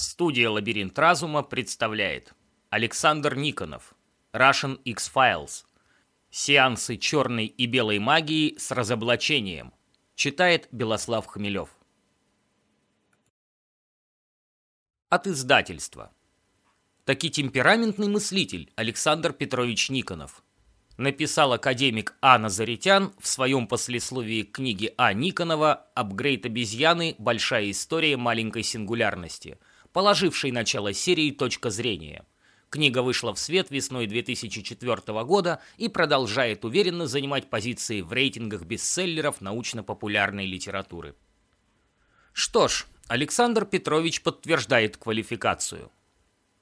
Студия «Лабиринт разума» представляет Александр Никонов Russian X-Files Сеансы черной и белой магии с разоблачением Читает Белослав Хмелев От издательства Таки темпераментный мыслитель Александр Петрович Никонов написал академик А. Назаритян в своем послесловии к книге А. Никонова «Апгрейд обезьяны. Большая история маленькой сингулярности», положившей начало серии «Точка зрения». Книга вышла в свет весной 2004 года и продолжает уверенно занимать позиции в рейтингах бестселлеров научно-популярной литературы. Что ж, Александр Петрович подтверждает квалификацию.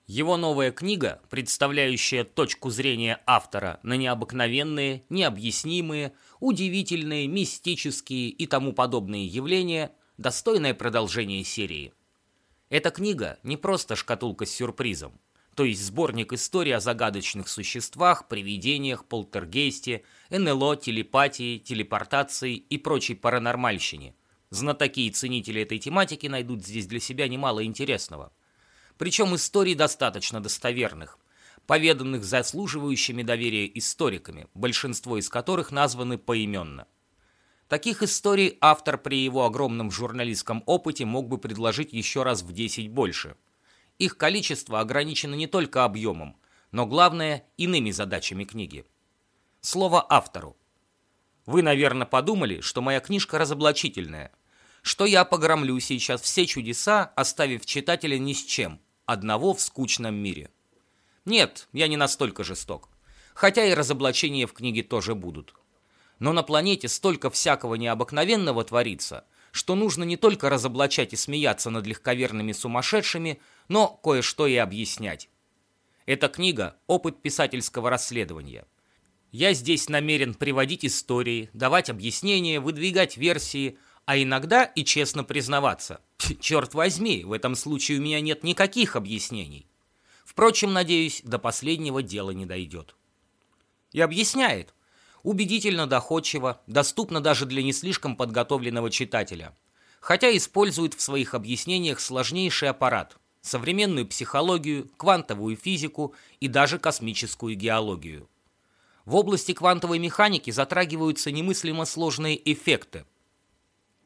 Его новая книга, представляющая точку зрения автора на необыкновенные, необъяснимые, удивительные, мистические и тому подобные явления, достойное продолжение серии. Эта книга не просто шкатулка с сюрпризом, то есть сборник историй о загадочных существах, привидениях, полтергейсте, НЛО, телепатии, телепортации и прочей паранормальщине. Знатоки и ценители этой тематики найдут здесь для себя немало интересного. Причем историй достаточно достоверных, поведанных заслуживающими доверия историками, большинство из которых названы поименно – Таких историй автор при его огромном журналистском опыте мог бы предложить еще раз в 10 больше. Их количество ограничено не только объемом, но главное – иными задачами книги. Слово автору. Вы, наверное, подумали, что моя книжка разоблачительная, что я погромлю сейчас все чудеса, оставив читателя ни с чем, одного в скучном мире. Нет, я не настолько жесток. Хотя и разоблачения в книге тоже будут. Но на планете столько всякого необыкновенного творится, что нужно не только разоблачать и смеяться над легковерными сумасшедшими, но кое-что и объяснять. Эта книга – опыт писательского расследования. Я здесь намерен приводить истории, давать объяснения, выдвигать версии, а иногда и честно признаваться. Черт возьми, в этом случае у меня нет никаких объяснений. Впрочем, надеюсь, до последнего дела не дойдет. И объясняет, убедительно доходчиво, доступно даже для не слишком подготовленного читателя. Хотя использует в своих объяснениях сложнейший аппарат, современную психологию, квантовую физику и даже космическую геологию. В области квантовой механики затрагиваются немыслимо сложные эффекты.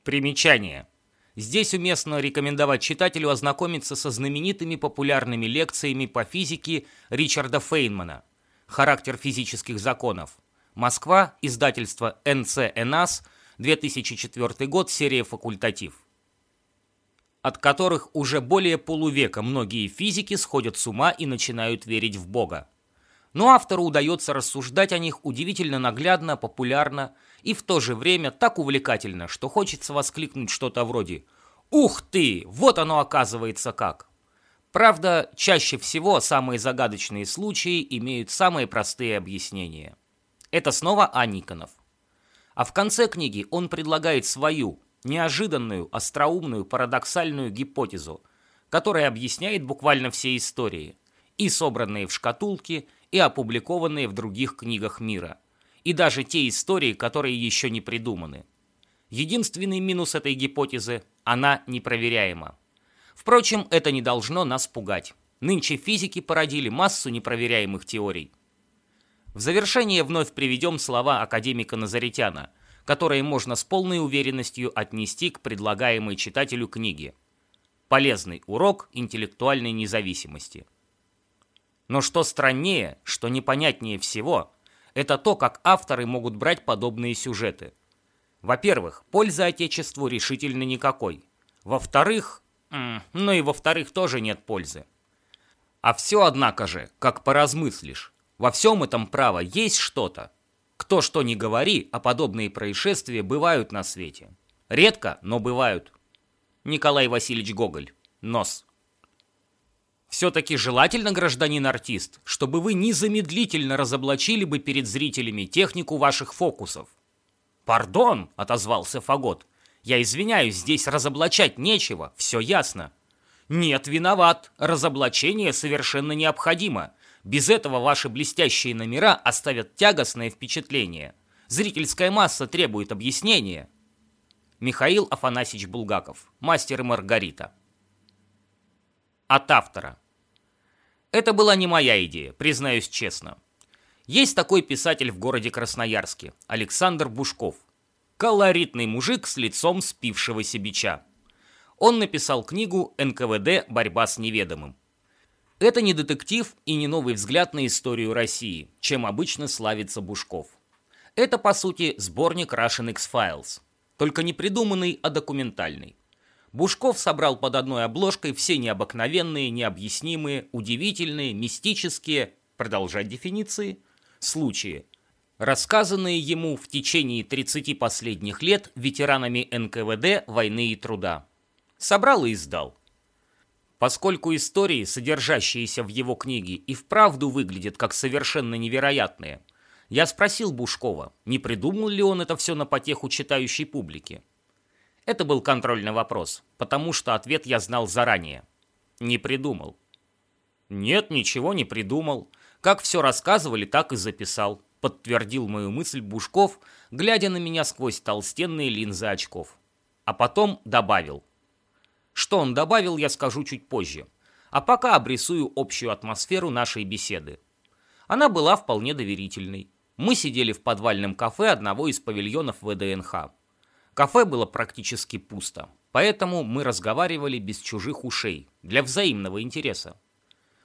Примечание. Здесь уместно рекомендовать читателю ознакомиться со знаменитыми популярными лекциями по физике Ричарда Фейнмана «Характер физических законов», Москва, издательство НЦ НАС, 2004 год, серия «Факультатив», от которых уже более полувека многие физики сходят с ума и начинают верить в Бога. Но автору удается рассуждать о них удивительно наглядно, популярно и в то же время так увлекательно, что хочется воскликнуть что-то вроде «Ух ты! Вот оно оказывается как!». Правда, чаще всего самые загадочные случаи имеют самые простые объяснения. Это снова А. А в конце книги он предлагает свою, неожиданную, остроумную, парадоксальную гипотезу, которая объясняет буквально все истории, и собранные в шкатулке, и опубликованные в других книгах мира, и даже те истории, которые еще не придуманы. Единственный минус этой гипотезы – она непроверяема. Впрочем, это не должно нас пугать. Нынче физики породили массу непроверяемых теорий – в завершение вновь приведем слова академика Назаритяна, которые можно с полной уверенностью отнести к предлагаемой читателю книге. Полезный урок интеллектуальной независимости. Но что страннее, что непонятнее всего, это то, как авторы могут брать подобные сюжеты. Во-первых, пользы Отечеству решительно никакой. Во-вторых, ну и во-вторых тоже нет пользы. А все, однако же, как поразмыслишь, во всем этом право есть что-то. Кто что ни говори, а подобные происшествия бывают на свете. Редко, но бывают. Николай Васильевич Гоголь. Нос. Все-таки желательно, гражданин-артист, чтобы вы незамедлительно разоблачили бы перед зрителями технику ваших фокусов. «Пардон», — отозвался Фагот. «Я извиняюсь, здесь разоблачать нечего, все ясно». «Нет, виноват. Разоблачение совершенно необходимо. Без этого ваши блестящие номера оставят тягостное впечатление. Зрительская масса требует объяснения. Михаил Афанасьевич Булгаков. Мастер и Маргарита. От автора. Это была не моя идея, признаюсь честно. Есть такой писатель в городе Красноярске, Александр Бушков. Колоритный мужик с лицом спившегося бича. Он написал книгу «НКВД. Борьба с неведомым». Это не детектив и не новый взгляд на историю России, чем обычно славится Бушков. Это, по сути, сборник Russian X-Files, только не придуманный, а документальный. Бушков собрал под одной обложкой все необыкновенные, необъяснимые, удивительные, мистические, продолжать дефиниции, случаи, рассказанные ему в течение 30 последних лет ветеранами НКВД войны и труда. Собрал и издал. Поскольку истории, содержащиеся в его книге, и вправду выглядят как совершенно невероятные, я спросил Бушкова, не придумал ли он это все на потеху читающей публики. Это был контрольный вопрос, потому что ответ я знал заранее. Не придумал. Нет, ничего не придумал. Как все рассказывали, так и записал, подтвердил мою мысль Бушков, глядя на меня сквозь толстенные линзы очков. А потом добавил – что он добавил, я скажу чуть позже. А пока обрисую общую атмосферу нашей беседы. Она была вполне доверительной. Мы сидели в подвальном кафе одного из павильонов ВДНХ. Кафе было практически пусто, поэтому мы разговаривали без чужих ушей, для взаимного интереса.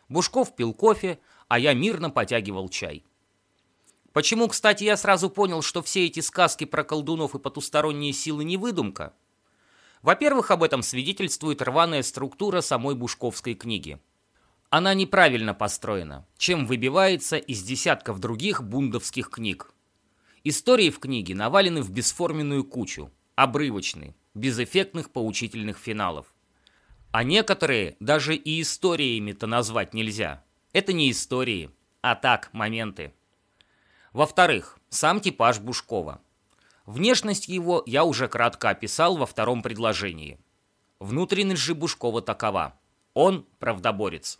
Бушков пил кофе, а я мирно потягивал чай. Почему, кстати, я сразу понял, что все эти сказки про колдунов и потусторонние силы не выдумка? Во-первых, об этом свидетельствует рваная структура самой Бушковской книги. Она неправильно построена, чем выбивается из десятков других бундовских книг. Истории в книге навалены в бесформенную кучу, обрывочны, без эффектных поучительных финалов. А некоторые даже и историями-то назвать нельзя. Это не истории, а так, моменты. Во-вторых, сам типаж Бушкова – Внешность его я уже кратко описал во втором предложении. Внутренность же Бушкова такова. Он правдоборец.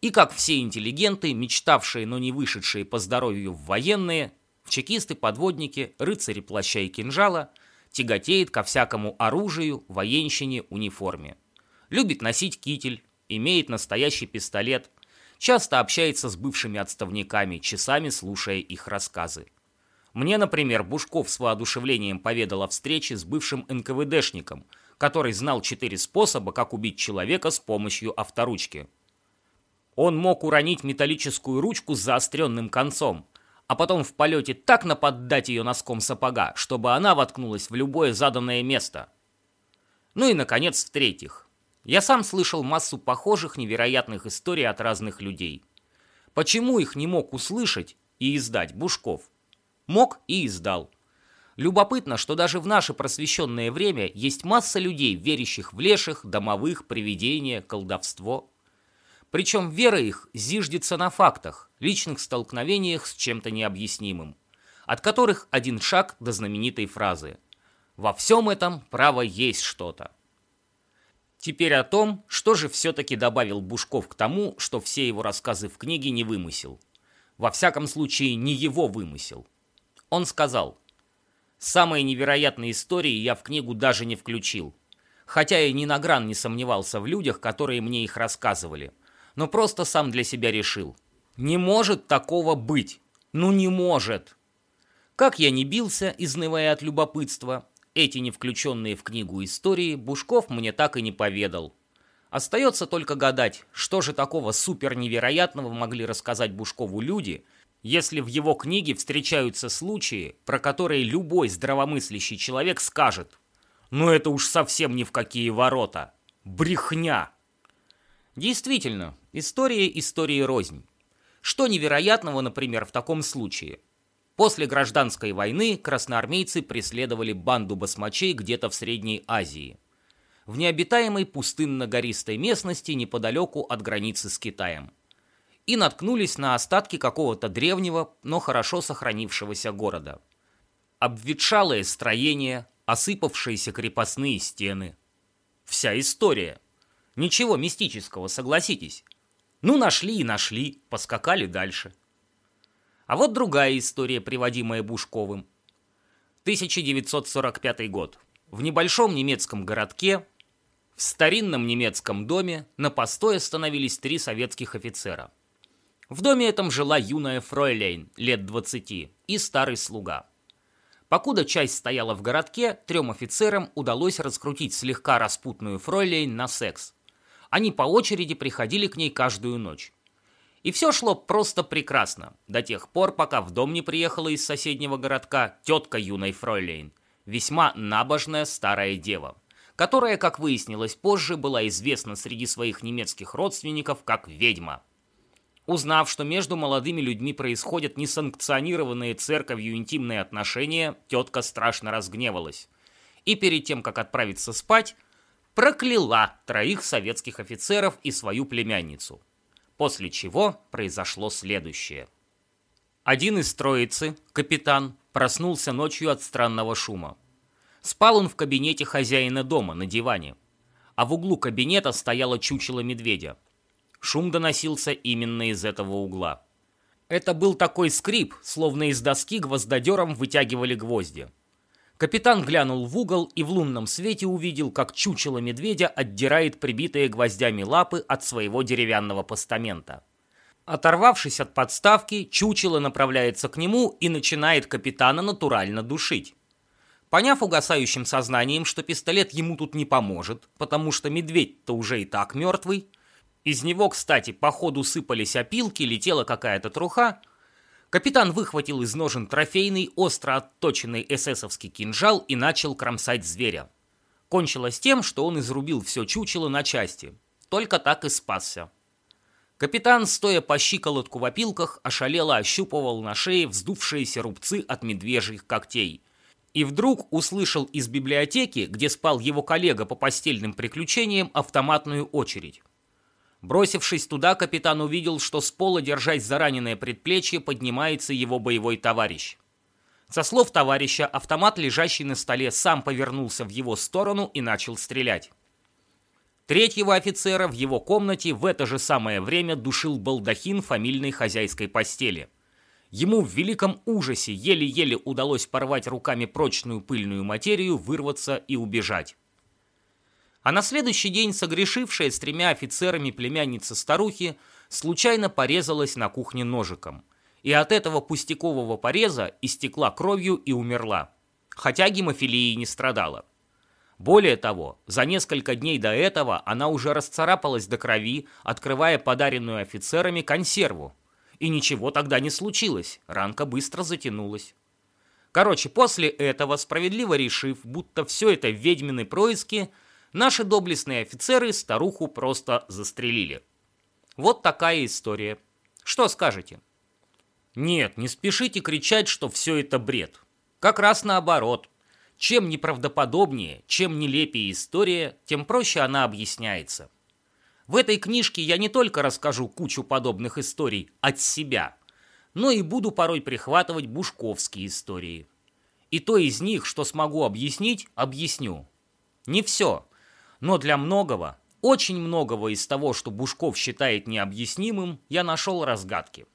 И как все интеллигенты, мечтавшие, но не вышедшие по здоровью в военные, в чекисты-подводники, рыцари плаща и кинжала, тяготеет ко всякому оружию, военщине, униформе. Любит носить китель, имеет настоящий пистолет, часто общается с бывшими отставниками, часами слушая их рассказы. Мне, например, Бушков с воодушевлением поведал о встрече с бывшим НКВДшником, который знал четыре способа, как убить человека с помощью авторучки. Он мог уронить металлическую ручку с заостренным концом, а потом в полете так наподдать ее носком сапога, чтобы она воткнулась в любое заданное место. Ну и, наконец, в-третьих, я сам слышал массу похожих невероятных историй от разных людей. Почему их не мог услышать и издать Бушков? Мог и издал. Любопытно, что даже в наше просвещенное время есть масса людей, верящих в леших, домовых, привидения, колдовство. Причем вера их зиждется на фактах, личных столкновениях с чем-то необъяснимым, от которых один шаг до знаменитой фразы «Во всем этом право есть что-то». Теперь о том, что же все-таки добавил Бушков к тому, что все его рассказы в книге не вымысел. Во всяком случае, не его вымысел. Он сказал, «Самые невероятные истории я в книгу даже не включил, хотя и ни на гран не сомневался в людях, которые мне их рассказывали, но просто сам для себя решил. Не может такого быть! Ну не может!» Как я не бился, изнывая от любопытства, эти не включенные в книгу истории Бушков мне так и не поведал. Остается только гадать, что же такого супер невероятного могли рассказать Бушкову люди, если в его книге встречаются случаи, про которые любой здравомыслящий человек скажет «Ну это уж совсем ни в какие ворота! Брехня!» Действительно, история истории рознь. Что невероятного, например, в таком случае? После гражданской войны красноармейцы преследовали банду басмачей где-то в Средней Азии. В необитаемой пустынно-гористой местности неподалеку от границы с Китаем и наткнулись на остатки какого-то древнего, но хорошо сохранившегося города. Обветшалое строение, осыпавшиеся крепостные стены. Вся история. Ничего мистического, согласитесь. Ну, нашли и нашли, поскакали дальше. А вот другая история, приводимая Бушковым. 1945 год. В небольшом немецком городке В старинном немецком доме на постой остановились три советских офицера. В доме этом жила юная фройлейн, лет 20, и старый слуга. Покуда часть стояла в городке, трем офицерам удалось раскрутить слегка распутную фройлейн на секс. Они по очереди приходили к ней каждую ночь. И все шло просто прекрасно, до тех пор, пока в дом не приехала из соседнего городка тетка юной фройлейн, весьма набожная старая дева, которая, как выяснилось позже, была известна среди своих немецких родственников как ведьма. Узнав, что между молодыми людьми происходят несанкционированные церковью интимные отношения, тетка страшно разгневалась. И перед тем, как отправиться спать, прокляла троих советских офицеров и свою племянницу – После чего произошло следующее. Один из троицы, капитан, проснулся ночью от странного шума. Спал он в кабинете хозяина дома на диване, а в углу кабинета стояло чучело медведя. Шум доносился именно из этого угла. Это был такой скрип, словно из доски гвоздодером вытягивали гвозди. Капитан глянул в угол и в лунном свете увидел, как чучело медведя отдирает прибитые гвоздями лапы от своего деревянного постамента. Оторвавшись от подставки, чучело направляется к нему и начинает капитана натурально душить. Поняв угасающим сознанием, что пистолет ему тут не поможет, потому что медведь-то уже и так мертвый, из него, кстати, по ходу сыпались опилки, летела какая-то труха, Капитан выхватил из ножен трофейный, остро отточенный эсэсовский кинжал и начал кромсать зверя. Кончилось тем, что он изрубил все чучело на части. Только так и спасся. Капитан, стоя по щиколотку в опилках, ошалело ощупывал на шее вздувшиеся рубцы от медвежьих когтей. И вдруг услышал из библиотеки, где спал его коллега по постельным приключениям, автоматную очередь. Бросившись туда, капитан увидел, что с пола, держась за раненое предплечье, поднимается его боевой товарищ. Со слов товарища, автомат, лежащий на столе, сам повернулся в его сторону и начал стрелять. Третьего офицера в его комнате в это же самое время душил балдахин фамильной хозяйской постели. Ему в великом ужасе еле-еле удалось порвать руками прочную пыльную материю, вырваться и убежать. А на следующий день согрешившая с тремя офицерами племянница старухи случайно порезалась на кухне ножиком. И от этого пустякового пореза истекла кровью и умерла. Хотя гемофилией не страдала. Более того, за несколько дней до этого она уже расцарапалась до крови, открывая подаренную офицерами консерву. И ничего тогда не случилось, ранка быстро затянулась. Короче, после этого, справедливо решив, будто все это ведьмины происки – Наши доблестные офицеры старуху просто застрелили. Вот такая история. Что скажете? Нет, не спешите кричать, что все это бред. Как раз наоборот. Чем неправдоподобнее, чем нелепее история, тем проще она объясняется. В этой книжке я не только расскажу кучу подобных историй от себя, но и буду порой прихватывать бушковские истории. И то из них, что смогу объяснить, объясню. Не все, но для многого, очень многого из того, что Бушков считает необъяснимым, я нашел разгадки.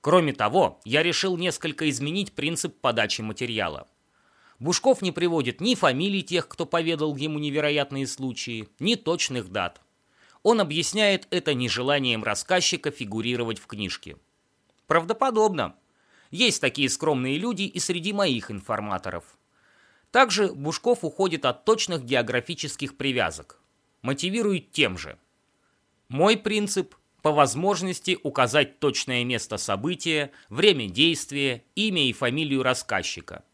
Кроме того, я решил несколько изменить принцип подачи материала. Бушков не приводит ни фамилий тех, кто поведал ему невероятные случаи, ни точных дат. Он объясняет это нежеланием рассказчика фигурировать в книжке. Правдоподобно. Есть такие скромные люди и среди моих информаторов. Также Бушков уходит от точных географических привязок. Мотивирует тем же. Мой принцип – по возможности указать точное место события, время действия, имя и фамилию рассказчика.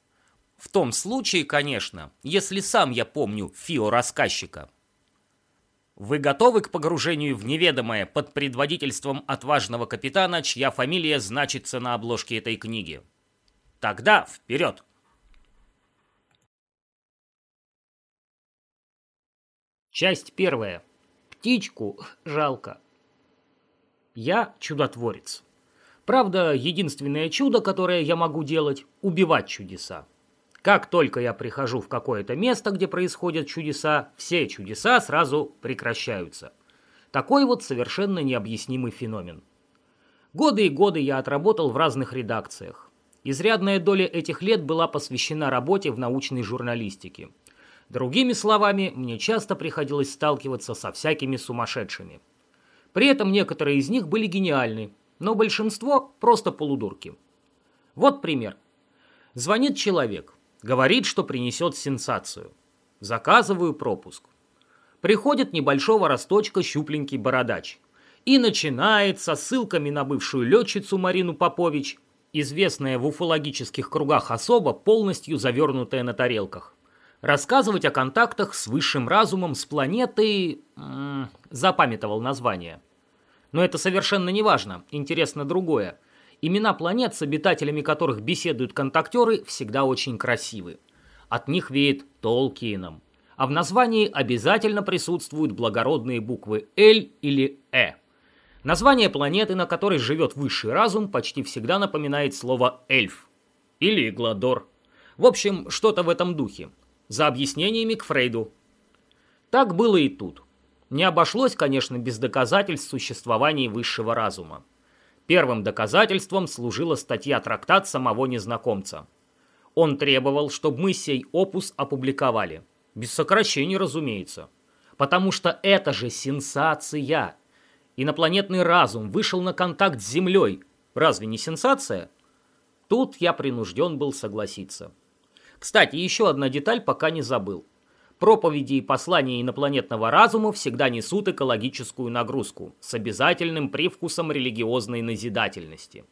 В том случае, конечно, если сам я помню фио рассказчика. Вы готовы к погружению в неведомое под предводительством отважного капитана, чья фамилия значится на обложке этой книги? Тогда вперед! Часть первая. Птичку жалко. Я чудотворец. Правда, единственное чудо, которое я могу делать – убивать чудеса. Как только я прихожу в какое-то место, где происходят чудеса, все чудеса сразу прекращаются. Такой вот совершенно необъяснимый феномен. Годы и годы я отработал в разных редакциях. Изрядная доля этих лет была посвящена работе в научной журналистике – Другими словами, мне часто приходилось сталкиваться со всякими сумасшедшими. При этом некоторые из них были гениальны, но большинство просто полудурки. Вот пример. Звонит человек, говорит, что принесет сенсацию. Заказываю пропуск. Приходит небольшого росточка щупленький бородач. И начинает со ссылками на бывшую летчицу Марину Попович, известная в уфологических кругах особо, полностью завернутая на тарелках. Рассказывать о контактах с высшим разумом с планеты... М -м, запамятовал название. Но это совершенно не важно, интересно другое. Имена планет, с обитателями которых беседуют контактеры, всегда очень красивы. От них веет Толкиеном. А в названии обязательно присутствуют благородные буквы «Л» или «Э». Название планеты, на которой живет высший разум, почти всегда напоминает слово «эльф» или «гладор». В общем, что-то в этом духе. За объяснениями к Фрейду. Так было и тут. Не обошлось, конечно, без доказательств существования высшего разума. Первым доказательством служила статья трактат самого незнакомца. Он требовал, чтобы мы сей опус опубликовали. Без сокращений, разумеется. Потому что это же сенсация. Инопланетный разум вышел на контакт с Землей. Разве не сенсация? Тут я принужден был согласиться. Кстати, еще одна деталь пока не забыл. Проповеди и послания инопланетного разума всегда несут экологическую нагрузку с обязательным привкусом религиозной назидательности.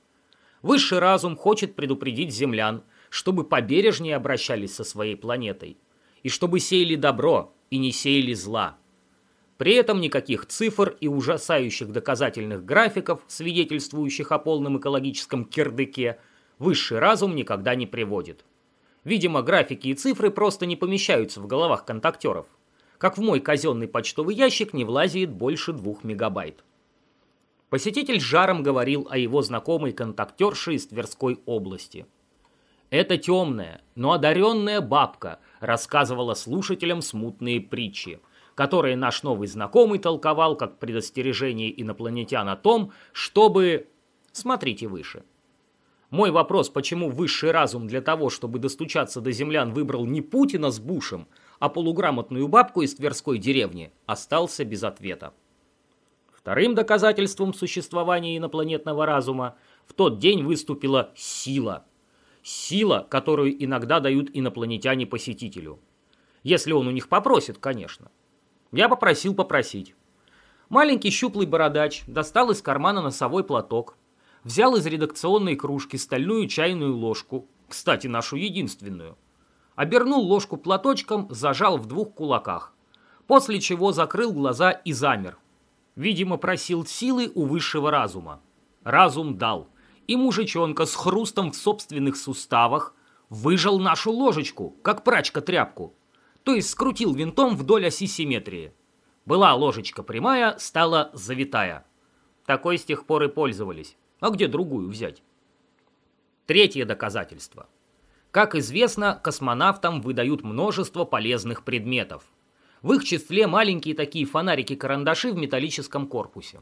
Высший разум хочет предупредить землян, чтобы побережнее обращались со своей планетой, и чтобы сеяли добро и не сеяли зла. При этом никаких цифр и ужасающих доказательных графиков, свидетельствующих о полном экологическом кирдыке, высший разум никогда не приводит. Видимо, графики и цифры просто не помещаются в головах контактеров. Как в мой казенный почтовый ящик не влазит больше двух мегабайт. Посетитель жаром говорил о его знакомой контактерше из Тверской области. Эта темная, но одаренная бабка рассказывала слушателям смутные притчи, которые наш новый знакомый толковал как предостережение инопланетян о том, чтобы... Смотрите выше. Мой вопрос, почему высший разум для того, чтобы достучаться до землян, выбрал не Путина с Бушем, а полуграмотную бабку из Тверской деревни, остался без ответа. Вторым доказательством существования инопланетного разума в тот день выступила сила. Сила, которую иногда дают инопланетяне посетителю. Если он у них попросит, конечно. Я попросил попросить. Маленький щуплый бородач достал из кармана носовой платок, взял из редакционной кружки стальную чайную ложку, кстати, нашу единственную, обернул ложку платочком, зажал в двух кулаках, после чего закрыл глаза и замер. Видимо, просил силы у высшего разума. Разум дал, и мужичонка с хрустом в собственных суставах выжал нашу ложечку, как прачка тряпку, то есть скрутил винтом вдоль оси симметрии. Была ложечка прямая, стала завитая. Такой с тех пор и пользовались. А где другую взять? Третье доказательство. Как известно, космонавтам выдают множество полезных предметов. В их числе маленькие такие фонарики-карандаши в металлическом корпусе.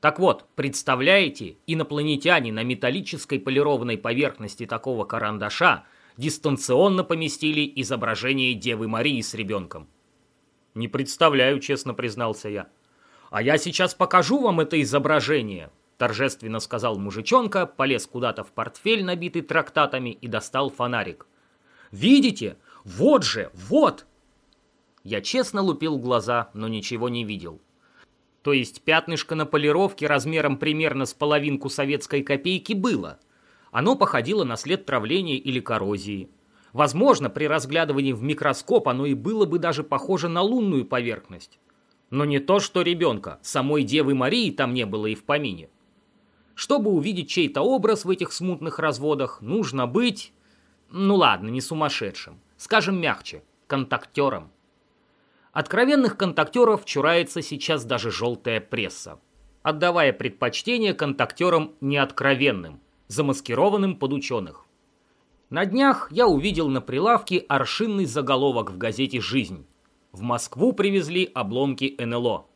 Так вот, представляете, инопланетяне на металлической полированной поверхности такого карандаша дистанционно поместили изображение Девы Марии с ребенком. «Не представляю», — честно признался я. «А я сейчас покажу вам это изображение», торжественно сказал мужичонка, полез куда-то в портфель, набитый трактатами, и достал фонарик. «Видите? Вот же, вот!» Я честно лупил глаза, но ничего не видел. То есть пятнышко на полировке размером примерно с половинку советской копейки было. Оно походило на след травления или коррозии. Возможно, при разглядывании в микроскоп оно и было бы даже похоже на лунную поверхность. Но не то, что ребенка, самой Девы Марии там не было и в помине. Чтобы увидеть чей-то образ в этих смутных разводах, нужно быть... Ну ладно, не сумасшедшим. Скажем мягче, контактером. Откровенных контактеров чурается сейчас даже желтая пресса, отдавая предпочтение контактерам неоткровенным, замаскированным под ученых. На днях я увидел на прилавке аршинный заголовок в газете «Жизнь». В Москву привезли обломки НЛО.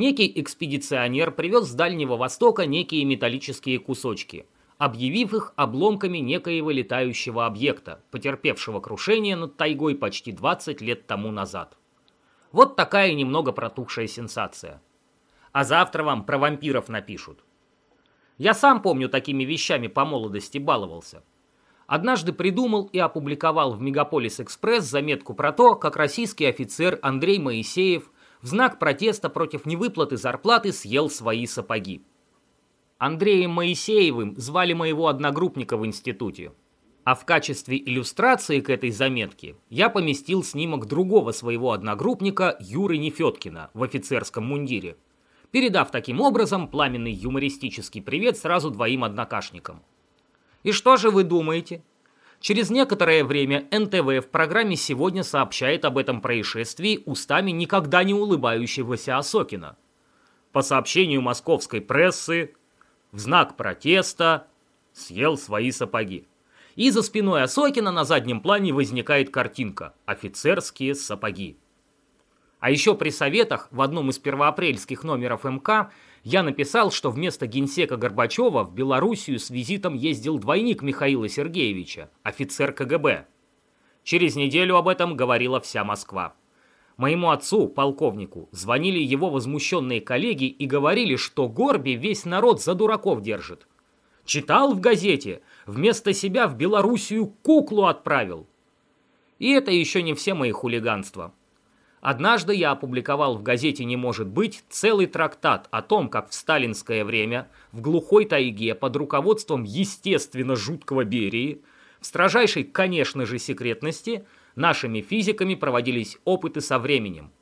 Некий экспедиционер привез с Дальнего Востока некие металлические кусочки, объявив их обломками некоего летающего объекта, потерпевшего крушение над тайгой почти 20 лет тому назад. Вот такая немного протухшая сенсация. А завтра вам про вампиров напишут. Я сам помню, такими вещами по молодости баловался. Однажды придумал и опубликовал в Мегаполис Экспресс заметку про то, как российский офицер Андрей Моисеев в знак протеста против невыплаты зарплаты съел свои сапоги. Андреем Моисеевым звали моего одногруппника в институте. А в качестве иллюстрации к этой заметке я поместил снимок другого своего одногруппника Юры Нефеткина в офицерском мундире, передав таким образом пламенный юмористический привет сразу двоим однокашникам. И что же вы думаете? Через некоторое время НТВ в программе «Сегодня» сообщает об этом происшествии устами никогда не улыбающегося Осокина. По сообщению московской прессы, в знак протеста съел свои сапоги. И за спиной Осокина на заднем плане возникает картинка «Офицерские сапоги». А еще при советах в одном из первоапрельских номеров МК я написал, что вместо генсека Горбачева в Белоруссию с визитом ездил двойник Михаила Сергеевича, офицер КГБ. Через неделю об этом говорила вся Москва. Моему отцу, полковнику, звонили его возмущенные коллеги и говорили, что Горби весь народ за дураков держит. Читал в газете, вместо себя в Белоруссию куклу отправил. И это еще не все мои хулиганства. Однажды я опубликовал в газете «Не может быть» целый трактат о том, как в сталинское время в глухой тайге под руководством естественно жуткого Берии, в строжайшей, конечно же, секретности – нашими физиками проводились опыты со временем.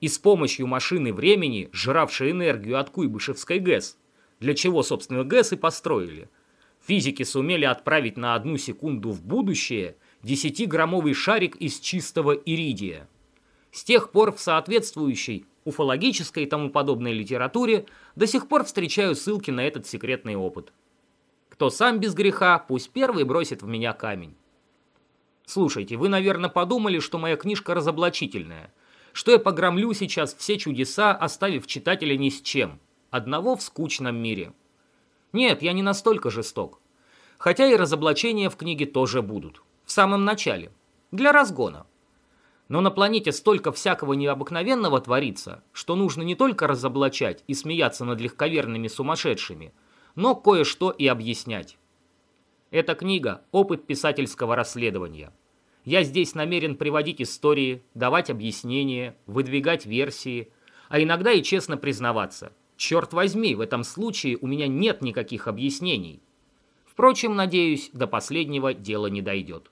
И с помощью машины времени, жравшей энергию от Куйбышевской ГЭС, для чего, собственно, ГЭС и построили, физики сумели отправить на одну секунду в будущее 10-граммовый шарик из чистого иридия. С тех пор в соответствующей уфологической и тому подобной литературе до сих пор встречаю ссылки на этот секретный опыт. Кто сам без греха, пусть первый бросит в меня камень. Слушайте, вы, наверное, подумали, что моя книжка разоблачительная, что я погромлю сейчас все чудеса, оставив читателя ни с чем. Одного в скучном мире. Нет, я не настолько жесток. Хотя и разоблачения в книге тоже будут. В самом начале. Для разгона. Но на планете столько всякого необыкновенного творится, что нужно не только разоблачать и смеяться над легковерными сумасшедшими, но кое-что и объяснять. Эта книга – опыт писательского расследования. Я здесь намерен приводить истории, давать объяснения, выдвигать версии, а иногда и честно признаваться. Черт возьми, в этом случае у меня нет никаких объяснений. Впрочем, надеюсь, до последнего дело не дойдет.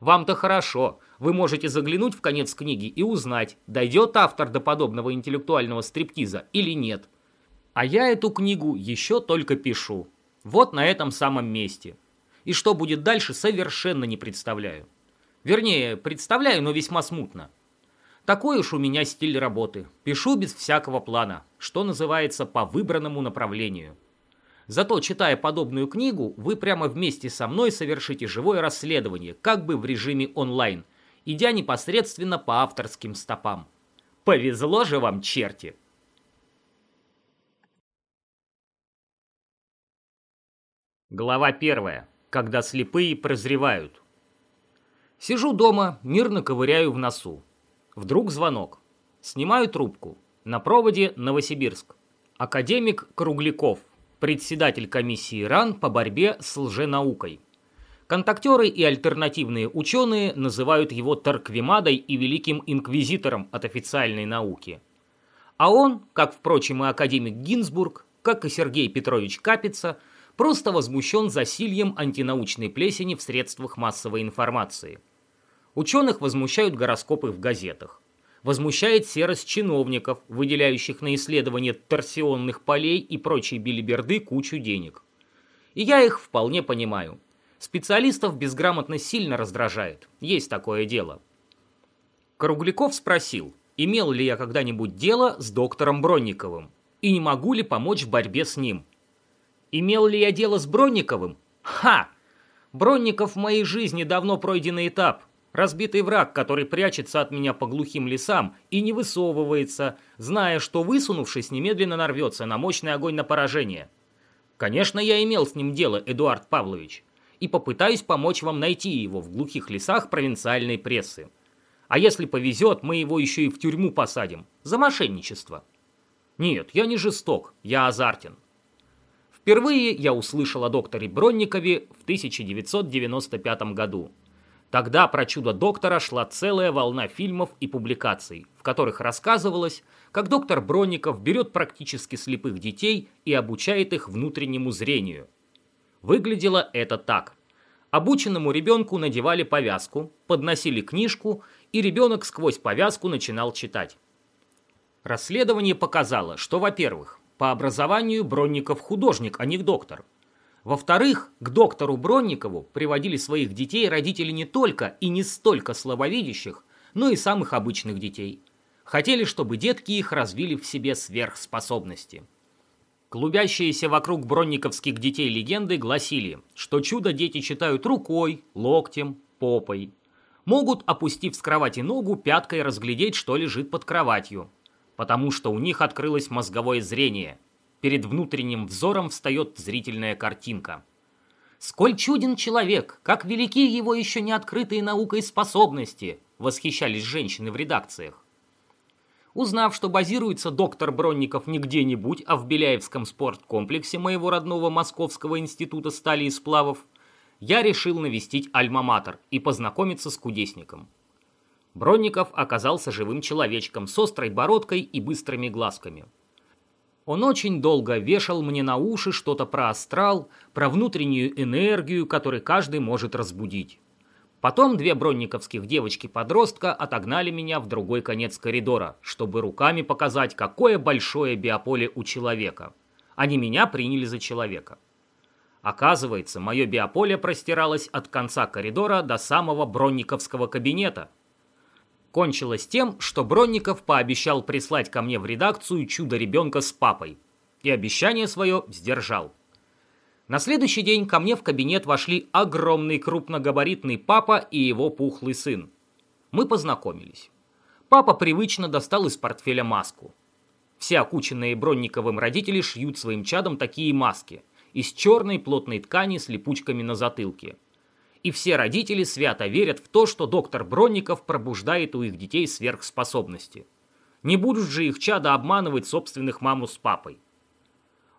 Вам-то хорошо, вы можете заглянуть в конец книги и узнать, дойдет автор до подобного интеллектуального стриптиза или нет. А я эту книгу еще только пишу. Вот на этом самом месте. И что будет дальше, совершенно не представляю. Вернее, представляю, но весьма смутно. Такой уж у меня стиль работы. Пишу без всякого плана, что называется по выбранному направлению. Зато, читая подобную книгу, вы прямо вместе со мной совершите живое расследование, как бы в режиме онлайн, идя непосредственно по авторским стопам. Повезло же вам, черти! Глава первая когда слепые прозревают. Сижу дома, мирно ковыряю в носу. Вдруг звонок. Снимаю трубку. На проводе Новосибирск. Академик Кругляков, председатель комиссии РАН по борьбе с лженаукой. Контактеры и альтернативные ученые называют его Тарквимадой и Великим Инквизитором от официальной науки. А он, как, впрочем, и академик Гинзбург, как и Сергей Петрович Капица – просто возмущен засильем антинаучной плесени в средствах массовой информации. Ученых возмущают гороскопы в газетах. Возмущает серость чиновников, выделяющих на исследование торсионных полей и прочей билиберды кучу денег. И я их вполне понимаю. Специалистов безграмотность сильно раздражает. Есть такое дело. Кругляков спросил, имел ли я когда-нибудь дело с доктором Бронниковым и не могу ли помочь в борьбе с ним. Имел ли я дело с Бронниковым? Ха! Бронников в моей жизни давно пройденный этап. Разбитый враг, который прячется от меня по глухим лесам и не высовывается, зная, что высунувшись, немедленно нарвется на мощный огонь на поражение. Конечно, я имел с ним дело, Эдуард Павлович, и попытаюсь помочь вам найти его в глухих лесах провинциальной прессы. А если повезет, мы его еще и в тюрьму посадим. За мошенничество. Нет, я не жесток, я азартен. Впервые я услышал о докторе Бронникове в 1995 году. Тогда про чудо доктора шла целая волна фильмов и публикаций, в которых рассказывалось, как доктор Бронников берет практически слепых детей и обучает их внутреннему зрению. Выглядело это так. Обученному ребенку надевали повязку, подносили книжку, и ребенок сквозь повязку начинал читать. Расследование показало, что, во-первых, по образованию Бронников художник, а не доктор. Во-вторых, к доктору Бронникову приводили своих детей родители не только и не столько слабовидящих, но и самых обычных детей. Хотели, чтобы детки их развили в себе сверхспособности. Клубящиеся вокруг бронниковских детей легенды гласили, что чудо дети читают рукой, локтем, попой. Могут, опустив с кровати ногу, пяткой разглядеть, что лежит под кроватью потому что у них открылось мозговое зрение. Перед внутренним взором встает зрительная картинка. «Сколь чуден человек! Как велики его еще не открытые наукой способности!» восхищались женщины в редакциях. Узнав, что базируется доктор Бронников не где-нибудь, а в Беляевском спорткомплексе моего родного Московского института стали и сплавов, я решил навестить Альма-Матер и познакомиться с кудесником. Бронников оказался живым человечком с острой бородкой и быстрыми глазками. Он очень долго вешал мне на уши что-то про астрал, про внутреннюю энергию, которую каждый может разбудить. Потом две бронниковских девочки-подростка отогнали меня в другой конец коридора, чтобы руками показать, какое большое биополе у человека. Они меня приняли за человека. Оказывается, мое биополе простиралось от конца коридора до самого бронниковского кабинета – кончилось тем, что Бронников пообещал прислать ко мне в редакцию чудо-ребенка с папой. И обещание свое сдержал. На следующий день ко мне в кабинет вошли огромный крупногабаритный папа и его пухлый сын. Мы познакомились. Папа привычно достал из портфеля маску. Все окученные Бронниковым родители шьют своим чадом такие маски из черной плотной ткани с липучками на затылке – и все родители свято верят в то, что доктор Бронников пробуждает у их детей сверхспособности. Не будут же их чада обманывать собственных маму с папой.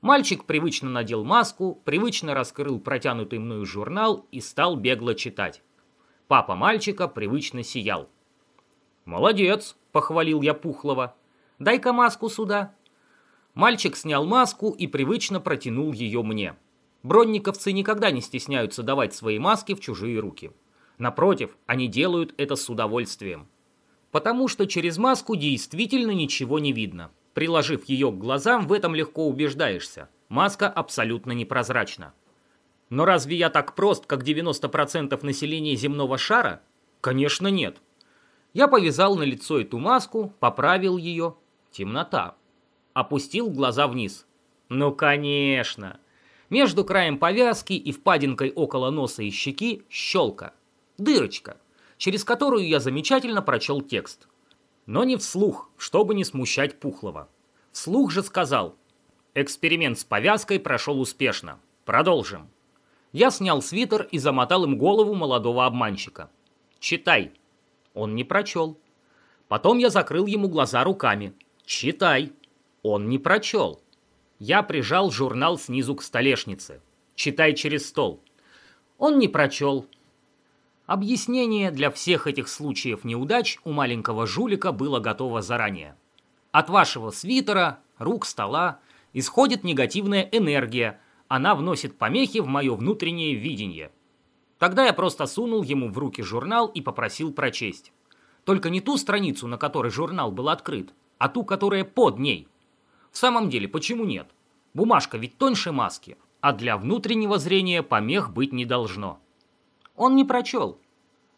Мальчик привычно надел маску, привычно раскрыл протянутый мною журнал и стал бегло читать. Папа мальчика привычно сиял. «Молодец!» – похвалил я Пухлого. «Дай-ка маску сюда!» Мальчик снял маску и привычно протянул ее мне. Бронниковцы никогда не стесняются давать свои маски в чужие руки. Напротив, они делают это с удовольствием. Потому что через маску действительно ничего не видно. Приложив ее к глазам, в этом легко убеждаешься. Маска абсолютно непрозрачна. Но разве я так прост, как 90% населения земного шара? Конечно, нет. Я повязал на лицо эту маску, поправил ее. Темнота. Опустил глаза вниз. Ну, конечно. Между краем повязки и впадинкой около носа и щеки щелка, дырочка, через которую я замечательно прочел текст. Но не вслух, чтобы не смущать Пухлого. Вслух же сказал, эксперимент с повязкой прошел успешно. Продолжим. Я снял свитер и замотал им голову молодого обманщика. «Читай». Он не прочел. Потом я закрыл ему глаза руками. «Читай». Он не прочел. Я прижал журнал снизу к столешнице. «Читай через стол». Он не прочел. Объяснение для всех этих случаев неудач у маленького жулика было готово заранее. От вашего свитера, рук стола исходит негативная энергия, она вносит помехи в мое внутреннее видение. Тогда я просто сунул ему в руки журнал и попросил прочесть. Только не ту страницу, на которой журнал был открыт, а ту, которая под ней – в самом деле, почему нет? Бумажка ведь тоньше маски, а для внутреннего зрения помех быть не должно. Он не прочел.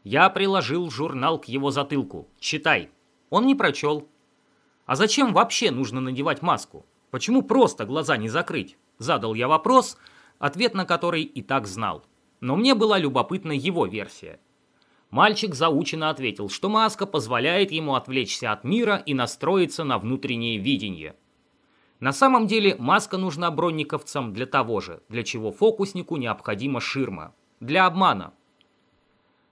Я приложил журнал к его затылку. Читай. Он не прочел. А зачем вообще нужно надевать маску? Почему просто глаза не закрыть? Задал я вопрос, ответ на который и так знал. Но мне была любопытна его версия. Мальчик заученно ответил, что маска позволяет ему отвлечься от мира и настроиться на внутреннее видение – На самом деле маска нужна бронниковцам для того же, для чего фокуснику необходима ширма. Для обмана.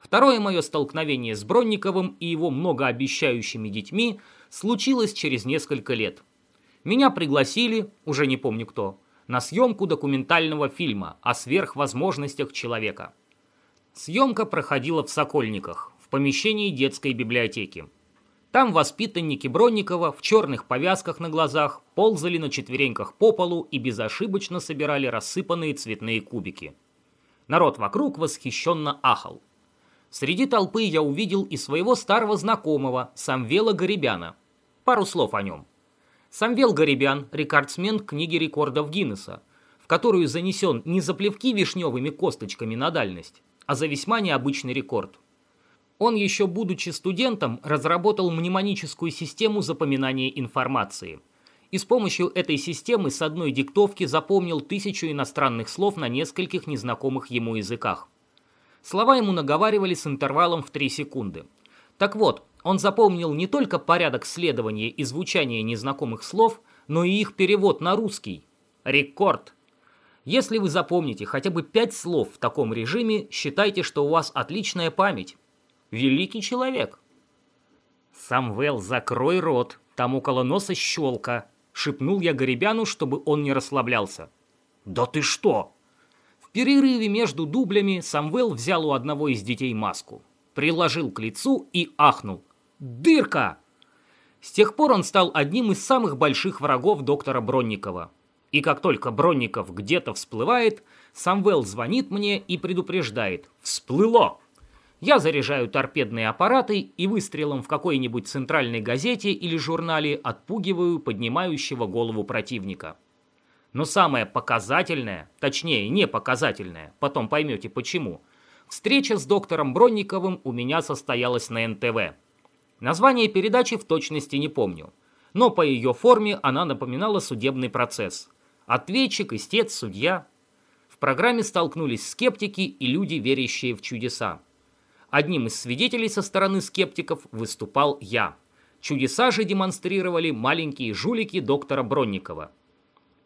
Второе мое столкновение с Бронниковым и его многообещающими детьми случилось через несколько лет. Меня пригласили, уже не помню кто, на съемку документального фильма о сверхвозможностях человека. Съемка проходила в Сокольниках, в помещении детской библиотеки. Там воспитанники Бронникова в черных повязках на глазах ползали на четвереньках по полу и безошибочно собирали рассыпанные цветные кубики. Народ вокруг восхищенно ахал. Среди толпы я увидел и своего старого знакомого, Самвела Горебяна. Пару слов о нем. Самвел Горебян – рекордсмен книги рекордов Гиннесса, в которую занесен не за плевки вишневыми косточками на дальность, а за весьма необычный рекорд. Он еще будучи студентом разработал мнемоническую систему запоминания информации. И с помощью этой системы с одной диктовки запомнил тысячу иностранных слов на нескольких незнакомых ему языках. Слова ему наговаривали с интервалом в 3 секунды. Так вот, он запомнил не только порядок следования и звучания незнакомых слов, но и их перевод на русский. Рекорд! Если вы запомните хотя бы 5 слов в таком режиме, считайте, что у вас отличная память. Великий человек. «Самвел, закрой рот, там около носа щелка», — шепнул я Горебяну, чтобы он не расслаблялся. «Да ты что?» Перерыве между дублями Самвел взял у одного из детей маску, приложил к лицу и ахнул. «Дырка!» С тех пор он стал одним из самых больших врагов доктора Бронникова. И как только Бронников где-то всплывает, Самвел звонит мне и предупреждает «Всплыло!» Я заряжаю торпедные аппараты и выстрелом в какой-нибудь центральной газете или журнале отпугиваю поднимающего голову противника. Но самое показательное, точнее не показательное, потом поймете почему, встреча с доктором Бронниковым у меня состоялась на НТВ. Название передачи в точности не помню, но по ее форме она напоминала судебный процесс. Ответчик, истец, судья. В программе столкнулись скептики и люди, верящие в чудеса. Одним из свидетелей со стороны скептиков выступал я. Чудеса же демонстрировали маленькие жулики доктора Бронникова.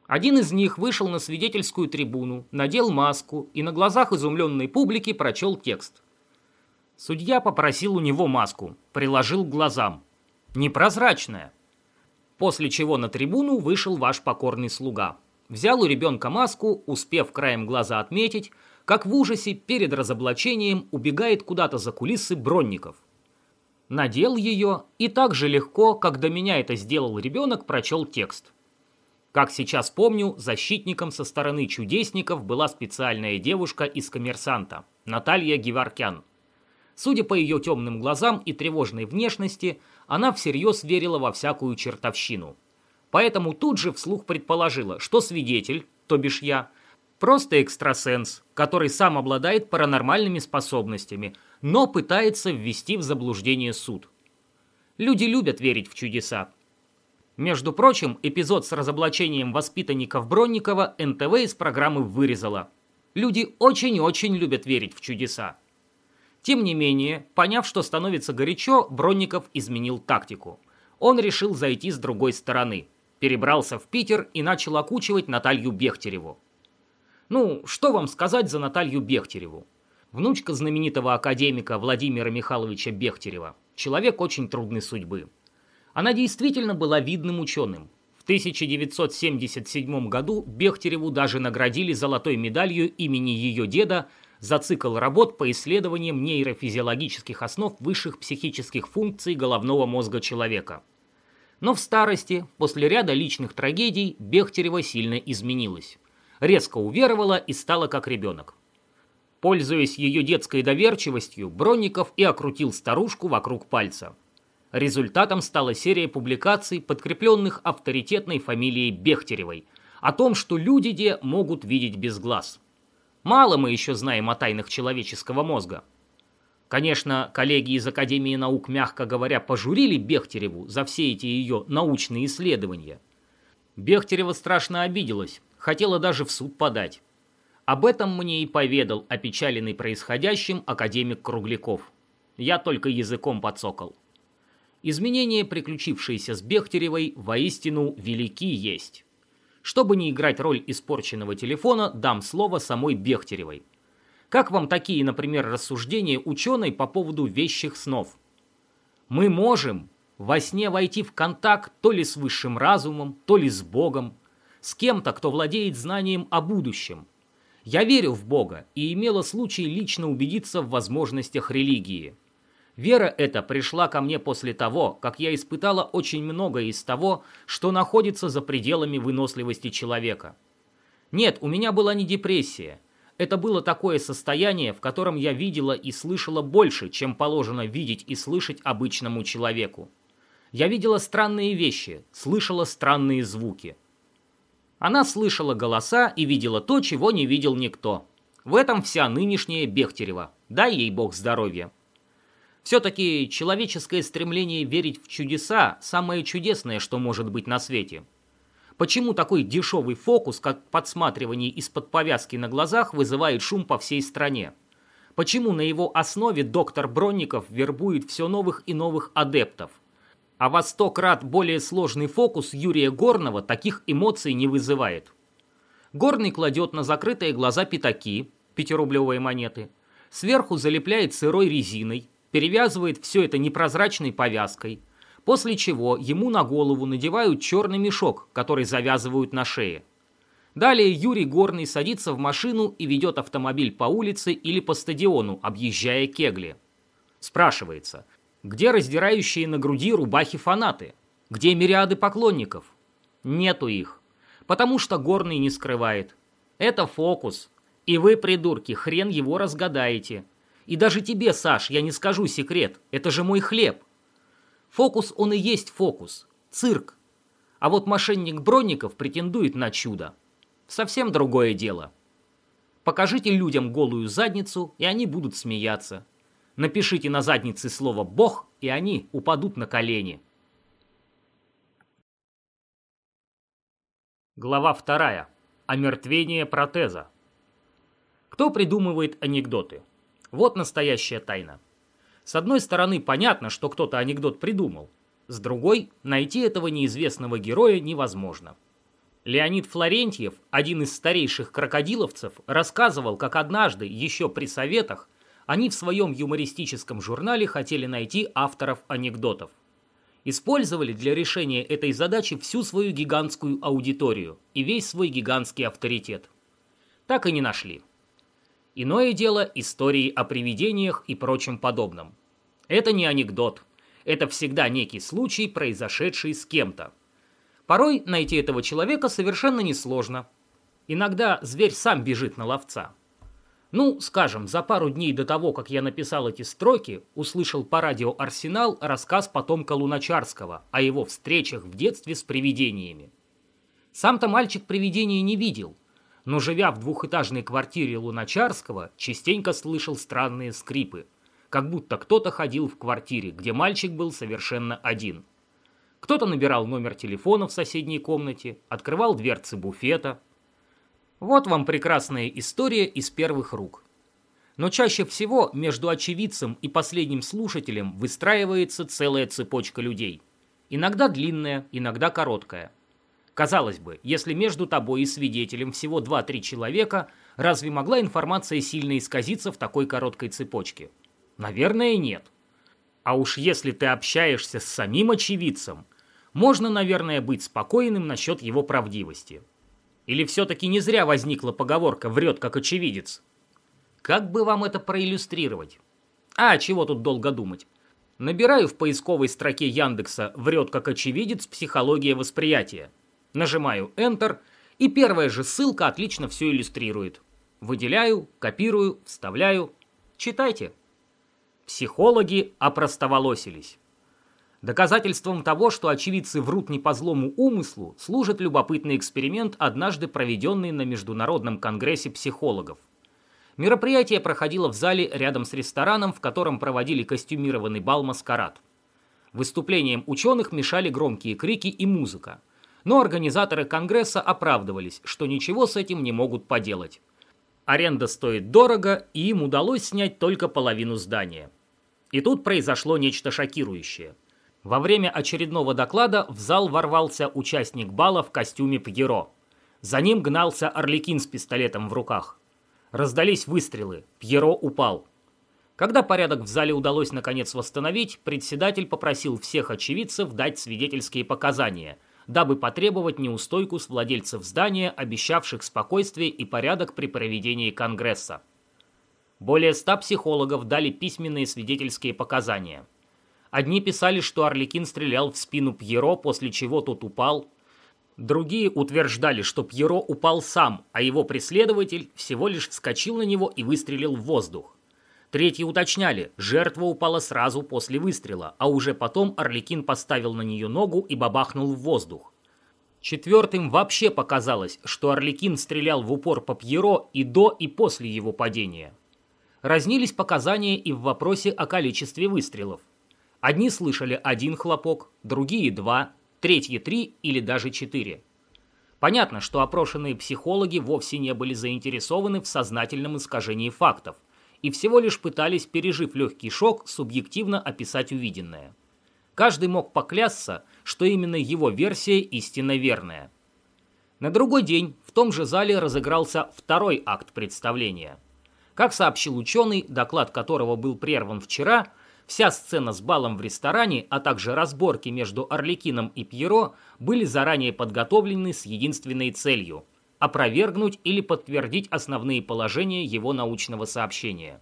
Один из них вышел на свидетельскую трибуну, надел маску и на глазах изумленной публики прочел текст. Судья попросил у него маску, приложил к глазам. Непрозрачная. После чего на трибуну вышел ваш покорный слуга. Взял у ребенка маску, успев краем глаза отметить, как в ужасе перед разоблачением убегает куда-то за кулисы Бронников. Надел ее и так же легко, как до меня это сделал ребенок, прочел текст. Как сейчас помню, защитником со стороны чудесников была специальная девушка из коммерсанта, Наталья Геворкян. Судя по ее темным глазам и тревожной внешности, она всерьез верила во всякую чертовщину. Поэтому тут же вслух предположила, что свидетель, то бишь я, Просто экстрасенс, который сам обладает паранормальными способностями, но пытается ввести в заблуждение суд. Люди любят верить в чудеса. Между прочим, эпизод с разоблачением воспитанников Бронникова НТВ из программы вырезала. Люди очень-очень любят верить в чудеса. Тем не менее, поняв, что становится горячо, Бронников изменил тактику. Он решил зайти с другой стороны. Перебрался в Питер и начал окучивать Наталью Бехтереву. Ну, что вам сказать за Наталью Бехтереву? Внучка знаменитого академика Владимира Михайловича Бехтерева. Человек очень трудной судьбы. Она действительно была видным ученым. В 1977 году Бехтереву даже наградили золотой медалью имени ее деда за цикл работ по исследованиям нейрофизиологических основ высших психических функций головного мозга человека. Но в старости, после ряда личных трагедий, Бехтерева сильно изменилась резко уверовала и стала как ребенок. Пользуясь ее детской доверчивостью, Бронников и окрутил старушку вокруг пальца. Результатом стала серия публикаций, подкрепленных авторитетной фамилией Бехтеревой, о том, что люди де могут видеть без глаз. Мало мы еще знаем о тайнах человеческого мозга. Конечно, коллеги из Академии наук, мягко говоря, пожурили Бехтереву за все эти ее научные исследования. Бехтерева страшно обиделась, хотела даже в суд подать. Об этом мне и поведал опечаленный происходящим академик Кругляков. Я только языком подсокол. Изменения, приключившиеся с Бехтеревой, воистину велики есть. Чтобы не играть роль испорченного телефона, дам слово самой Бехтеревой. Как вам такие, например, рассуждения ученой по поводу вещих снов? Мы можем во сне войти в контакт то ли с высшим разумом, то ли с Богом, с кем-то, кто владеет знанием о будущем. Я верю в Бога и имела случай лично убедиться в возможностях религии. Вера эта пришла ко мне после того, как я испытала очень многое из того, что находится за пределами выносливости человека. Нет, у меня была не депрессия. Это было такое состояние, в котором я видела и слышала больше, чем положено видеть и слышать обычному человеку. Я видела странные вещи, слышала странные звуки. Она слышала голоса и видела то, чего не видел никто. В этом вся нынешняя Бехтерева. Дай ей бог здоровья. Все-таки человеческое стремление верить в чудеса – самое чудесное, что может быть на свете. Почему такой дешевый фокус, как подсматривание из-под повязки на глазах, вызывает шум по всей стране? Почему на его основе доктор Бронников вербует все новых и новых адептов? А во сто крат более сложный фокус Юрия Горного таких эмоций не вызывает. Горный кладет на закрытые глаза пятаки, пятирублевые монеты, сверху залепляет сырой резиной, перевязывает все это непрозрачной повязкой, после чего ему на голову надевают черный мешок, который завязывают на шее. Далее Юрий Горный садится в машину и ведет автомобиль по улице или по стадиону, объезжая кегли. Спрашивается, где раздирающие на груди рубахи фанаты? Где мириады поклонников? Нету их. Потому что Горный не скрывает. Это фокус. И вы, придурки, хрен его разгадаете. И даже тебе, Саш, я не скажу секрет. Это же мой хлеб. Фокус он и есть фокус. Цирк. А вот мошенник Бронников претендует на чудо. Совсем другое дело. Покажите людям голую задницу, и они будут смеяться. Напишите на заднице слово «Бог», и они упадут на колени. Глава вторая. Омертвение протеза. Кто придумывает анекдоты? Вот настоящая тайна. С одной стороны, понятно, что кто-то анекдот придумал. С другой, найти этого неизвестного героя невозможно. Леонид Флорентьев, один из старейших крокодиловцев, рассказывал, как однажды, еще при советах, они в своем юмористическом журнале хотели найти авторов анекдотов. Использовали для решения этой задачи всю свою гигантскую аудиторию и весь свой гигантский авторитет. Так и не нашли. Иное дело истории о привидениях и прочем подобном. Это не анекдот. Это всегда некий случай, произошедший с кем-то. Порой найти этого человека совершенно несложно. Иногда зверь сам бежит на ловца. Ну, скажем, за пару дней до того, как я написал эти строки, услышал по радио «Арсенал» рассказ потомка Луначарского о его встречах в детстве с привидениями. Сам-то мальчик привидения не видел – но живя в двухэтажной квартире Луначарского, частенько слышал странные скрипы, как будто кто-то ходил в квартире, где мальчик был совершенно один. Кто-то набирал номер телефона в соседней комнате, открывал дверцы буфета. Вот вам прекрасная история из первых рук. Но чаще всего между очевидцем и последним слушателем выстраивается целая цепочка людей. Иногда длинная, иногда короткая. Казалось бы, если между тобой и свидетелем всего 2-3 человека, разве могла информация сильно исказиться в такой короткой цепочке? Наверное, нет. А уж если ты общаешься с самим очевидцем, можно, наверное, быть спокойным насчет его правдивости. Или все-таки не зря возникла поговорка «врет как очевидец»? Как бы вам это проиллюстрировать? А, чего тут долго думать? Набираю в поисковой строке Яндекса «врет как очевидец. Психология восприятия». Нажимаю Enter, и первая же ссылка отлично все иллюстрирует. Выделяю, копирую, вставляю. Читайте. Психологи опростоволосились. Доказательством того, что очевидцы врут не по злому умыслу, служит любопытный эксперимент, однажды проведенный на Международном конгрессе психологов. Мероприятие проходило в зале рядом с рестораном, в котором проводили костюмированный бал-маскарад. Выступлениям ученых мешали громкие крики и музыка но организаторы Конгресса оправдывались, что ничего с этим не могут поделать. Аренда стоит дорого, и им удалось снять только половину здания. И тут произошло нечто шокирующее. Во время очередного доклада в зал ворвался участник бала в костюме Пьеро. За ним гнался Орликин с пистолетом в руках. Раздались выстрелы. Пьеро упал. Когда порядок в зале удалось наконец восстановить, председатель попросил всех очевидцев дать свидетельские показания, дабы потребовать неустойку с владельцев здания, обещавших спокойствие и порядок при проведении Конгресса. Более ста психологов дали письменные свидетельские показания. Одни писали, что Орликин стрелял в спину Пьеро, после чего тот упал. Другие утверждали, что Пьеро упал сам, а его преследователь всего лишь вскочил на него и выстрелил в воздух. Третьи уточняли, жертва упала сразу после выстрела, а уже потом Орликин поставил на нее ногу и бабахнул в воздух. Четвертым вообще показалось, что Орликин стрелял в упор по Пьеро и до, и после его падения. Разнились показания и в вопросе о количестве выстрелов. Одни слышали один хлопок, другие два, третьи три или даже четыре. Понятно, что опрошенные психологи вовсе не были заинтересованы в сознательном искажении фактов и всего лишь пытались, пережив легкий шок, субъективно описать увиденное. Каждый мог поклясться, что именно его версия истинно верная. На другой день в том же зале разыгрался второй акт представления. Как сообщил ученый, доклад которого был прерван вчера, вся сцена с балом в ресторане, а также разборки между Орликином и Пьеро были заранее подготовлены с единственной целью – опровергнуть или подтвердить основные положения его научного сообщения.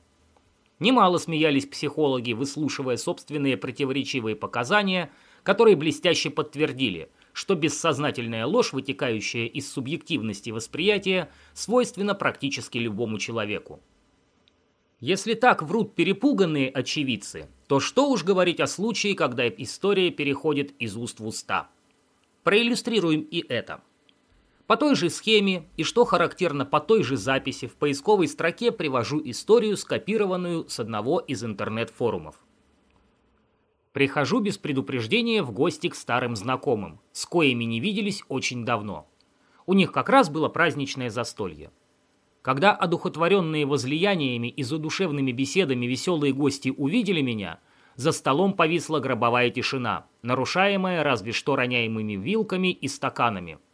Немало смеялись психологи, выслушивая собственные противоречивые показания, которые блестяще подтвердили, что бессознательная ложь, вытекающая из субъективности восприятия, свойственна практически любому человеку. Если так врут перепуганные очевидцы, то что уж говорить о случае, когда история переходит из уст в уста. Проиллюстрируем и это – по той же схеме и, что характерно по той же записи, в поисковой строке привожу историю, скопированную с одного из интернет-форумов. Прихожу без предупреждения в гости к старым знакомым, с коими не виделись очень давно. У них как раз было праздничное застолье. Когда одухотворенные возлияниями и задушевными беседами веселые гости увидели меня, за столом повисла гробовая тишина, нарушаемая разве что роняемыми вилками и стаканами –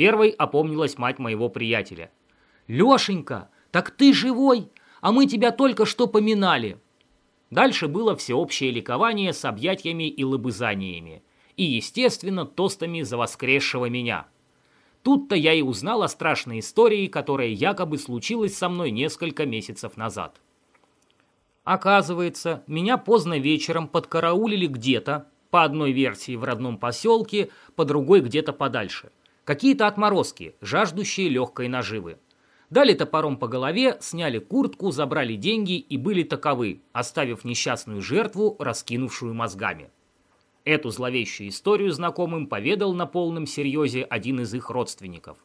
Первой опомнилась мать моего приятеля. «Лешенька, так ты живой, а мы тебя только что поминали!» Дальше было всеобщее ликование с объятиями и лобызаниями. И, естественно, тостами за воскресшего меня. Тут-то я и узнал о страшной истории, которая якобы случилась со мной несколько месяцев назад. Оказывается, меня поздно вечером подкараулили где-то, по одной версии в родном поселке, по другой где-то подальше – Какие-то отморозки, жаждущие легкой наживы. Дали топором по голове, сняли куртку, забрали деньги и были таковы, оставив несчастную жертву, раскинувшую мозгами. Эту зловещую историю знакомым поведал на полном серьезе один из их родственников.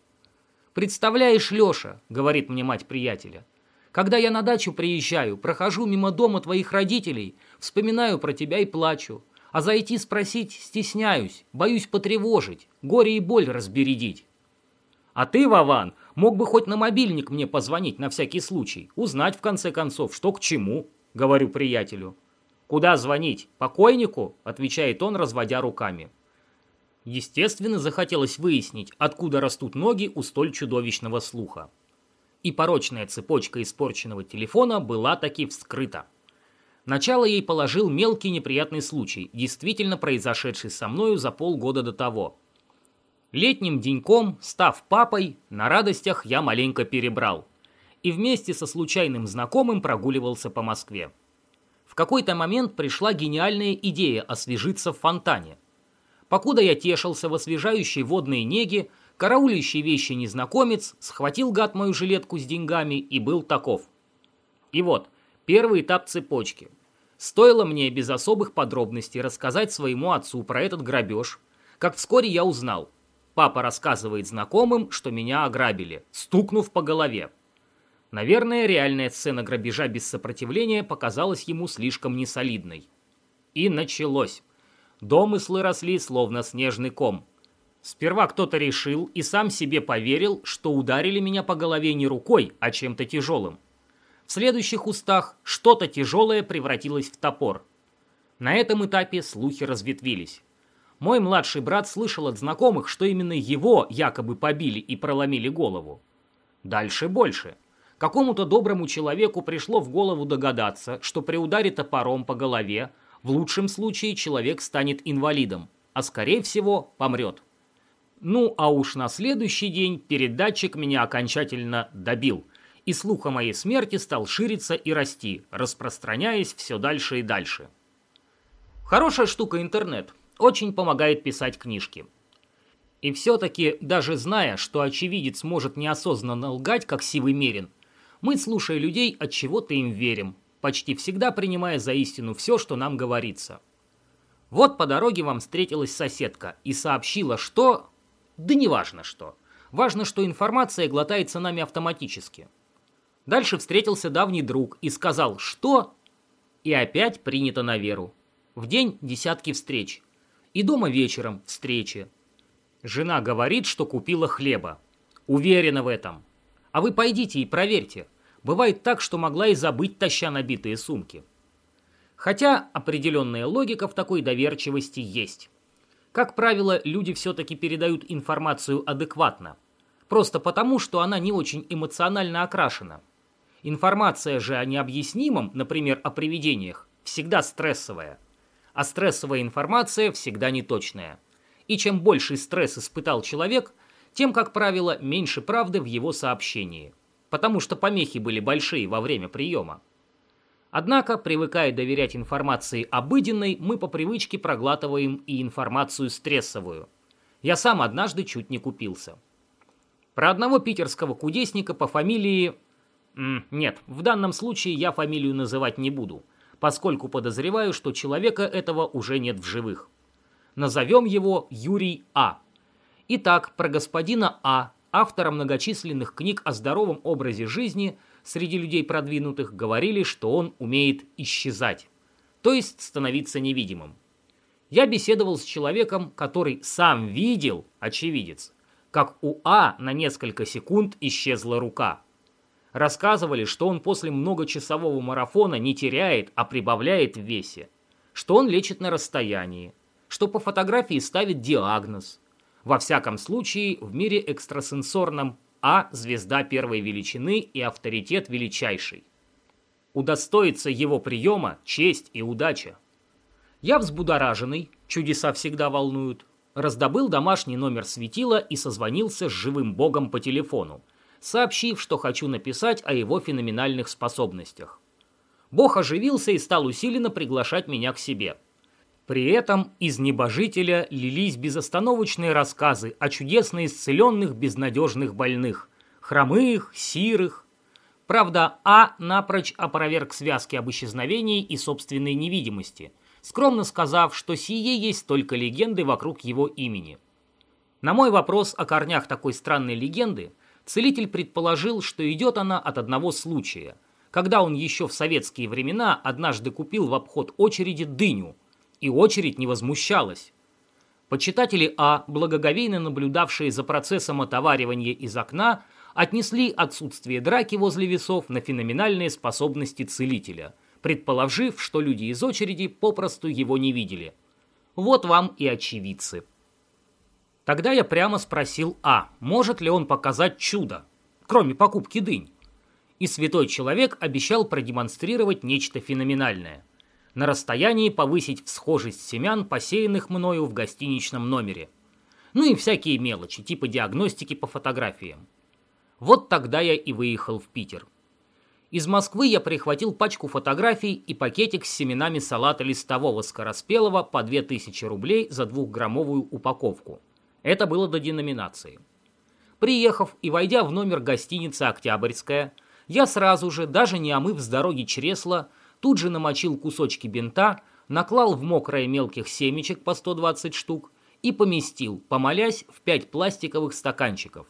«Представляешь, Леша», — говорит мне мать приятеля, «когда я на дачу приезжаю, прохожу мимо дома твоих родителей, вспоминаю про тебя и плачу а зайти спросить стесняюсь, боюсь потревожить, горе и боль разбередить. А ты, Вован, мог бы хоть на мобильник мне позвонить на всякий случай, узнать в конце концов, что к чему, говорю приятелю. Куда звонить? Покойнику? отвечает он, разводя руками. Естественно, захотелось выяснить, откуда растут ноги у столь чудовищного слуха. И порочная цепочка испорченного телефона была таки вскрыта. Начало ей положил мелкий неприятный случай, действительно произошедший со мною за полгода до того. Летним деньком, став папой, на радостях я маленько перебрал. И вместе со случайным знакомым прогуливался по Москве. В какой-то момент пришла гениальная идея освежиться в фонтане. Покуда я тешился в освежающей водной неге, караулищий вещи незнакомец схватил гад мою жилетку с деньгами и был таков. И вот, Первый этап цепочки. Стоило мне без особых подробностей рассказать своему отцу про этот грабеж, как вскоре я узнал. Папа рассказывает знакомым, что меня ограбили, стукнув по голове. Наверное, реальная сцена грабежа без сопротивления показалась ему слишком несолидной. И началось. Домыслы росли, словно снежный ком. Сперва кто-то решил и сам себе поверил, что ударили меня по голове не рукой, а чем-то тяжелым. В следующих устах что-то тяжелое превратилось в топор. На этом этапе слухи разветвились. Мой младший брат слышал от знакомых, что именно его якобы побили и проломили голову. Дальше больше. Какому-то доброму человеку пришло в голову догадаться, что при ударе топором по голове в лучшем случае человек станет инвалидом, а скорее всего помрет. Ну, а уж на следующий день передатчик меня окончательно добил, и слух о моей смерти стал шириться и расти, распространяясь все дальше и дальше. Хорошая штука интернет, очень помогает писать книжки. И все-таки, даже зная, что очевидец может неосознанно лгать, как сивый мерин, мы, слушая людей, от чего-то им верим, почти всегда принимая за истину все, что нам говорится. Вот по дороге вам встретилась соседка и сообщила, что... Да неважно что. Важно, что информация глотается нами автоматически. Дальше встретился давний друг и сказал «что?» И опять принято на веру. В день десятки встреч. И дома вечером встречи. Жена говорит, что купила хлеба. Уверена в этом. А вы пойдите и проверьте. Бывает так, что могла и забыть, таща набитые сумки. Хотя определенная логика в такой доверчивости есть. Как правило, люди все-таки передают информацию адекватно. Просто потому, что она не очень эмоционально окрашена. Информация же о необъяснимом, например, о привидениях, всегда стрессовая. А стрессовая информация всегда неточная. И чем больший стресс испытал человек, тем, как правило, меньше правды в его сообщении. Потому что помехи были большие во время приема. Однако, привыкая доверять информации обыденной, мы по привычке проглатываем и информацию стрессовую. Я сам однажды чуть не купился. Про одного питерского кудесника по фамилии... нет, в данном случае я фамилию называть не буду, поскольку подозреваю, что человека этого уже нет в живых. Назовем его Юрий А. Итак, про господина А, автора многочисленных книг о здоровом образе жизни – среди людей продвинутых говорили, что он умеет исчезать, то есть становиться невидимым. Я беседовал с человеком, который сам видел, очевидец, как у А на несколько секунд исчезла рука. Рассказывали, что он после многочасового марафона не теряет, а прибавляет в весе, что он лечит на расстоянии, что по фотографии ставит диагноз. Во всяком случае, в мире экстрасенсорном а – звезда первой величины и авторитет величайший. Удостоиться его приема – честь и удача. Я взбудораженный, чудеса всегда волнуют, раздобыл домашний номер светила и созвонился с живым богом по телефону, сообщив, что хочу написать о его феноменальных способностях. Бог оживился и стал усиленно приглашать меня к себе – при этом из небожителя лились безостановочные рассказы о чудесно исцеленных безнадежных больных, хромых, сирых. Правда, А напрочь опроверг связки об исчезновении и собственной невидимости, скромно сказав, что сие есть только легенды вокруг его имени. На мой вопрос о корнях такой странной легенды, целитель предположил, что идет она от одного случая, когда он еще в советские времена однажды купил в обход очереди дыню – и очередь не возмущалась. Почитатели А, благоговейно наблюдавшие за процессом отоваривания из окна, отнесли отсутствие драки возле весов на феноменальные способности целителя, предположив, что люди из очереди попросту его не видели. Вот вам и очевидцы. Тогда я прямо спросил А, может ли он показать чудо, кроме покупки дынь. И святой человек обещал продемонстрировать нечто феноменальное – на расстоянии повысить всхожесть семян, посеянных мною в гостиничном номере. Ну и всякие мелочи, типа диагностики по фотографиям. Вот тогда я и выехал в Питер. Из Москвы я прихватил пачку фотографий и пакетик с семенами салата листового скороспелого по 2000 рублей за двухграммовую упаковку. Это было до деноминации. Приехав и войдя в номер гостиницы «Октябрьская», я сразу же, даже не омыв с дороги чресла, тут же намочил кусочки бинта, наклал в мокрое мелких семечек по 120 штук и поместил, помолясь, в пять пластиковых стаканчиков.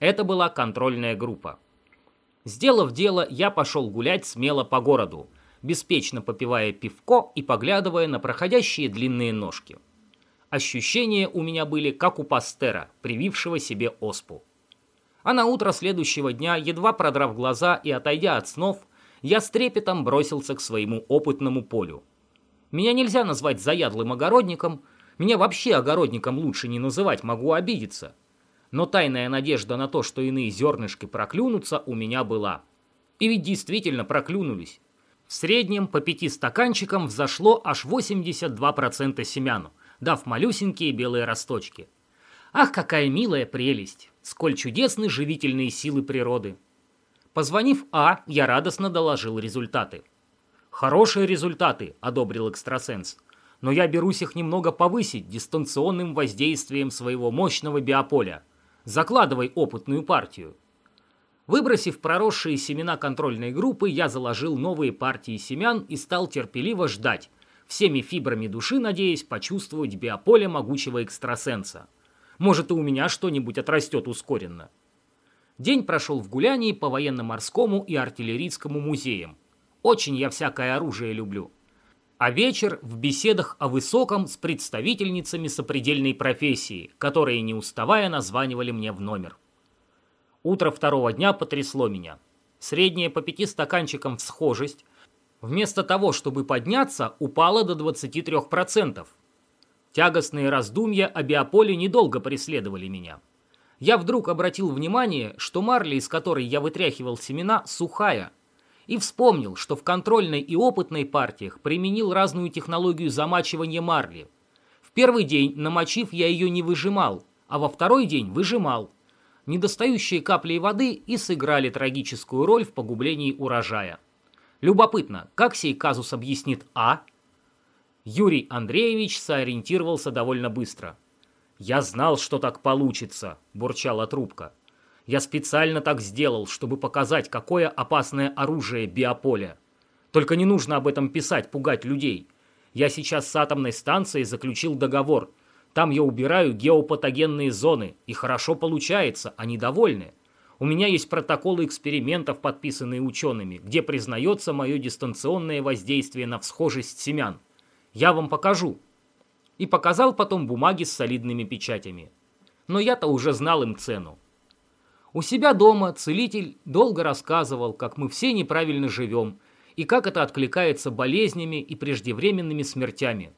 Это была контрольная группа. Сделав дело, я пошел гулять смело по городу, беспечно попивая пивко и поглядывая на проходящие длинные ножки. Ощущения у меня были как у пастера, привившего себе оспу. А на утро следующего дня, едва продрав глаза и отойдя от снов, я с трепетом бросился к своему опытному полю. Меня нельзя назвать заядлым огородником, Меня вообще огородником лучше не называть, могу обидеться. Но тайная надежда на то, что иные зернышки проклюнутся, у меня была. И ведь действительно проклюнулись. В среднем по пяти стаканчикам взошло аж 82% семян, дав малюсенькие белые росточки. Ах, какая милая прелесть! Сколь чудесны живительные силы природы! Позвонив А, я радостно доложил результаты. «Хорошие результаты», — одобрил экстрасенс. «Но я берусь их немного повысить дистанционным воздействием своего мощного биополя. Закладывай опытную партию». Выбросив проросшие семена контрольной группы, я заложил новые партии семян и стал терпеливо ждать, всеми фибрами души надеясь почувствовать биополе могучего экстрасенса. Может, и у меня что-нибудь отрастет ускоренно. День прошел в гулянии по военно-морскому и артиллерийскому музеям. Очень я всякое оружие люблю. А вечер в беседах о высоком с представительницами сопредельной профессии, которые, не уставая, названивали мне в номер. Утро второго дня потрясло меня. Средняя по пяти стаканчикам всхожесть, вместо того, чтобы подняться, упала до 23%. Тягостные раздумья о биополе недолго преследовали меня. Я вдруг обратил внимание, что марля, из которой я вытряхивал семена, сухая – и вспомнил, что в контрольной и опытной партиях применил разную технологию замачивания марли. В первый день, намочив, я ее не выжимал, а во второй день выжимал. Недостающие капли воды и сыграли трагическую роль в погублении урожая. Любопытно, как сей казус объяснит А? Юрий Андреевич сориентировался довольно быстро. «Я знал, что так получится», – бурчала трубка. Я специально так сделал, чтобы показать, какое опасное оружие биополя. Только не нужно об этом писать, пугать людей. Я сейчас с атомной станцией заключил договор. Там я убираю геопатогенные зоны, и хорошо получается, они довольны. У меня есть протоколы экспериментов, подписанные учеными, где признается мое дистанционное воздействие на всхожесть семян. Я вам покажу. И показал потом бумаги с солидными печатями. Но я-то уже знал им цену. У себя дома целитель долго рассказывал, как мы все неправильно живем и как это откликается болезнями и преждевременными смертями.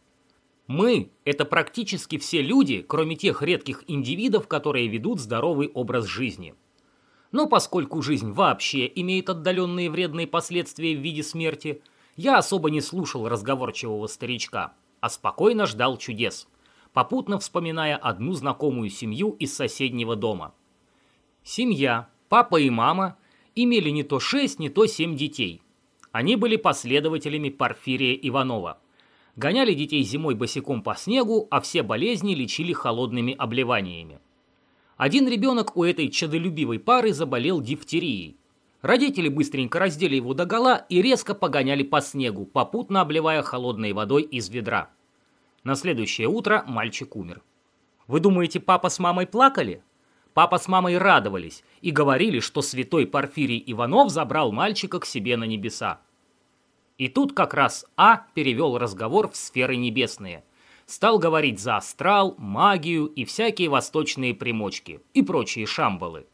Мы – это практически все люди, кроме тех редких индивидов, которые ведут здоровый образ жизни. Но поскольку жизнь вообще имеет отдаленные вредные последствия в виде смерти, я особо не слушал разговорчивого старичка, а спокойно ждал чудес, попутно вспоминая одну знакомую семью из соседнего дома – Семья, папа и мама, имели не то шесть, не то семь детей. Они были последователями Порфирия Иванова. Гоняли детей зимой босиком по снегу, а все болезни лечили холодными обливаниями. Один ребенок у этой чадолюбивой пары заболел дифтерией. Родители быстренько раздели его догола и резко погоняли по снегу, попутно обливая холодной водой из ведра. На следующее утро мальчик умер. Вы думаете, папа с мамой плакали? Папа с мамой радовались и говорили, что святой Порфирий Иванов забрал мальчика к себе на небеса. И тут как раз А перевел разговор в сферы небесные. Стал говорить за астрал, магию и всякие восточные примочки и прочие шамбалы.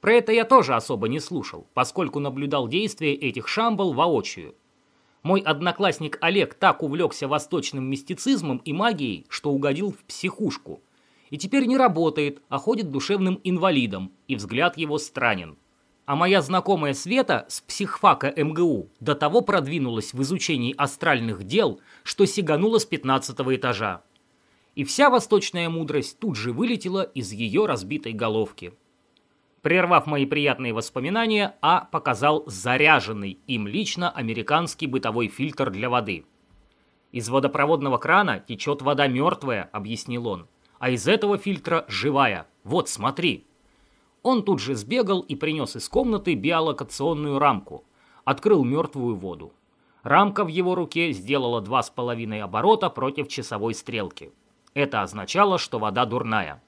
Про это я тоже особо не слушал, поскольку наблюдал действия этих шамбал воочию. Мой одноклассник Олег так увлекся восточным мистицизмом и магией, что угодил в психушку – и теперь не работает, а ходит душевным инвалидом, и взгляд его странен. А моя знакомая Света с психфака МГУ до того продвинулась в изучении астральных дел, что сиганула с 15 этажа. И вся восточная мудрость тут же вылетела из ее разбитой головки. Прервав мои приятные воспоминания, А показал заряженный им лично американский бытовой фильтр для воды. «Из водопроводного крана течет вода мертвая», — объяснил он а из этого фильтра живая. Вот, смотри». Он тут же сбегал и принес из комнаты биолокационную рамку. Открыл мертвую воду. Рамка в его руке сделала два с половиной оборота против часовой стрелки. Это означало, что вода дурная.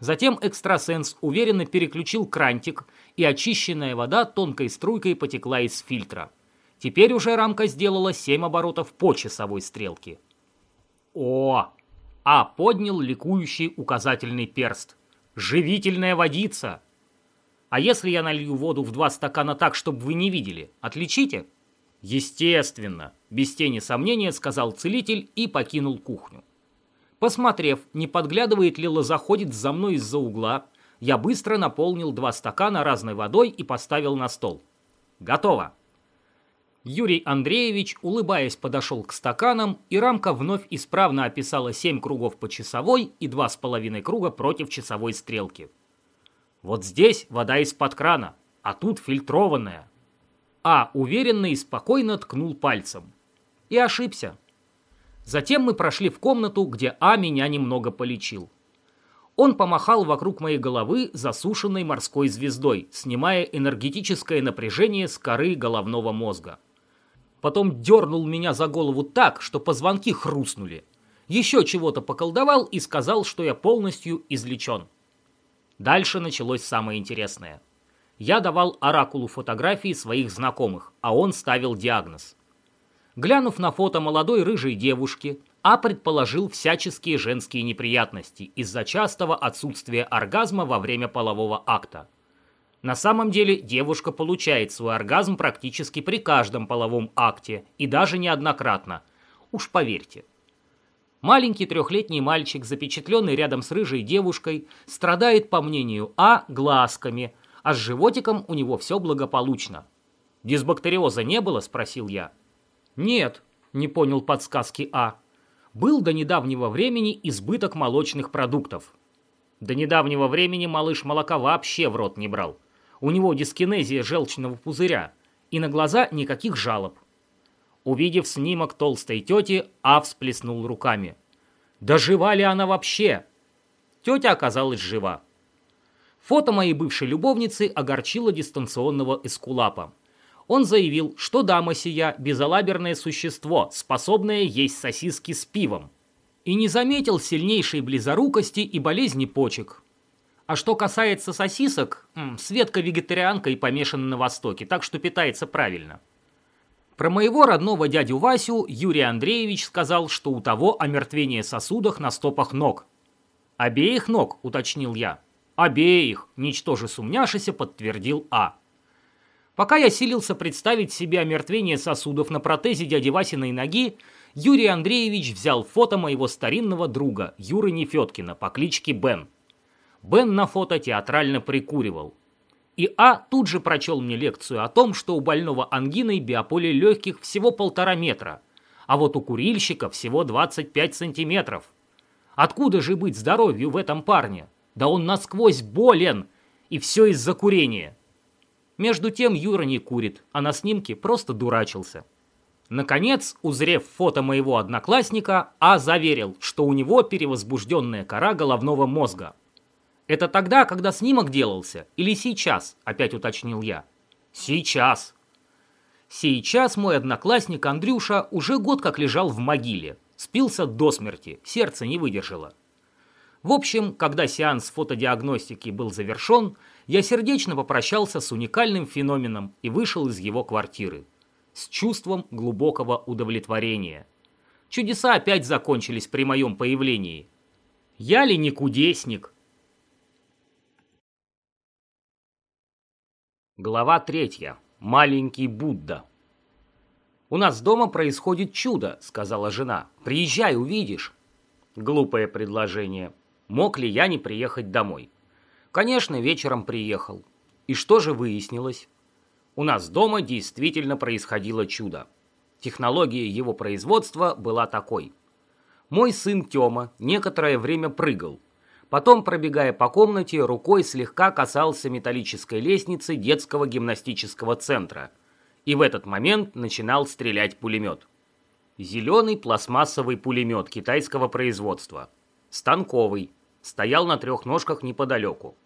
Затем экстрасенс уверенно переключил крантик, и очищенная вода тонкой струйкой потекла из фильтра. Теперь уже рамка сделала 7 оборотов по часовой стрелке. О, а поднял ликующий указательный перст. «Живительная водица!» «А если я налью воду в два стакана так, чтобы вы не видели, отличите?» «Естественно!» – без тени сомнения сказал целитель и покинул кухню. Посмотрев, не подглядывает ли лозоходец за мной из-за угла, я быстро наполнил два стакана разной водой и поставил на стол. Готово. Юрий Андреевич, улыбаясь, подошел к стаканам, и рамка вновь исправно описала семь кругов по часовой и два с половиной круга против часовой стрелки. Вот здесь вода из-под крана, а тут фильтрованная. А уверенно и спокойно ткнул пальцем. И ошибся. Затем мы прошли в комнату, где А меня немного полечил. Он помахал вокруг моей головы засушенной морской звездой, снимая энергетическое напряжение с коры головного мозга. Потом дернул меня за голову так, что позвонки хрустнули. Еще чего-то поколдовал и сказал, что я полностью излечен. Дальше началось самое интересное. Я давал оракулу фотографии своих знакомых, а он ставил диагноз – Глянув на фото молодой рыжей девушки, А предположил всяческие женские неприятности из-за частого отсутствия оргазма во время полового акта. На самом деле девушка получает свой оргазм практически при каждом половом акте и даже неоднократно. Уж поверьте. Маленький трехлетний мальчик, запечатленный рядом с рыжей девушкой, страдает, по мнению А, глазками, а с животиком у него все благополучно. «Дисбактериоза не было?» – спросил я. «Нет», — не понял подсказки А. «Был до недавнего времени избыток молочных продуктов». До недавнего времени малыш молока вообще в рот не брал. У него дискинезия желчного пузыря, и на глаза никаких жалоб. Увидев снимок толстой тети, А всплеснул руками. «Да жива ли она вообще?» Тетя оказалась жива. Фото моей бывшей любовницы огорчило дистанционного эскулапа он заявил, что дама сия – безалаберное существо, способное есть сосиски с пивом, и не заметил сильнейшей близорукости и болезни почек. А что касается сосисок, Светка вегетарианка и помешана на Востоке, так что питается правильно. Про моего родного дядю Васю Юрий Андреевич сказал, что у того омертвение сосудов на стопах ног. «Обеих ног», — уточнил я. «Обеих», — ничтоже сумняшися, подтвердил А. Пока я силился представить себе омертвение сосудов на протезе дяди Васиной ноги, Юрий Андреевич взял фото моего старинного друга Юры Нефеткина по кличке Бен. Бен на фото театрально прикуривал. И А тут же прочел мне лекцию о том, что у больного ангиной биополе легких всего полтора метра, а вот у курильщика всего 25 сантиметров. Откуда же быть здоровью в этом парне? Да он насквозь болен, и все из-за курения. Между тем Юра не курит, а на снимке просто дурачился. Наконец, узрев фото моего одноклассника, А заверил, что у него перевозбужденная кора головного мозга. «Это тогда, когда снимок делался, или сейчас?» – опять уточнил я. «Сейчас». Сейчас мой одноклассник Андрюша уже год как лежал в могиле. Спился до смерти, сердце не выдержало. В общем, когда сеанс фотодиагностики был завершен, я сердечно попрощался с уникальным феноменом и вышел из его квартиры. С чувством глубокого удовлетворения. Чудеса опять закончились при моем появлении. Я ли не кудесник? Глава третья. Маленький Будда. «У нас дома происходит чудо», — сказала жена. «Приезжай, увидишь». Глупое предложение. Мог ли я не приехать домой? Конечно, вечером приехал. И что же выяснилось? У нас дома действительно происходило чудо. Технология его производства была такой. Мой сын Тёма некоторое время прыгал. Потом, пробегая по комнате, рукой слегка касался металлической лестницы детского гимнастического центра. И в этот момент начинал стрелять пулемет. Зеленый пластмассовый пулемет китайского производства. Станковый. Стоял на трех ножках неподалеку.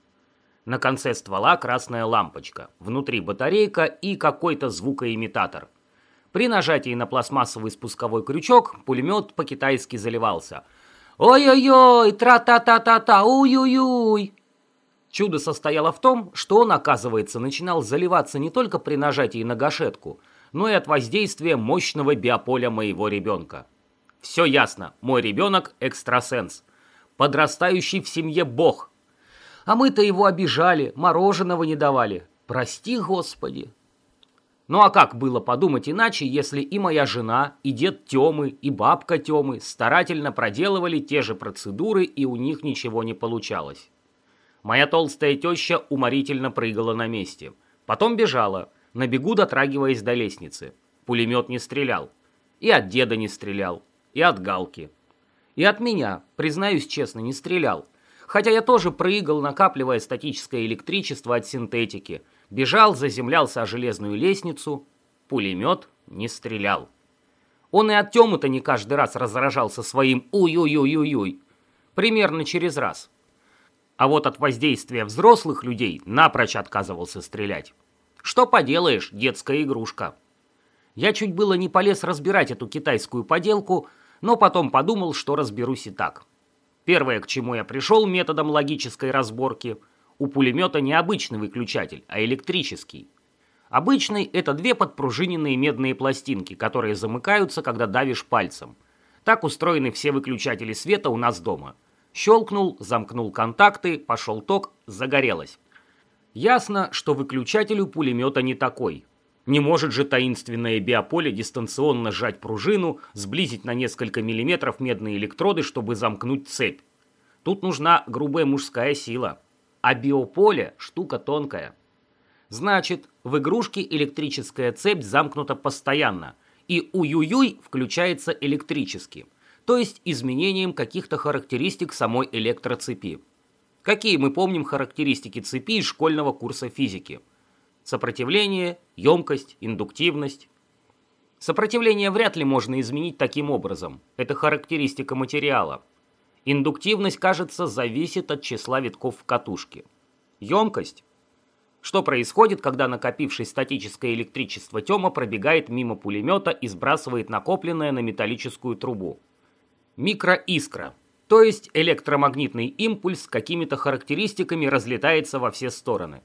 На конце ствола красная лампочка, внутри батарейка и какой-то звукоимитатор. При нажатии на пластмассовый спусковой крючок пулемет по-китайски заливался. «Ой-ой-ой! Тра-та-та-та-та! Уй-уй-уй!» Чудо состояло в том, что он, оказывается, начинал заливаться не только при нажатии на гашетку, но и от воздействия мощного биополя моего ребенка. Все ясно, мой ребенок – экстрасенс. Подрастающий в семье бог, а мы-то его обижали, мороженого не давали. Прости, Господи. Ну а как было подумать иначе, если и моя жена, и дед Тёмы, и бабка Тёмы старательно проделывали те же процедуры, и у них ничего не получалось. Моя толстая теща уморительно прыгала на месте. Потом бежала, на бегу дотрагиваясь до лестницы. Пулемет не стрелял. И от деда не стрелял. И от Галки. И от меня, признаюсь честно, не стрелял. Хотя я тоже прыгал, накапливая статическое электричество от синтетики. Бежал, заземлялся о железную лестницу. Пулемет не стрелял. Он и от Тёмы-то не каждый раз разражался своим «уй-уй-уй-уй-уй». Примерно через раз. А вот от воздействия взрослых людей напрочь отказывался стрелять. Что поделаешь, детская игрушка. Я чуть было не полез разбирать эту китайскую поделку, но потом подумал, что разберусь и так. Первое, к чему я пришел методом логической разборки, у пулемета не обычный выключатель, а электрический. Обычный – это две подпружиненные медные пластинки, которые замыкаются, когда давишь пальцем. Так устроены все выключатели света у нас дома. Щелкнул, замкнул контакты, пошел ток, загорелось. Ясно, что выключатель у пулемета не такой. Не может же таинственное биополе дистанционно сжать пружину, сблизить на несколько миллиметров медные электроды, чтобы замкнуть цепь. Тут нужна грубая мужская сила. А биополе – штука тонкая. Значит, в игрушке электрическая цепь замкнута постоянно, и уююй включается электрически, то есть изменением каких-то характеристик самой электроцепи. Какие мы помним характеристики цепи из школьного курса физики – Сопротивление, емкость, индуктивность. Сопротивление вряд ли можно изменить таким образом. Это характеристика материала. Индуктивность, кажется, зависит от числа витков в катушке. Емкость. Что происходит, когда накопившее статическое электричество Тёма пробегает мимо пулемета и сбрасывает накопленное на металлическую трубу? Микроискра. То есть электромагнитный импульс с какими-то характеристиками разлетается во все стороны.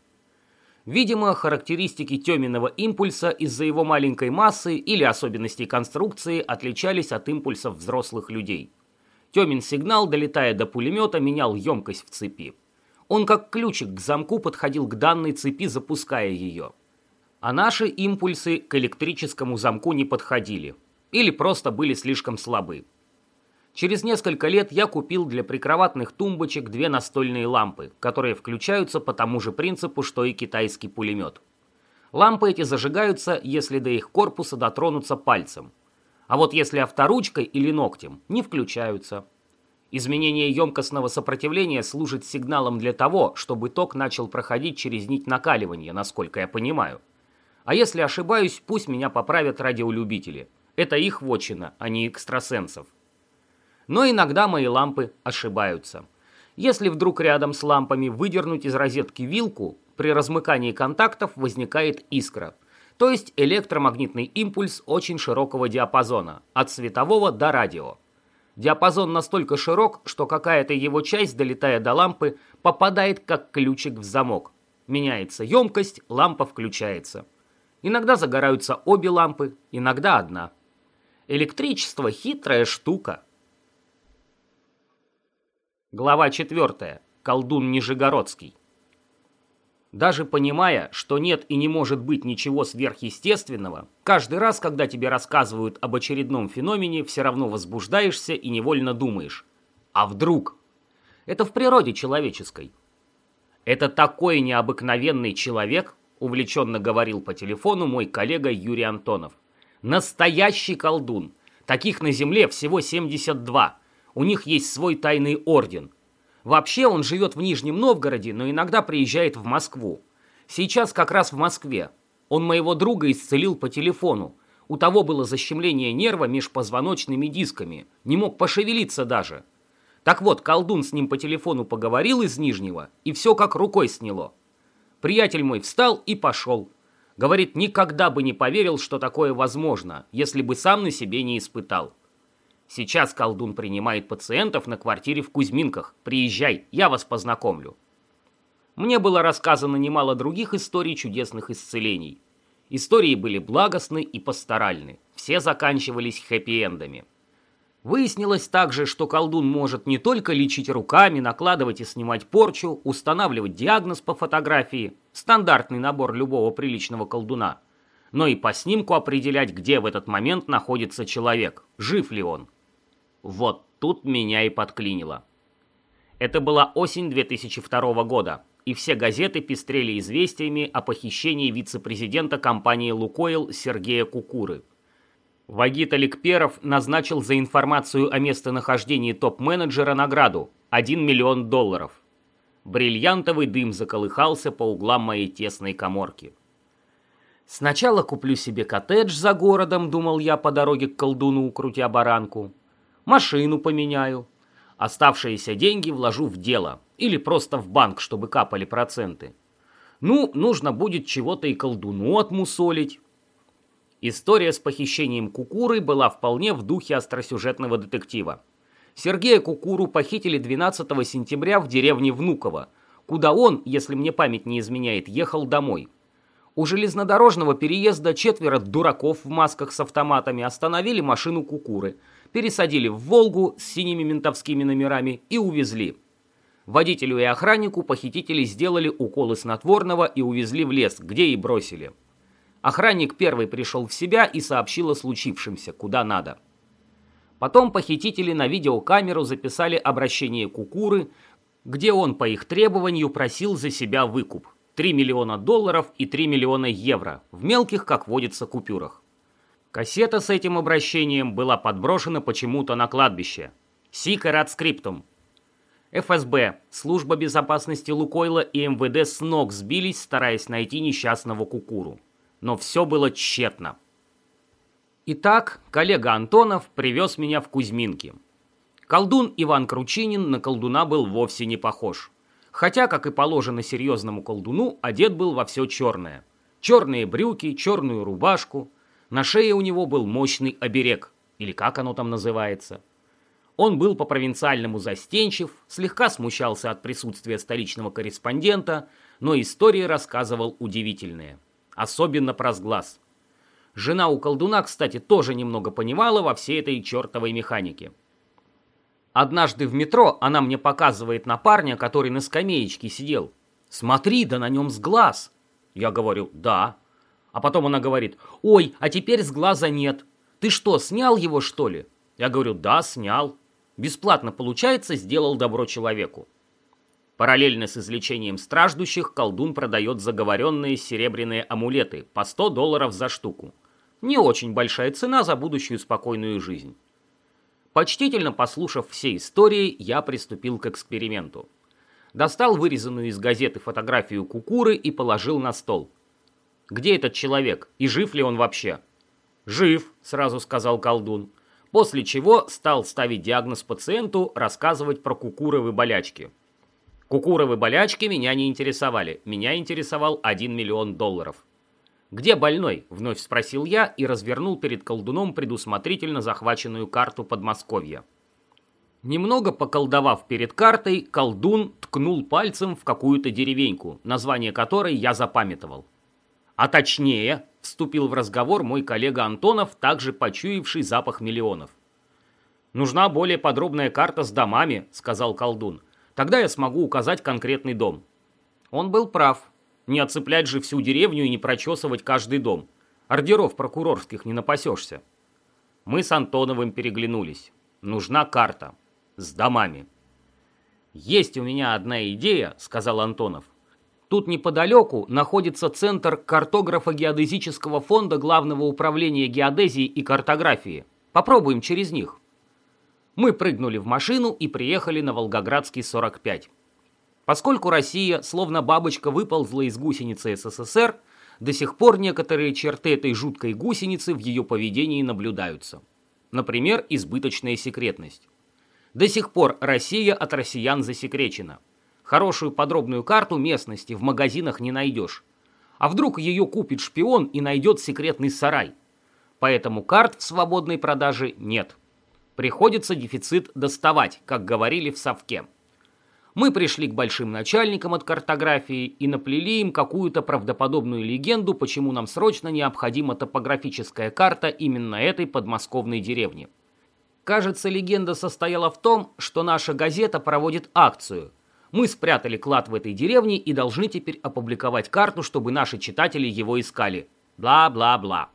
Видимо, характеристики Тёминого импульса из-за его маленькой массы или особенностей конструкции отличались от импульсов взрослых людей. Тёмин сигнал, долетая до пулемета, менял емкость в цепи. Он как ключик к замку подходил к данной цепи, запуская ее. А наши импульсы к электрическому замку не подходили. Или просто были слишком слабы. Через несколько лет я купил для прикроватных тумбочек две настольные лампы, которые включаются по тому же принципу, что и китайский пулемет. Лампы эти зажигаются, если до их корпуса дотронуться пальцем. А вот если авторучкой или ногтем, не включаются. Изменение емкостного сопротивления служит сигналом для того, чтобы ток начал проходить через нить накаливания, насколько я понимаю. А если ошибаюсь, пусть меня поправят радиолюбители. Это их вотчина, а не экстрасенсов. Но иногда мои лампы ошибаются. Если вдруг рядом с лампами выдернуть из розетки вилку, при размыкании контактов возникает искра. То есть электромагнитный импульс очень широкого диапазона, от светового до радио. Диапазон настолько широк, что какая-то его часть, долетая до лампы, попадает как ключик в замок. Меняется емкость, лампа включается. Иногда загораются обе лампы, иногда одна. Электричество – хитрая штука. Глава 4. Колдун Нижегородский. Даже понимая, что нет и не может быть ничего сверхъестественного, каждый раз, когда тебе рассказывают об очередном феномене, все равно возбуждаешься и невольно думаешь. А вдруг? Это в природе человеческой. Это такой необыкновенный человек, увлеченно говорил по телефону мой коллега Юрий Антонов. Настоящий колдун. Таких на Земле всего 72. У них есть свой тайный орден. Вообще он живет в Нижнем Новгороде, но иногда приезжает в Москву. Сейчас как раз в Москве. Он моего друга исцелил по телефону. У того было защемление нерва межпозвоночными дисками. Не мог пошевелиться даже. Так вот, колдун с ним по телефону поговорил из Нижнего, и все как рукой сняло. Приятель мой встал и пошел. Говорит, никогда бы не поверил, что такое возможно, если бы сам на себе не испытал. Сейчас колдун принимает пациентов на квартире в Кузьминках. Приезжай, я вас познакомлю. Мне было рассказано немало других историй чудесных исцелений. Истории были благостны и пасторальны. Все заканчивались хэппи-эндами. Выяснилось также, что колдун может не только лечить руками, накладывать и снимать порчу, устанавливать диагноз по фотографии, стандартный набор любого приличного колдуна, но и по снимку определять, где в этот момент находится человек, жив ли он. Вот тут меня и подклинило. Это была осень 2002 года, и все газеты пестрели известиями о похищении вице-президента компании «Лукойл» Сергея Кукуры. Вагит Аликперов назначил за информацию о местонахождении топ-менеджера награду – 1 миллион долларов. Бриллиантовый дым заколыхался по углам моей тесной коморки. «Сначала куплю себе коттедж за городом», — думал я по дороге к колдуну, крутя баранку. «Машину поменяю. Оставшиеся деньги вложу в дело. Или просто в банк, чтобы капали проценты. Ну, нужно будет чего-то и колдуну отмусолить». История с похищением Кукуры была вполне в духе остросюжетного детектива. Сергея Кукуру похитили 12 сентября в деревне Внуково, куда он, если мне память не изменяет, ехал домой. У железнодорожного переезда четверо дураков в масках с автоматами остановили машину Кукуры, пересадили в «Волгу» с синими ментовскими номерами и увезли. Водителю и охраннику похитители сделали уколы снотворного и увезли в лес, где и бросили. Охранник первый пришел в себя и сообщил о случившемся, куда надо. Потом похитители на видеокамеру записали обращение Кукуры, где он по их требованию просил за себя выкуп. 3 миллиона долларов и 3 миллиона евро в мелких, как водится, купюрах. Кассета с этим обращением была подброшена почему-то на кладбище. Сикарат скриптум. ФСБ, Служба безопасности Лукойла и МВД с ног сбились, стараясь найти несчастного Кукуру. Но все было тщетно. Итак, коллега Антонов привез меня в Кузьминки. Колдун Иван Кручинин на колдуна был вовсе не похож. Хотя, как и положено серьезному колдуну, одет был во все черное. Черные брюки, черную рубашку. На шее у него был мощный оберег, или как оно там называется. Он был по-провинциальному застенчив, слегка смущался от присутствия столичного корреспондента, но истории рассказывал удивительные. Особенно про сглаз. Жена у колдуна, кстати, тоже немного понимала во всей этой чертовой механике. Однажды в метро она мне показывает на парня, который на скамеечке сидел. «Смотри, да на нем с глаз!» Я говорю «да». А потом она говорит «Ой, а теперь с глаза нет. Ты что, снял его, что ли?» Я говорю «Да, снял». Бесплатно, получается, сделал добро человеку. Параллельно с излечением страждущих колдун продает заговоренные серебряные амулеты по 100 долларов за штуку. Не очень большая цена за будущую спокойную жизнь. Почтительно послушав все истории, я приступил к эксперименту. Достал вырезанную из газеты фотографию кукуры и положил на стол. «Где этот человек? И жив ли он вообще?» «Жив», — сразу сказал колдун. После чего стал ставить диагноз пациенту, рассказывать про кукуровы болячки. Кукуровы болячки меня не интересовали. Меня интересовал 1 миллион долларов. «Где больной?» – вновь спросил я и развернул перед колдуном предусмотрительно захваченную карту Подмосковья. Немного поколдовав перед картой, колдун ткнул пальцем в какую-то деревеньку, название которой я запамятовал. А точнее, вступил в разговор мой коллега Антонов, также почуявший запах миллионов. «Нужна более подробная карта с домами», — сказал колдун. «Тогда я смогу указать конкретный дом». Он был прав. Не оцеплять же всю деревню и не прочесывать каждый дом. Ордеров прокурорских не напасешься. Мы с Антоновым переглянулись. Нужна карта. С домами. «Есть у меня одна идея», — сказал Антонов. «Тут неподалеку находится центр картографо-геодезического фонда Главного управления геодезии и картографии. Попробуем через них». Мы прыгнули в машину и приехали на Волгоградский 45. Поскольку Россия, словно бабочка, выползла из гусеницы СССР, до сих пор некоторые черты этой жуткой гусеницы в ее поведении наблюдаются. Например, избыточная секретность. До сих пор Россия от россиян засекречена. Хорошую подробную карту местности в магазинах не найдешь. А вдруг ее купит шпион и найдет секретный сарай? Поэтому карт в свободной продаже нет. Приходится дефицит доставать, как говорили в Совке. Мы пришли к большим начальникам от картографии и наплели им какую-то правдоподобную легенду, почему нам срочно необходима топографическая карта именно этой подмосковной деревни. Кажется, легенда состояла в том, что наша газета проводит акцию. Мы спрятали клад в этой деревне и должны теперь опубликовать карту, чтобы наши читатели его искали. Бла-бла-бла.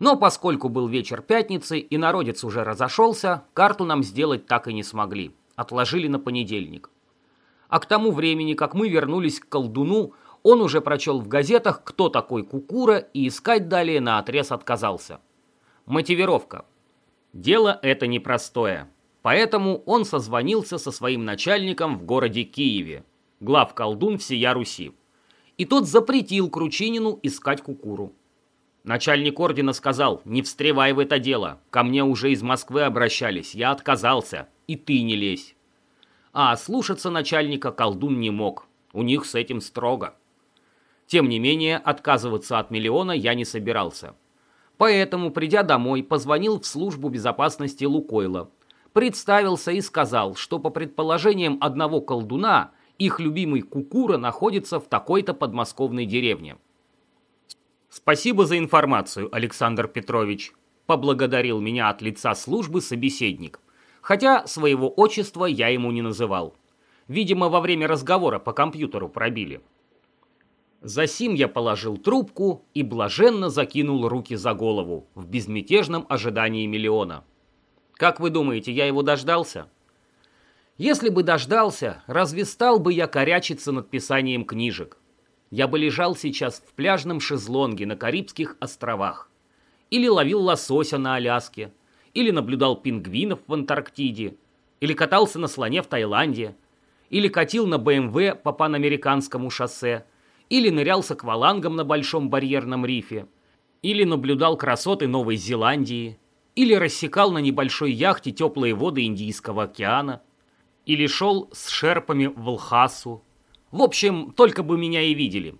Но поскольку был вечер пятницы и народец уже разошелся, карту нам сделать так и не смогли. Отложили на понедельник. А к тому времени, как мы вернулись к колдуну, он уже прочел в газетах, кто такой Кукура, и искать далее на отрез отказался. Мотивировка. Дело это непростое. Поэтому он созвонился со своим начальником в городе Киеве, глав колдун всея Руси. И тот запретил Кручинину искать Кукуру. Начальник ордена сказал, не встревай в это дело, ко мне уже из Москвы обращались, я отказался, и ты не лезь. А слушаться начальника колдун не мог, у них с этим строго. Тем не менее, отказываться от миллиона я не собирался. Поэтому, придя домой, позвонил в службу безопасности Лукойла, представился и сказал, что по предположениям одного колдуна, их любимый Кукура находится в такой-то подмосковной деревне. «Спасибо за информацию, Александр Петрович», – поблагодарил меня от лица службы собеседник, хотя своего отчества я ему не называл. Видимо, во время разговора по компьютеру пробили. Засим я положил трубку и блаженно закинул руки за голову в безмятежном ожидании миллиона. Как вы думаете, я его дождался? Если бы дождался, разве стал бы я корячиться над писанием книжек? я бы лежал сейчас в пляжном шезлонге на Карибских островах, или ловил лосося на Аляске, или наблюдал пингвинов в Антарктиде, или катался на слоне в Таиланде, или катил на БМВ по панамериканскому шоссе, или нырял с аквалангом на Большом барьерном рифе, или наблюдал красоты Новой Зеландии, или рассекал на небольшой яхте теплые воды Индийского океана, или шел с шерпами в Лхасу, в общем, только бы меня и видели.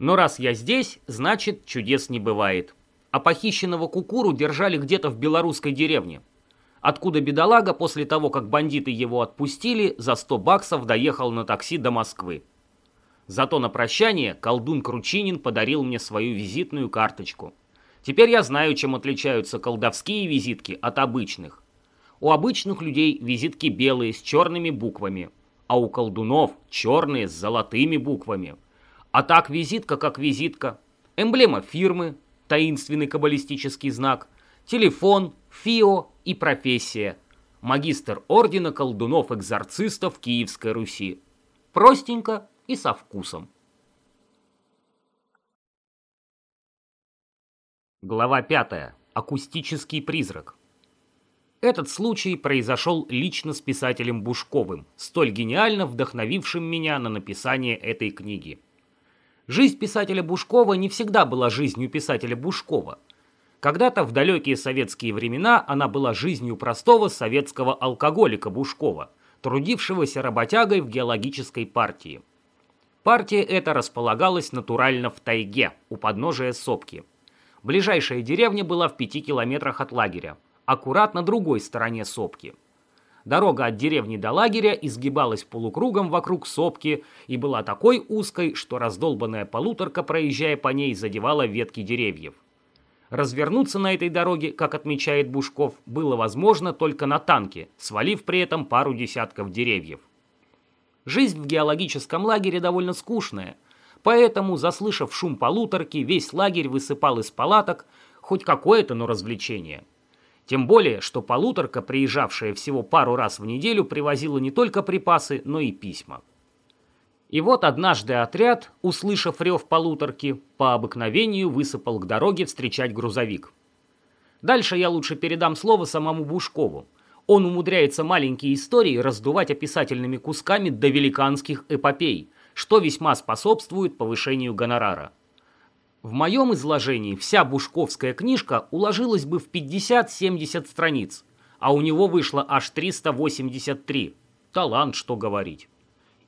Но раз я здесь, значит, чудес не бывает. А похищенного кукуру держали где-то в белорусской деревне. Откуда бедолага после того, как бандиты его отпустили, за 100 баксов доехал на такси до Москвы. Зато на прощание колдун Кручинин подарил мне свою визитную карточку. Теперь я знаю, чем отличаются колдовские визитки от обычных. У обычных людей визитки белые с черными буквами – а у колдунов черные с золотыми буквами. А так визитка как визитка. Эмблема фирмы, таинственный каббалистический знак, телефон, ФИО и профессия. Магистр ордена колдунов-экзорцистов Киевской Руси. Простенько и со вкусом. Глава 5. Акустический призрак. Этот случай произошел лично с писателем Бушковым, столь гениально вдохновившим меня на написание этой книги. Жизнь писателя Бушкова не всегда была жизнью писателя Бушкова. Когда-то в далекие советские времена она была жизнью простого советского алкоголика Бушкова, трудившегося работягой в геологической партии. Партия эта располагалась натурально в тайге, у подножия сопки. Ближайшая деревня была в пяти километрах от лагеря аккурат на другой стороне сопки. Дорога от деревни до лагеря изгибалась полукругом вокруг сопки и была такой узкой, что раздолбанная полуторка, проезжая по ней, задевала ветки деревьев. Развернуться на этой дороге, как отмечает Бушков, было возможно только на танке, свалив при этом пару десятков деревьев. Жизнь в геологическом лагере довольно скучная, поэтому, заслышав шум полуторки, весь лагерь высыпал из палаток хоть какое-то, но развлечение – тем более, что полуторка, приезжавшая всего пару раз в неделю, привозила не только припасы, но и письма. И вот однажды отряд, услышав рев полуторки, по обыкновению высыпал к дороге встречать грузовик. Дальше я лучше передам слово самому Бушкову. Он умудряется маленькие истории раздувать описательными кусками до великанских эпопей, что весьма способствует повышению гонорара. В моем изложении вся бушковская книжка уложилась бы в 50-70 страниц, а у него вышло аж 383. Талант, что говорить.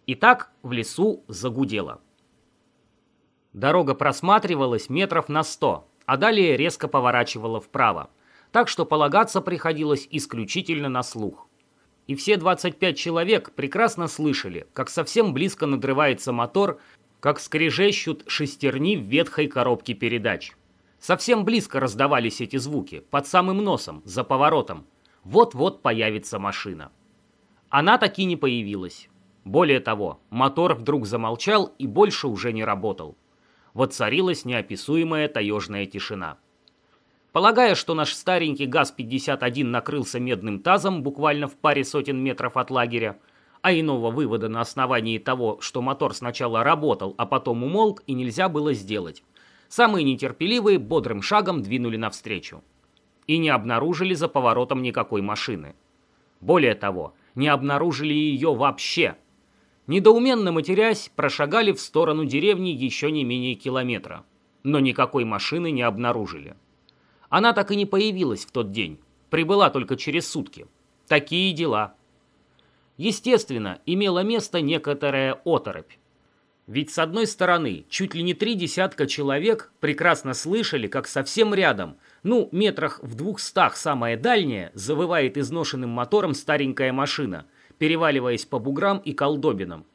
Итак, в лесу загудело. Дорога просматривалась метров на 100, а далее резко поворачивала вправо, так что полагаться приходилось исключительно на слух. И все 25 человек прекрасно слышали, как совсем близко надрывается мотор как скрежещут шестерни в ветхой коробке передач. Совсем близко раздавались эти звуки, под самым носом, за поворотом. Вот-вот появится машина. Она таки не появилась. Более того, мотор вдруг замолчал и больше уже не работал. Воцарилась неописуемая таежная тишина. Полагая, что наш старенький ГАЗ-51 накрылся медным тазом буквально в паре сотен метров от лагеря, а иного вывода на основании того, что мотор сначала работал, а потом умолк и нельзя было сделать, самые нетерпеливые бодрым шагом двинули навстречу. И не обнаружили за поворотом никакой машины. Более того, не обнаружили ее вообще. Недоуменно матерясь, прошагали в сторону деревни еще не менее километра, но никакой машины не обнаружили. Она так и не появилась в тот день. Прибыла только через сутки. Такие дела. Естественно, имела место некоторая оторопь. Ведь с одной стороны, чуть ли не три десятка человек прекрасно слышали, как совсем рядом, ну, метрах в двухстах самая дальняя, завывает изношенным мотором старенькая машина, переваливаясь по буграм и колдобинам.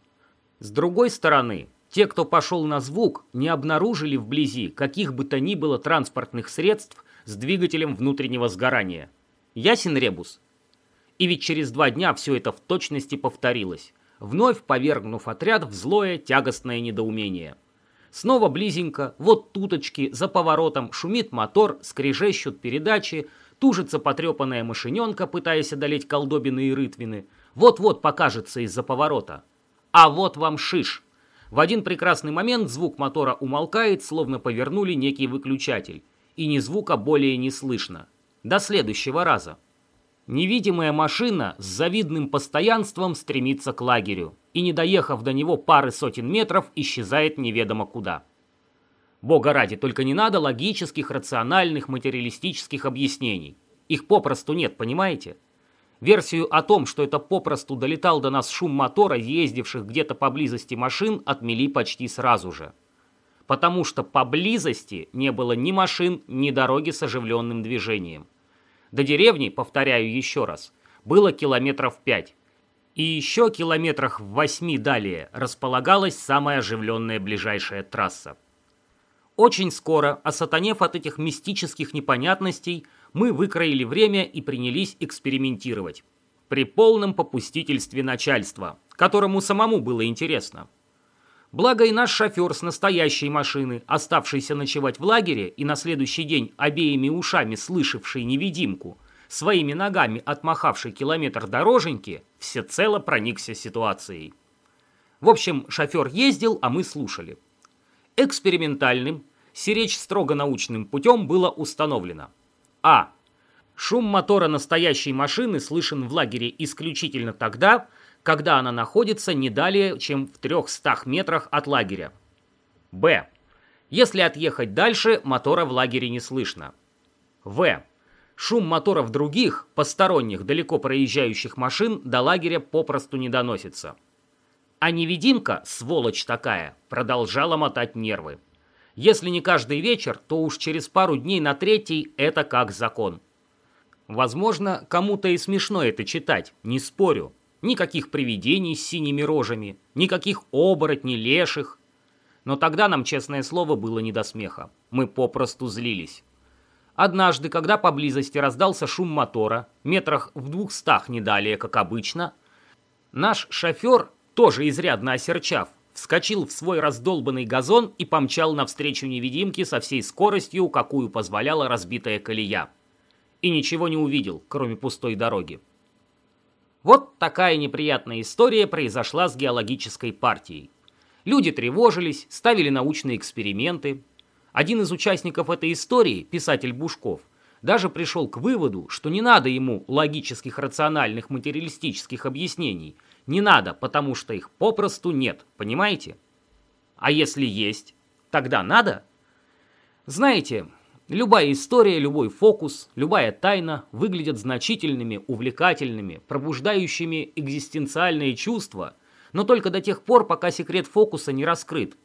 С другой стороны, те, кто пошел на звук, не обнаружили вблизи каких бы то ни было транспортных средств, с двигателем внутреннего сгорания. Ясен ребус? И ведь через два дня все это в точности повторилось, вновь повергнув отряд в злое тягостное недоумение. Снова близенько, вот туточки, за поворотом шумит мотор, скрежещут передачи, тужится потрепанная машиненка, пытаясь одолеть колдобины и рытвины. Вот-вот покажется из-за поворота. А вот вам шиш. В один прекрасный момент звук мотора умолкает, словно повернули некий выключатель и ни звука более не слышно. До следующего раза. Невидимая машина с завидным постоянством стремится к лагерю и, не доехав до него пары сотен метров, исчезает неведомо куда. Бога ради, только не надо логических, рациональных, материалистических объяснений. Их попросту нет, понимаете? Версию о том, что это попросту долетал до нас шум мотора, ездивших где-то поблизости машин, отмели почти сразу же потому что поблизости не было ни машин, ни дороги с оживленным движением. До деревни, повторяю еще раз, было километров пять. И еще километрах в восьми далее располагалась самая оживленная ближайшая трасса. Очень скоро, осатанев от этих мистических непонятностей, мы выкроили время и принялись экспериментировать. При полном попустительстве начальства, которому самому было интересно – Благо и наш шофер с настоящей машины, оставшийся ночевать в лагере и на следующий день обеими ушами слышавший невидимку, своими ногами отмахавший километр дороженьки, всецело проникся ситуацией. В общем, шофер ездил, а мы слушали. Экспериментальным, сиречь строго научным путем было установлено. А. Шум мотора настоящей машины слышен в лагере исключительно тогда, когда она находится не далее, чем в 300 метрах от лагеря. Б. Если отъехать дальше, мотора в лагере не слышно. В. Шум моторов других, посторонних, далеко проезжающих машин до лагеря попросту не доносится. А невидимка, сволочь такая, продолжала мотать нервы. Если не каждый вечер, то уж через пару дней на третий это как закон. Возможно, кому-то и смешно это читать, не спорю. Никаких привидений с синими рожами, никаких оборотней, леших. Но тогда нам, честное слово, было не до смеха. Мы попросту злились. Однажды, когда поблизости раздался шум мотора, метрах в двухстах не далее, как обычно, наш шофер, тоже изрядно осерчав, вскочил в свой раздолбанный газон и помчал навстречу невидимке со всей скоростью, какую позволяла разбитая колея. И ничего не увидел, кроме пустой дороги. Вот такая неприятная история произошла с геологической партией. Люди тревожились, ставили научные эксперименты. Один из участников этой истории, писатель Бушков, даже пришел к выводу, что не надо ему логических, рациональных, материалистических объяснений. Не надо, потому что их попросту нет, понимаете? А если есть, тогда надо? Знаете, Любая история, любой фокус, любая тайна выглядят значительными, увлекательными, пробуждающими экзистенциальные чувства, но только до тех пор, пока секрет фокуса не раскрыт.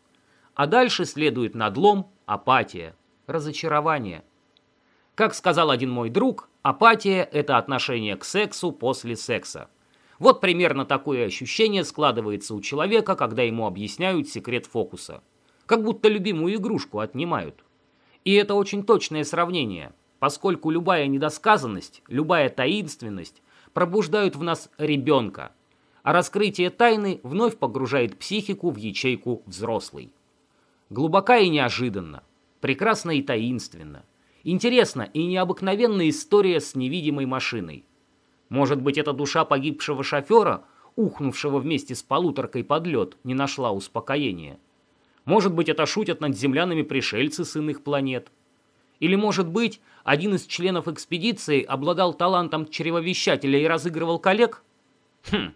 А дальше следует надлом, апатия, разочарование. Как сказал один мой друг, апатия – это отношение к сексу после секса. Вот примерно такое ощущение складывается у человека, когда ему объясняют секрет фокуса. Как будто любимую игрушку отнимают. И это очень точное сравнение, поскольку любая недосказанность, любая таинственность пробуждают в нас ребенка, а раскрытие тайны вновь погружает психику в ячейку взрослый. Глубока и неожиданно, прекрасно и таинственно. Интересна и необыкновенная история с невидимой машиной. Может быть, эта душа погибшего шофера, ухнувшего вместе с полуторкой под лед, не нашла успокоения. Может быть, это шутят над землянами пришельцы с иных планет. Или, может быть, один из членов экспедиции обладал талантом чревовещателя и разыгрывал коллег? Хм,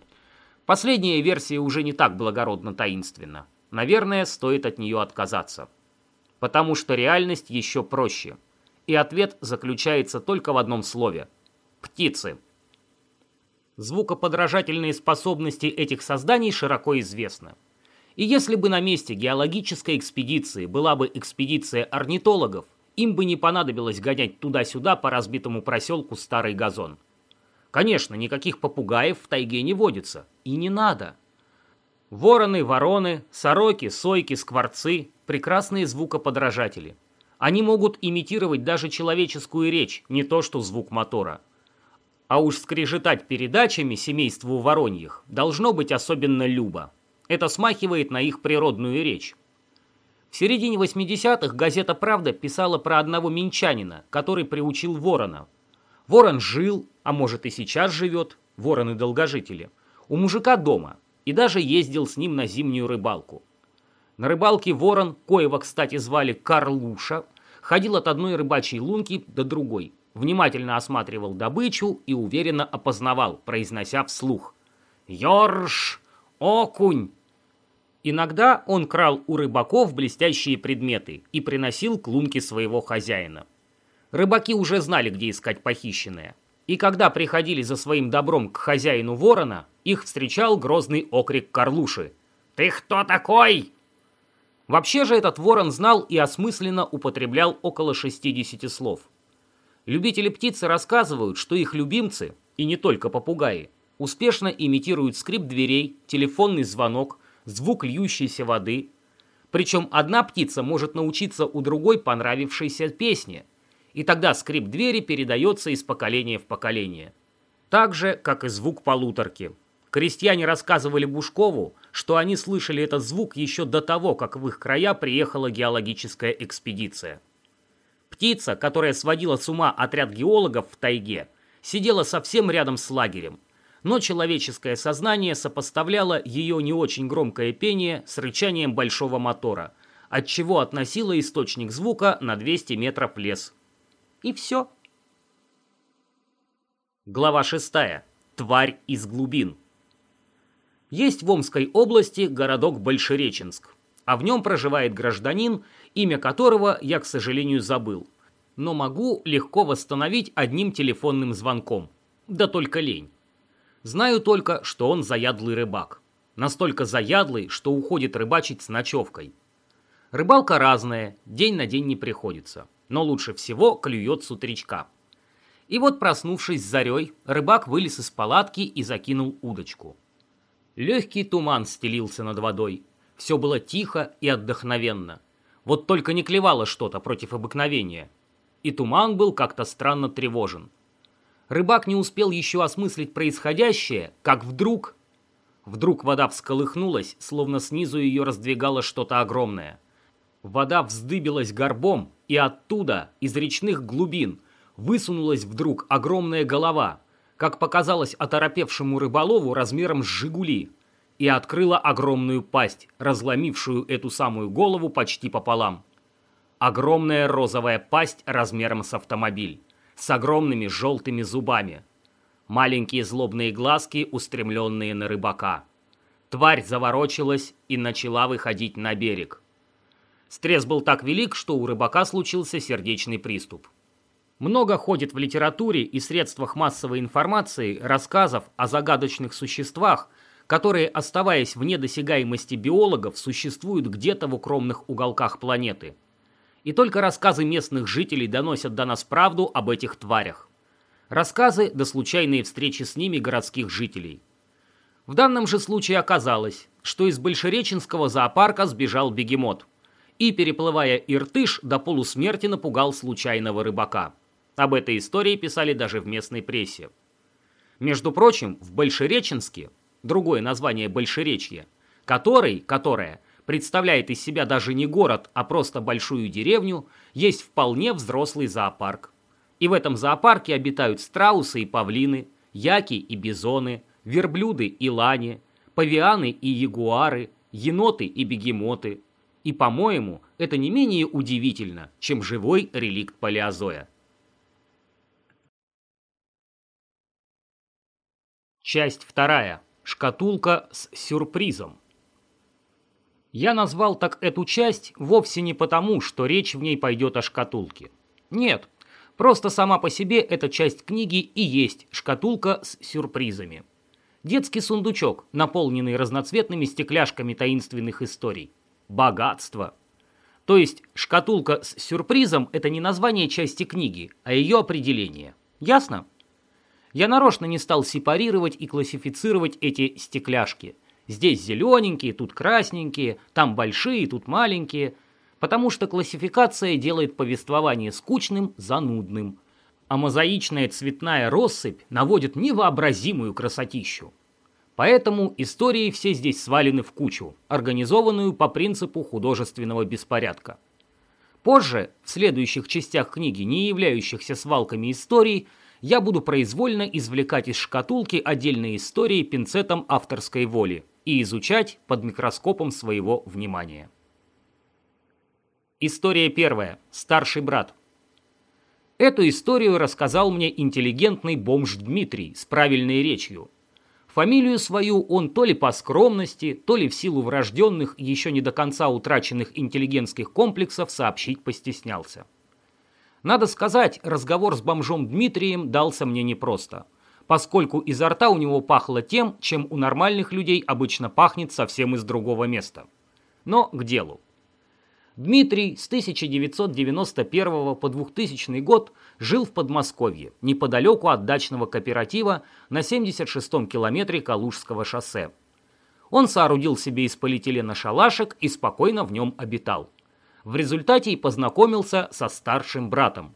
последняя версия уже не так благородно таинственна. Наверное, стоит от нее отказаться. Потому что реальность еще проще. И ответ заключается только в одном слове. Птицы. Звукоподражательные способности этих созданий широко известны. И если бы на месте геологической экспедиции была бы экспедиция орнитологов, им бы не понадобилось гонять туда-сюда по разбитому проселку старый газон. Конечно, никаких попугаев в тайге не водится. И не надо. Вороны, вороны, сороки, сойки, скворцы – прекрасные звукоподражатели. Они могут имитировать даже человеческую речь, не то что звук мотора. А уж скрежетать передачами семейству вороньих должно быть особенно любо. Это смахивает на их природную речь. В середине 80-х газета «Правда» писала про одного минчанина, который приучил ворона. Ворон жил, а может и сейчас живет, вороны-долгожители, у мужика дома и даже ездил с ним на зимнюю рыбалку. На рыбалке ворон, коего, кстати, звали Карлуша, ходил от одной рыбачьей лунки до другой, внимательно осматривал добычу и уверенно опознавал, произнося вслух «Ёрш! Окунь! Иногда он крал у рыбаков блестящие предметы и приносил к лунке своего хозяина. Рыбаки уже знали, где искать похищенное. И когда приходили за своим добром к хозяину ворона, их встречал грозный окрик Карлуши. «Ты кто такой?» Вообще же этот ворон знал и осмысленно употреблял около 60 слов. Любители птицы рассказывают, что их любимцы, и не только попугаи, успешно имитируют скрип дверей, телефонный звонок, звук льющейся воды. Причем одна птица может научиться у другой понравившейся песне, и тогда скрип двери передается из поколения в поколение. Так же, как и звук полуторки. Крестьяне рассказывали Бушкову, что они слышали этот звук еще до того, как в их края приехала геологическая экспедиция. Птица, которая сводила с ума отряд геологов в тайге, сидела совсем рядом с лагерем, но человеческое сознание сопоставляло ее не очень громкое пение с рычанием большого мотора, отчего относило источник звука на 200 метров лес. И все. Глава 6. Тварь из глубин. Есть в Омской области городок Большереченск, а в нем проживает гражданин, имя которого я, к сожалению, забыл. Но могу легко восстановить одним телефонным звонком. Да только лень. Знаю только, что он заядлый рыбак. Настолько заядлый, что уходит рыбачить с ночевкой. Рыбалка разная, день на день не приходится. Но лучше всего клюет с утречка. И вот, проснувшись с зарей, рыбак вылез из палатки и закинул удочку. Легкий туман стелился над водой. Все было тихо и отдохновенно. Вот только не клевало что-то против обыкновения. И туман был как-то странно тревожен. Рыбак не успел еще осмыслить происходящее, как вдруг... Вдруг вода всколыхнулась, словно снизу ее раздвигало что-то огромное. Вода вздыбилась горбом, и оттуда, из речных глубин, высунулась вдруг огромная голова, как показалось оторопевшему рыболову размером с «Жигули», и открыла огромную пасть, разломившую эту самую голову почти пополам. Огромная розовая пасть размером с автомобиль с огромными желтыми зубами. Маленькие злобные глазки, устремленные на рыбака. Тварь заворочилась и начала выходить на берег. Стресс был так велик, что у рыбака случился сердечный приступ. Много ходит в литературе и средствах массовой информации рассказов о загадочных существах, которые, оставаясь вне досягаемости биологов, существуют где-то в укромных уголках планеты – и только рассказы местных жителей доносят до нас правду об этих тварях. Рассказы да случайные встречи с ними городских жителей. В данном же случае оказалось, что из Большереченского зоопарка сбежал бегемот и, переплывая Иртыш, до полусмерти напугал случайного рыбака. Об этой истории писали даже в местной прессе. Между прочим, в Большереченске, другое название Большеречье, который, которое представляет из себя даже не город, а просто большую деревню, есть вполне взрослый зоопарк. И в этом зоопарке обитают страусы и павлины, яки и бизоны, верблюды и лани, павианы и ягуары, еноты и бегемоты. И, по-моему, это не менее удивительно, чем живой реликт палеозоя. Часть вторая. Шкатулка с сюрпризом. Я назвал так эту часть вовсе не потому, что речь в ней пойдет о шкатулке. Нет, просто сама по себе эта часть книги и есть шкатулка с сюрпризами. Детский сундучок, наполненный разноцветными стекляшками таинственных историй. Богатство. То есть шкатулка с сюрпризом – это не название части книги, а ее определение. Ясно? Я нарочно не стал сепарировать и классифицировать эти стекляшки. Здесь зелененькие, тут красненькие, там большие, тут маленькие. Потому что классификация делает повествование скучным, занудным. А мозаичная цветная россыпь наводит невообразимую красотищу. Поэтому истории все здесь свалены в кучу, организованную по принципу художественного беспорядка. Позже, в следующих частях книги, не являющихся свалками историй, я буду произвольно извлекать из шкатулки отдельные истории пинцетом авторской воли и изучать под микроскопом своего внимания. История первая. Старший брат. Эту историю рассказал мне интеллигентный бомж Дмитрий с правильной речью. Фамилию свою он то ли по скромности, то ли в силу врожденных, еще не до конца утраченных интеллигентских комплексов сообщить постеснялся. Надо сказать, разговор с бомжом Дмитрием дался мне непросто, поскольку изо рта у него пахло тем, чем у нормальных людей обычно пахнет совсем из другого места. Но к делу. Дмитрий с 1991 по 2000 год жил в Подмосковье, неподалеку от дачного кооператива на 76-м километре Калужского шоссе. Он соорудил себе из полиэтилена шалашик и спокойно в нем обитал. В результате и познакомился со старшим братом.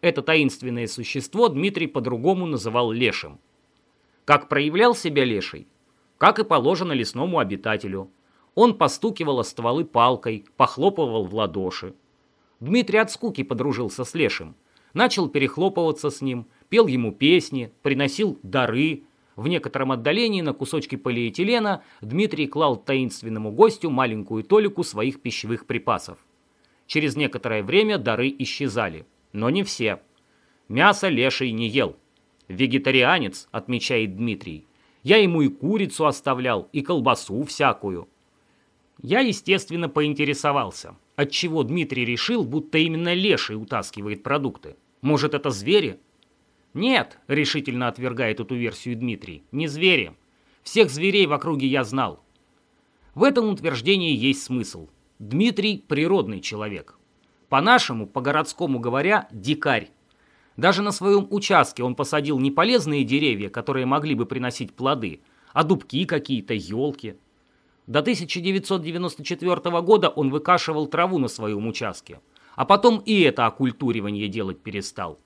Это таинственное существо Дмитрий по-другому называл Лешим. Как проявлял себя Леший? Как и положено лесному обитателю. Он постукивал о стволы палкой, похлопывал в ладоши. Дмитрий от скуки подружился с Лешим. Начал перехлопываться с ним, пел ему песни, приносил дары. В некотором отдалении на кусочки полиэтилена Дмитрий клал таинственному гостю маленькую толику своих пищевых припасов. Через некоторое время дары исчезали, но не все. Мясо леший не ел. Вегетарианец, отмечает Дмитрий. Я ему и курицу оставлял, и колбасу всякую. Я, естественно, поинтересовался, отчего Дмитрий решил, будто именно леший утаскивает продукты. Может, это звери? Нет, решительно отвергает эту версию Дмитрий, не звери. Всех зверей в округе я знал. В этом утверждении есть смысл. Дмитрий – природный человек. По-нашему, по-городскому говоря, дикарь. Даже на своем участке он посадил не полезные деревья, которые могли бы приносить плоды, а дубки какие-то, елки. До 1994 года он выкашивал траву на своем участке, а потом и это окультуривание делать перестал.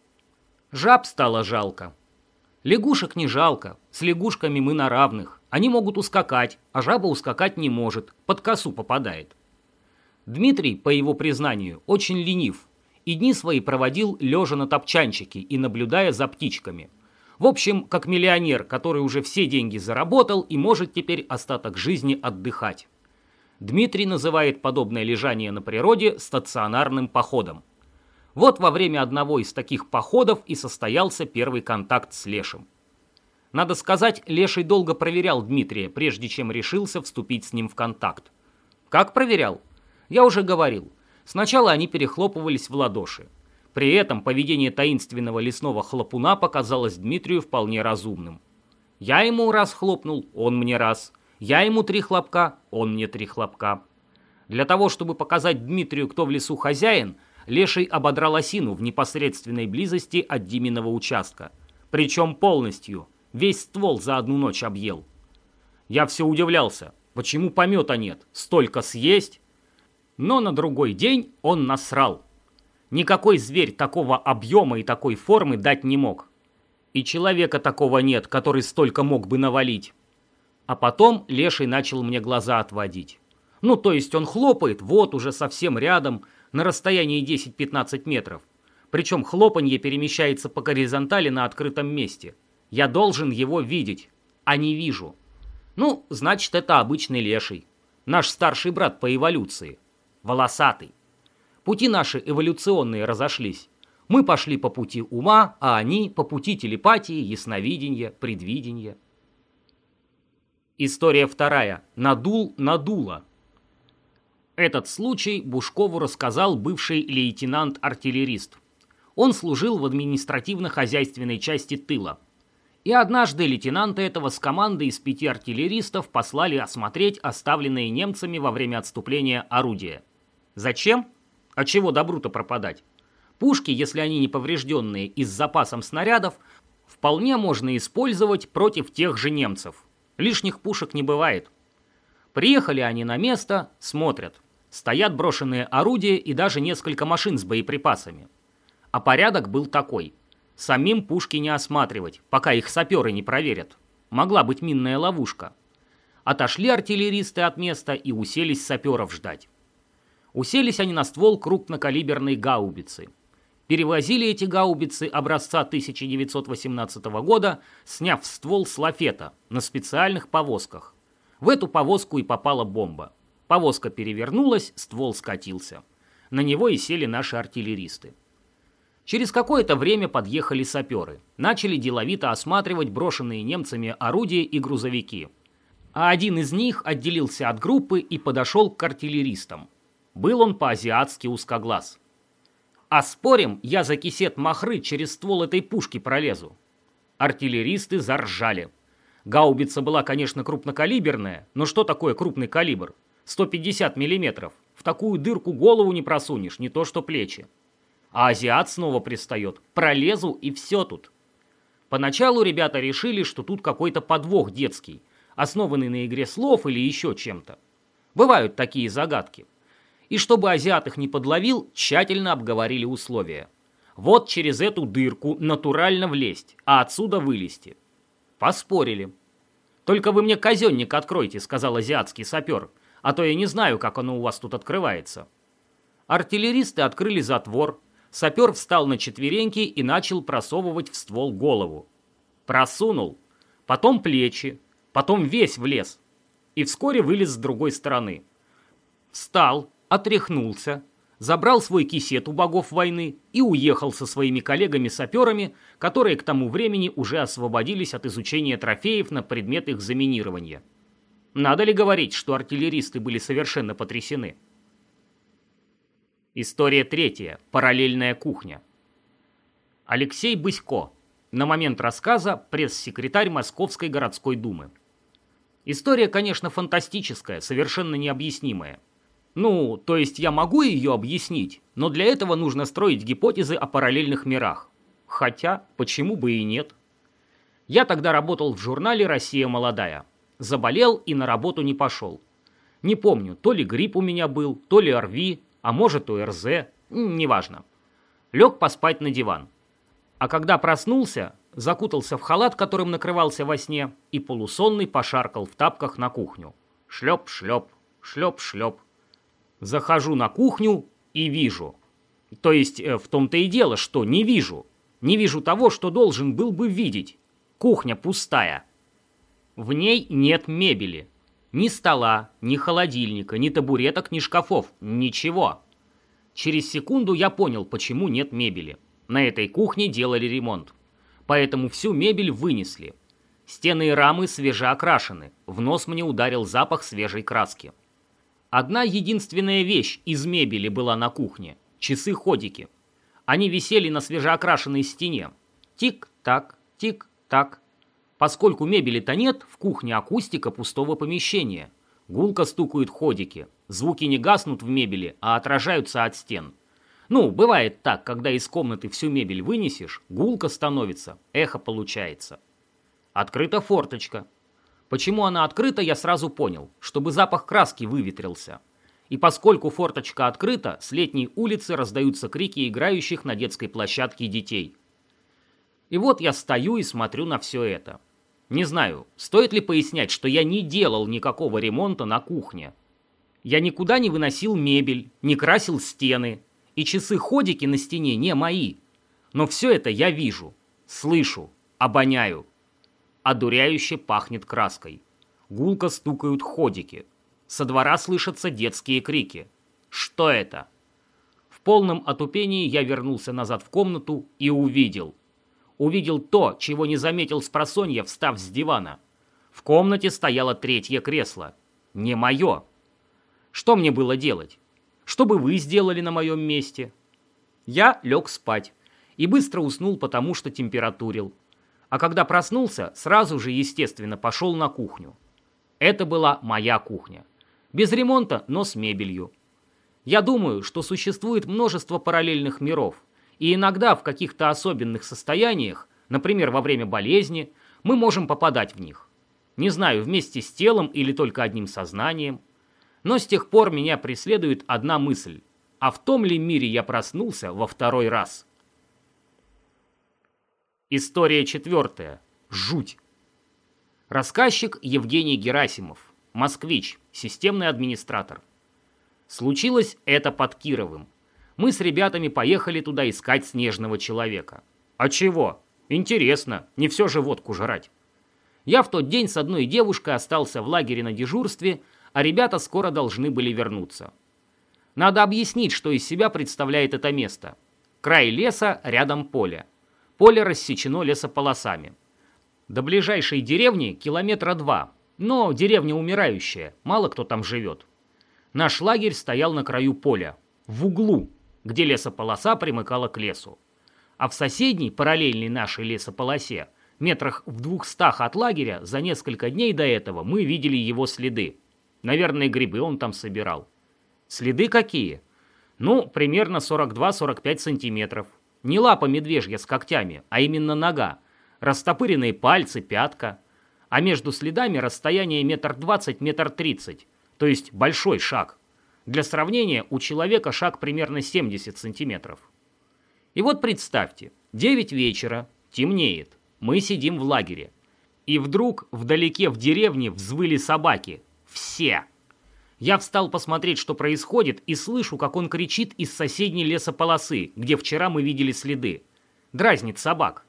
Жаб стало жалко. Лягушек не жалко, с лягушками мы на равных. Они могут ускакать, а жаба ускакать не может, под косу попадает. Дмитрий, по его признанию, очень ленив, и дни свои проводил лежа на топчанчике и наблюдая за птичками. В общем, как миллионер, который уже все деньги заработал и может теперь остаток жизни отдыхать. Дмитрий называет подобное лежание на природе стационарным походом. Вот во время одного из таких походов и состоялся первый контакт с Лешим. Надо сказать, Леший долго проверял Дмитрия, прежде чем решился вступить с ним в контакт. Как проверял? Я уже говорил, сначала они перехлопывались в ладоши. При этом поведение таинственного лесного хлопуна показалось Дмитрию вполне разумным. Я ему раз хлопнул, он мне раз. Я ему три хлопка, он мне три хлопка. Для того, чтобы показать Дмитрию, кто в лесу хозяин, Леший ободрал осину в непосредственной близости от Диминого участка. Причем полностью. Весь ствол за одну ночь объел. Я все удивлялся. Почему помета нет? Столько съесть? Но на другой день он насрал. Никакой зверь такого объема и такой формы дать не мог. И человека такого нет, который столько мог бы навалить. А потом Леший начал мне глаза отводить. Ну, то есть он хлопает, вот уже совсем рядом, на расстоянии 10-15 метров. Причем хлопанье перемещается по горизонтали на открытом месте. Я должен его видеть, а не вижу. Ну, значит, это обычный леший. Наш старший брат по эволюции. Волосатый. Пути наши эволюционные разошлись. Мы пошли по пути ума, а они по пути телепатии, ясновидения, предвидения. История вторая. Надул надуло. Этот случай Бушкову рассказал бывший лейтенант-артиллерист. Он служил в административно-хозяйственной части тыла. И однажды лейтенанта этого с командой из пяти артиллеристов послали осмотреть оставленные немцами во время отступления орудия. Зачем? А чего добру-то пропадать? Пушки, если они не поврежденные и с запасом снарядов, вполне можно использовать против тех же немцев. Лишних пушек не бывает. Приехали они на место, смотрят. Стоят брошенные орудия и даже несколько машин с боеприпасами. А порядок был такой – Самим пушки не осматривать, пока их саперы не проверят. Могла быть минная ловушка. Отошли артиллеристы от места и уселись саперов ждать. Уселись они на ствол крупнокалиберной гаубицы. Перевозили эти гаубицы образца 1918 года, сняв ствол с лафета на специальных повозках. В эту повозку и попала бомба. Повозка перевернулась, ствол скатился. На него и сели наши артиллеристы. Через какое-то время подъехали саперы. Начали деловито осматривать брошенные немцами орудия и грузовики. А один из них отделился от группы и подошел к артиллеристам. Был он по-азиатски узкоглаз. «А спорим, я за кисет махры через ствол этой пушки пролезу?» Артиллеристы заржали. Гаубица была, конечно, крупнокалиберная, но что такое крупный калибр? 150 миллиметров. В такую дырку голову не просунешь, не то что плечи. А азиат снова пристает. Пролезу и все тут. Поначалу ребята решили, что тут какой-то подвох детский, основанный на игре слов или еще чем-то. Бывают такие загадки. И чтобы азиат их не подловил, тщательно обговорили условия. Вот через эту дырку натурально влезть, а отсюда вылезти. Поспорили. «Только вы мне казенник откройте», — сказал азиатский сапер, «а то я не знаю, как оно у вас тут открывается». Артиллеристы открыли затвор, Сапер встал на четвереньки и начал просовывать в ствол голову. Просунул, потом плечи, потом весь влез. И вскоре вылез с другой стороны. Встал, отряхнулся, забрал свой кисет у богов войны и уехал со своими коллегами-саперами, которые к тому времени уже освободились от изучения трофеев на предмет их заминирования. Надо ли говорить, что артиллеристы были совершенно потрясены? История третья. Параллельная кухня. Алексей Бысько. На момент рассказа пресс-секретарь Московской городской думы. История, конечно, фантастическая, совершенно необъяснимая. Ну, то есть я могу ее объяснить, но для этого нужно строить гипотезы о параллельных мирах. Хотя, почему бы и нет? Я тогда работал в журнале «Россия молодая». Заболел и на работу не пошел. Не помню, то ли грипп у меня был, то ли ОРВИ, а может ОРЗ, неважно. Лег поспать на диван. А когда проснулся, закутался в халат, которым накрывался во сне, и полусонный пошаркал в тапках на кухню. Шлеп-шлеп, шлеп-шлеп. Захожу на кухню и вижу. То есть э, в том-то и дело, что не вижу. Не вижу того, что должен был бы видеть. Кухня пустая. В ней нет мебели. Ни стола, ни холодильника, ни табуреток, ни шкафов. Ничего. Через секунду я понял, почему нет мебели. На этой кухне делали ремонт. Поэтому всю мебель вынесли. Стены и рамы свежеокрашены. В нос мне ударил запах свежей краски. Одна единственная вещь из мебели была на кухне. Часы-ходики. Они висели на свежеокрашенной стене. Тик-так, тик-так. Поскольку мебели-то нет, в кухне акустика пустого помещения. Гулко стукают ходики. Звуки не гаснут в мебели, а отражаются от стен. Ну, бывает так, когда из комнаты всю мебель вынесешь, гулко становится, эхо получается. Открыта форточка. Почему она открыта, я сразу понял, чтобы запах краски выветрился. И поскольку форточка открыта, с летней улицы раздаются крики играющих на детской площадке детей. И вот я стою и смотрю на все это. Не знаю, стоит ли пояснять, что я не делал никакого ремонта на кухне. Я никуда не выносил мебель, не красил стены, и часы-ходики на стене не мои. Но все это я вижу, слышу, обоняю. Одуряюще пахнет краской. Гулко стукают ходики. Со двора слышатся детские крики. Что это? В полном отупении я вернулся назад в комнату и увидел. Увидел то, чего не заметил с просонья, встав с дивана. В комнате стояло третье кресло. Не мое. Что мне было делать? Что бы вы сделали на моем месте? Я лег спать и быстро уснул, потому что температурил. А когда проснулся, сразу же, естественно, пошел на кухню. Это была моя кухня. Без ремонта, но с мебелью. Я думаю, что существует множество параллельных миров, и иногда в каких-то особенных состояниях, например, во время болезни, мы можем попадать в них. Не знаю, вместе с телом или только одним сознанием. Но с тех пор меня преследует одна мысль. А в том ли мире я проснулся во второй раз? История четвертая. Жуть. Рассказчик Евгений Герасимов. Москвич. Системный администратор. Случилось это под Кировым. Мы с ребятами поехали туда искать снежного человека. А чего? Интересно, не все же водку жрать. Я в тот день с одной девушкой остался в лагере на дежурстве, а ребята скоро должны были вернуться. Надо объяснить, что из себя представляет это место. Край леса, рядом поле. Поле рассечено лесополосами. До ближайшей деревни километра два, но деревня умирающая, мало кто там живет. Наш лагерь стоял на краю поля, в углу, где лесополоса примыкала к лесу. А в соседней, параллельной нашей лесополосе, метрах в двухстах от лагеря, за несколько дней до этого мы видели его следы. Наверное, грибы он там собирал. Следы какие? Ну, примерно 42-45 сантиметров. Не лапа медвежья с когтями, а именно нога. Растопыренные пальцы, пятка. А между следами расстояние метр двадцать, метр тридцать. То есть большой шаг. Для сравнения, у человека шаг примерно 70 сантиметров. И вот представьте, 9 вечера, темнеет. Мы сидим в лагере. И вдруг вдалеке в деревне взвыли собаки. Все. Я встал посмотреть, что происходит, и слышу, как он кричит из соседней лесополосы, где вчера мы видели следы. Дразнит собак.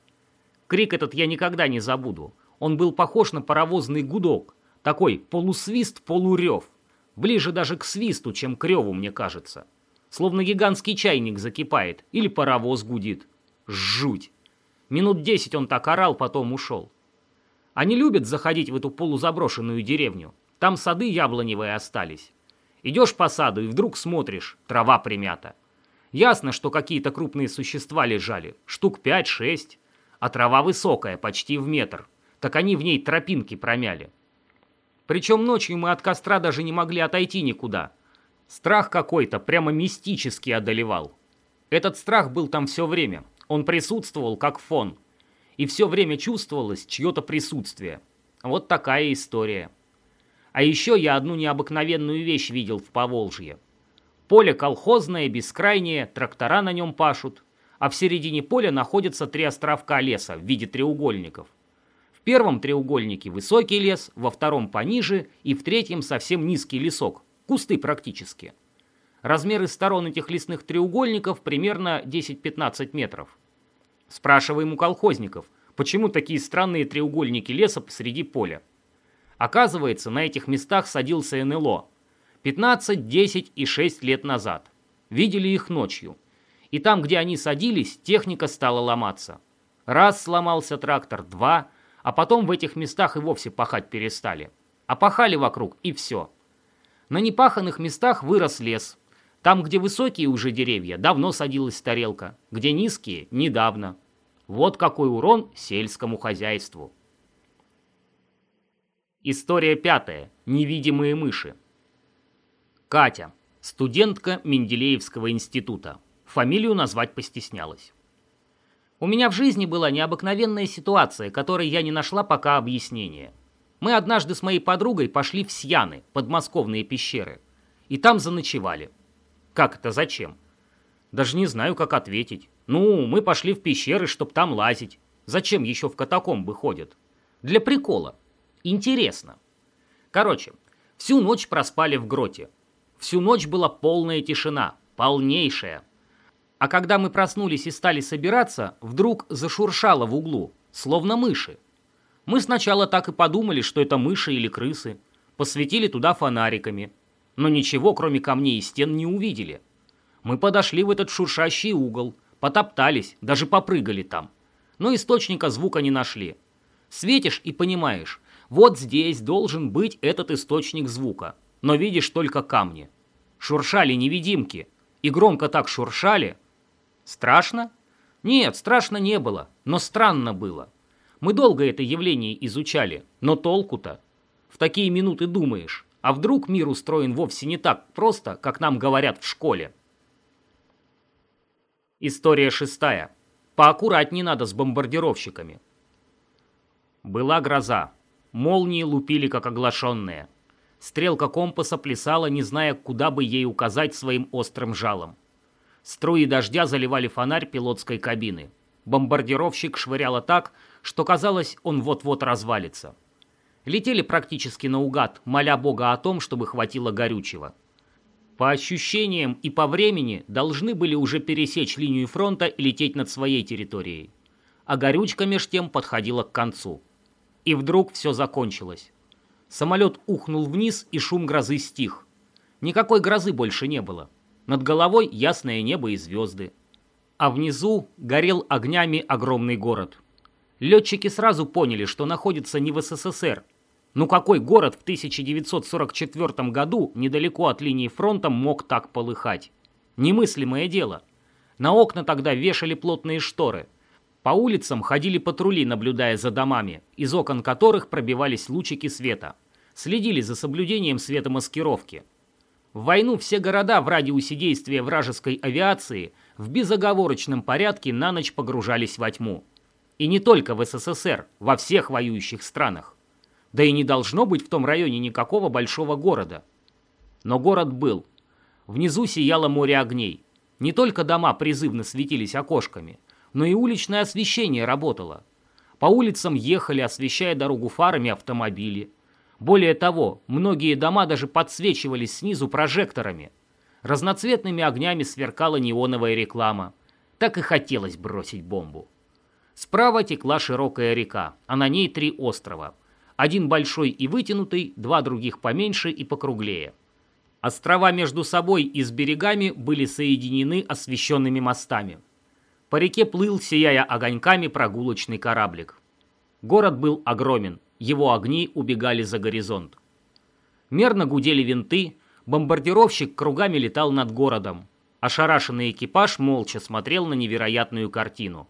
Крик этот я никогда не забуду. Он был похож на паровозный гудок. Такой полусвист, полурев. Ближе даже к свисту, чем к реву, мне кажется. Словно гигантский чайник закипает или паровоз гудит. Жуть. Минут десять он так орал, потом ушел. Они любят заходить в эту полузаброшенную деревню. Там сады яблоневые остались. Идешь по саду и вдруг смотришь, трава примята. Ясно, что какие-то крупные существа лежали, штук пять-шесть, а трава высокая, почти в метр. Так они в ней тропинки промяли. Причем ночью мы от костра даже не могли отойти никуда. Страх какой-то прямо мистически одолевал. Этот страх был там все время. Он присутствовал как фон. И все время чувствовалось чье-то присутствие. Вот такая история. А еще я одну необыкновенную вещь видел в Поволжье. Поле колхозное, бескрайнее, трактора на нем пашут, а в середине поля находятся три островка леса в виде треугольников. В первом треугольнике высокий лес, во втором пониже и в третьем совсем низкий лесок, кусты практически. Размеры сторон этих лесных треугольников примерно 10-15 метров. Спрашиваем у колхозников, почему такие странные треугольники леса посреди поля. Оказывается, на этих местах садился НЛО. 15, 10 и 6 лет назад. Видели их ночью. И там, где они садились, техника стала ломаться. Раз сломался трактор, два, а потом в этих местах и вовсе пахать перестали. А пахали вокруг, и все. На непаханных местах вырос лес, там, где высокие уже деревья, давно садилась тарелка, где низкие – недавно. Вот какой урон сельскому хозяйству. История пятая. Невидимые мыши. Катя. Студентка Менделеевского института. Фамилию назвать постеснялась. У меня в жизни была необыкновенная ситуация, которой я не нашла пока объяснения. Мы однажды с моей подругой пошли в Сьяны, подмосковные пещеры, и там заночевали – как это зачем? Даже не знаю, как ответить. Ну, мы пошли в пещеры, чтоб там лазить. Зачем еще в катакомбы ходят? Для прикола. Интересно. Короче, всю ночь проспали в гроте. Всю ночь была полная тишина, полнейшая. А когда мы проснулись и стали собираться, вдруг зашуршало в углу, словно мыши. Мы сначала так и подумали, что это мыши или крысы. Посветили туда фонариками. Но ничего, кроме камней и стен, не увидели. Мы подошли в этот шуршащий угол, потоптались, даже попрыгали там. Но источника звука не нашли. Светишь и понимаешь, вот здесь должен быть этот источник звука, но видишь только камни. Шуршали невидимки, и громко так шуршали. Страшно? Нет, страшно не было, но странно было. Мы долго это явление изучали, но толку-то? В такие минуты думаешь, а вдруг мир устроен вовсе не так просто, как нам говорят в школе? История шестая. Поаккуратнее надо с бомбардировщиками. Была гроза. Молнии лупили, как оглашенные. Стрелка компаса плясала, не зная, куда бы ей указать своим острым жалом. Струи дождя заливали фонарь пилотской кабины. Бомбардировщик швыряло так, что казалось, он вот-вот развалится. Летели практически наугад, моля Бога о том, чтобы хватило горючего. По ощущениям и по времени должны были уже пересечь линию фронта и лететь над своей территорией. А горючка меж тем подходила к концу. И вдруг все закончилось. Самолет ухнул вниз, и шум грозы стих. Никакой грозы больше не было. Над головой ясное небо и звезды. А внизу горел огнями огромный город. Летчики сразу поняли, что находятся не в СССР. Ну какой город в 1944 году недалеко от линии фронта мог так полыхать? Немыслимое дело. На окна тогда вешали плотные шторы – по улицам ходили патрули, наблюдая за домами, из окон которых пробивались лучики света. Следили за соблюдением светомаскировки. В войну все города в радиусе действия вражеской авиации в безоговорочном порядке на ночь погружались во тьму. И не только в СССР, во всех воюющих странах. Да и не должно быть в том районе никакого большого города. Но город был. Внизу сияло море огней. Не только дома призывно светились окошками – но и уличное освещение работало. По улицам ехали, освещая дорогу фарами автомобили. Более того, многие дома даже подсвечивались снизу прожекторами. Разноцветными огнями сверкала неоновая реклама. Так и хотелось бросить бомбу. Справа текла широкая река, а на ней три острова. Один большой и вытянутый, два других поменьше и покруглее. Острова между собой и с берегами были соединены освещенными мостами. По реке плыл, сияя огоньками, прогулочный кораблик. Город был огромен, его огни убегали за горизонт. Мерно гудели винты, бомбардировщик кругами летал над городом. Ошарашенный экипаж молча смотрел на невероятную картину.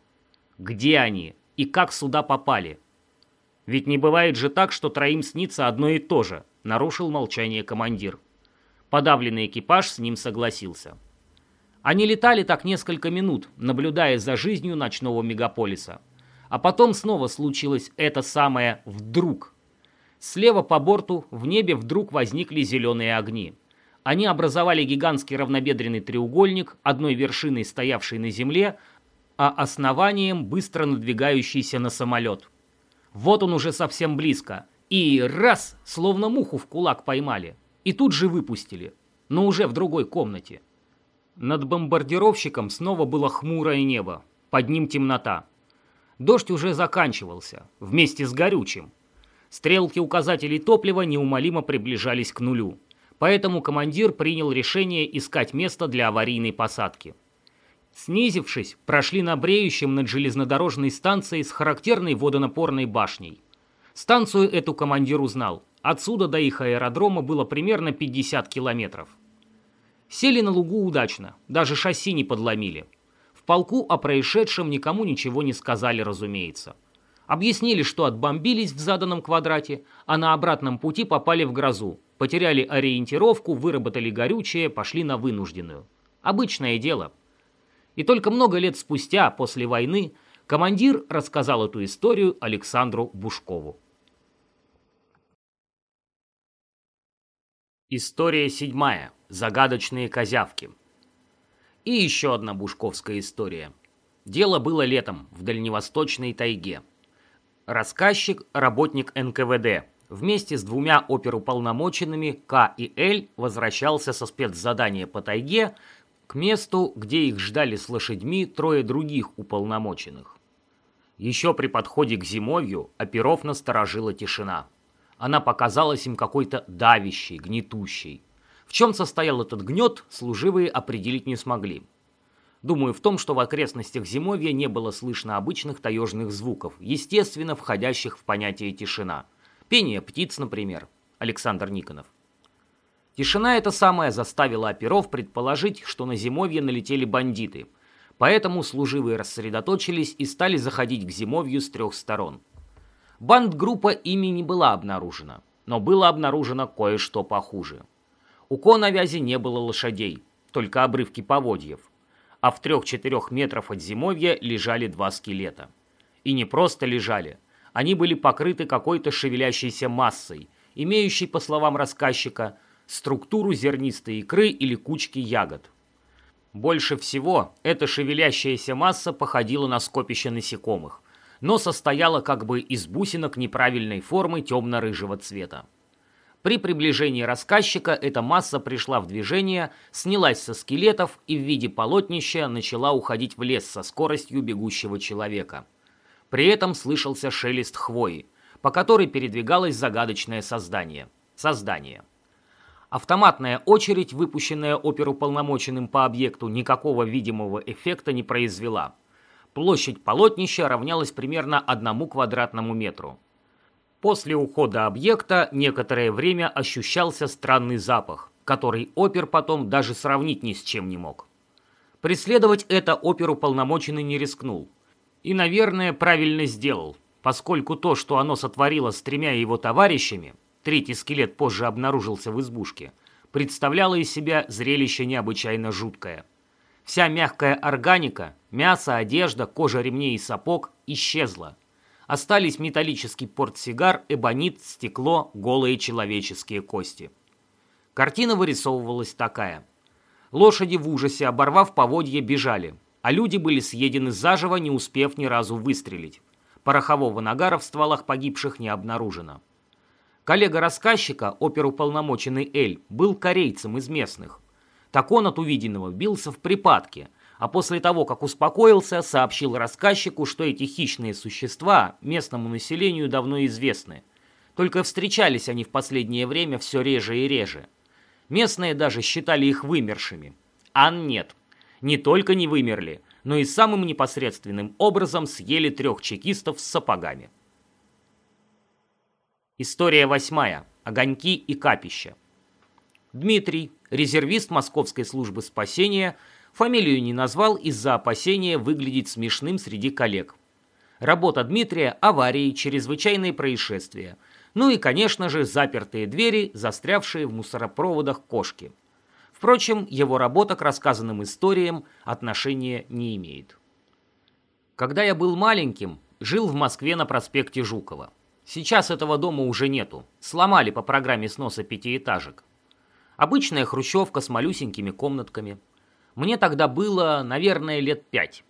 Где они и как сюда попали? Ведь не бывает же так, что троим снится одно и то же, нарушил молчание командир. Подавленный экипаж с ним согласился. Они летали так несколько минут, наблюдая за жизнью ночного мегаполиса. А потом снова случилось это самое «вдруг». Слева по борту в небе вдруг возникли зеленые огни. Они образовали гигантский равнобедренный треугольник, одной вершиной стоявший на земле, а основанием быстро надвигающийся на самолет. Вот он уже совсем близко. И раз, словно муху в кулак поймали. И тут же выпустили. Но уже в другой комнате. Над бомбардировщиком снова было хмурое небо, под ним темнота. Дождь уже заканчивался, вместе с горючим. Стрелки указателей топлива неумолимо приближались к нулю, поэтому командир принял решение искать место для аварийной посадки. Снизившись, прошли на бреющем над железнодорожной станцией с характерной водонапорной башней. Станцию эту командир узнал. Отсюда до их аэродрома было примерно 50 километров. Сели на лугу удачно, даже шасси не подломили. В полку о происшедшем никому ничего не сказали, разумеется. Объяснили, что отбомбились в заданном квадрате, а на обратном пути попали в грозу, потеряли ориентировку, выработали горючее, пошли на вынужденную. Обычное дело. И только много лет спустя, после войны, командир рассказал эту историю Александру Бушкову. История седьмая. Загадочные козявки. И еще одна бушковская история. Дело было летом в дальневосточной тайге. Рассказчик – работник НКВД, вместе с двумя оперуполномоченными К и Л возвращался со спецзадания по тайге к месту, где их ждали с лошадьми трое других уполномоченных. Еще при подходе к зимовью оперов насторожила тишина. Она показалась им какой-то давящей, гнетущей. Чем состоял этот гнет, служивые определить не смогли. Думаю, в том, что в окрестностях зимовья не было слышно обычных таежных звуков, естественно, входящих в понятие тишина. Пение птиц, например. Александр Никонов. Тишина эта самая заставила оперов предположить, что на зимовье налетели бандиты. Поэтому служивые рассредоточились и стали заходить к зимовью с трех сторон. Бандгруппа ими не была обнаружена, но было обнаружено кое-что похуже. У коновязи не было лошадей, только обрывки поводьев, а в трех-четырех метров от зимовья лежали два скелета. И не просто лежали, они были покрыты какой-то шевелящейся массой, имеющей, по словам рассказчика, структуру зернистой икры или кучки ягод. Больше всего эта шевелящаяся масса походила на скопище насекомых, но состояла как бы из бусинок неправильной формы темно-рыжего цвета. При приближении рассказчика эта масса пришла в движение, снялась со скелетов и в виде полотнища начала уходить в лес со скоростью бегущего человека. При этом слышался шелест хвои, по которой передвигалось загадочное создание. Создание. Автоматная очередь, выпущенная оперуполномоченным по объекту, никакого видимого эффекта не произвела. Площадь полотнища равнялась примерно одному квадратному метру. После ухода объекта некоторое время ощущался странный запах, который опер потом даже сравнить ни с чем не мог. Преследовать это оперу полномоченный не рискнул. И, наверное, правильно сделал, поскольку то, что оно сотворило с тремя его товарищами, третий скелет позже обнаружился в избушке, представляло из себя зрелище необычайно жуткое. Вся мягкая органика, мясо, одежда, кожа ремней и сапог исчезла – Остались металлический портсигар, эбонит, стекло, голые человеческие кости. Картина вырисовывалась такая. Лошади в ужасе, оборвав поводья, бежали, а люди были съедены заживо, не успев ни разу выстрелить. Порохового нагара в стволах погибших не обнаружено. Коллега рассказчика, оперуполномоченный Эль, был корейцем из местных. Так он от увиденного бился в припадке, а после того, как успокоился, сообщил рассказчику, что эти хищные существа местному населению давно известны. Только встречались они в последнее время все реже и реже. Местные даже считали их вымершими. А нет. Не только не вымерли, но и самым непосредственным образом съели трех чекистов с сапогами. История восьмая. Огоньки и капища. Дмитрий, резервист Московской службы спасения, Фамилию не назвал из-за опасения выглядеть смешным среди коллег. Работа Дмитрия – аварии, чрезвычайные происшествия. Ну и, конечно же, запертые двери, застрявшие в мусоропроводах кошки. Впрочем, его работа к рассказанным историям отношения не имеет. Когда я был маленьким, жил в Москве на проспекте Жукова. Сейчас этого дома уже нету. Сломали по программе сноса пятиэтажек. Обычная хрущевка с малюсенькими комнатками – мне тогда было, наверное, лет пять.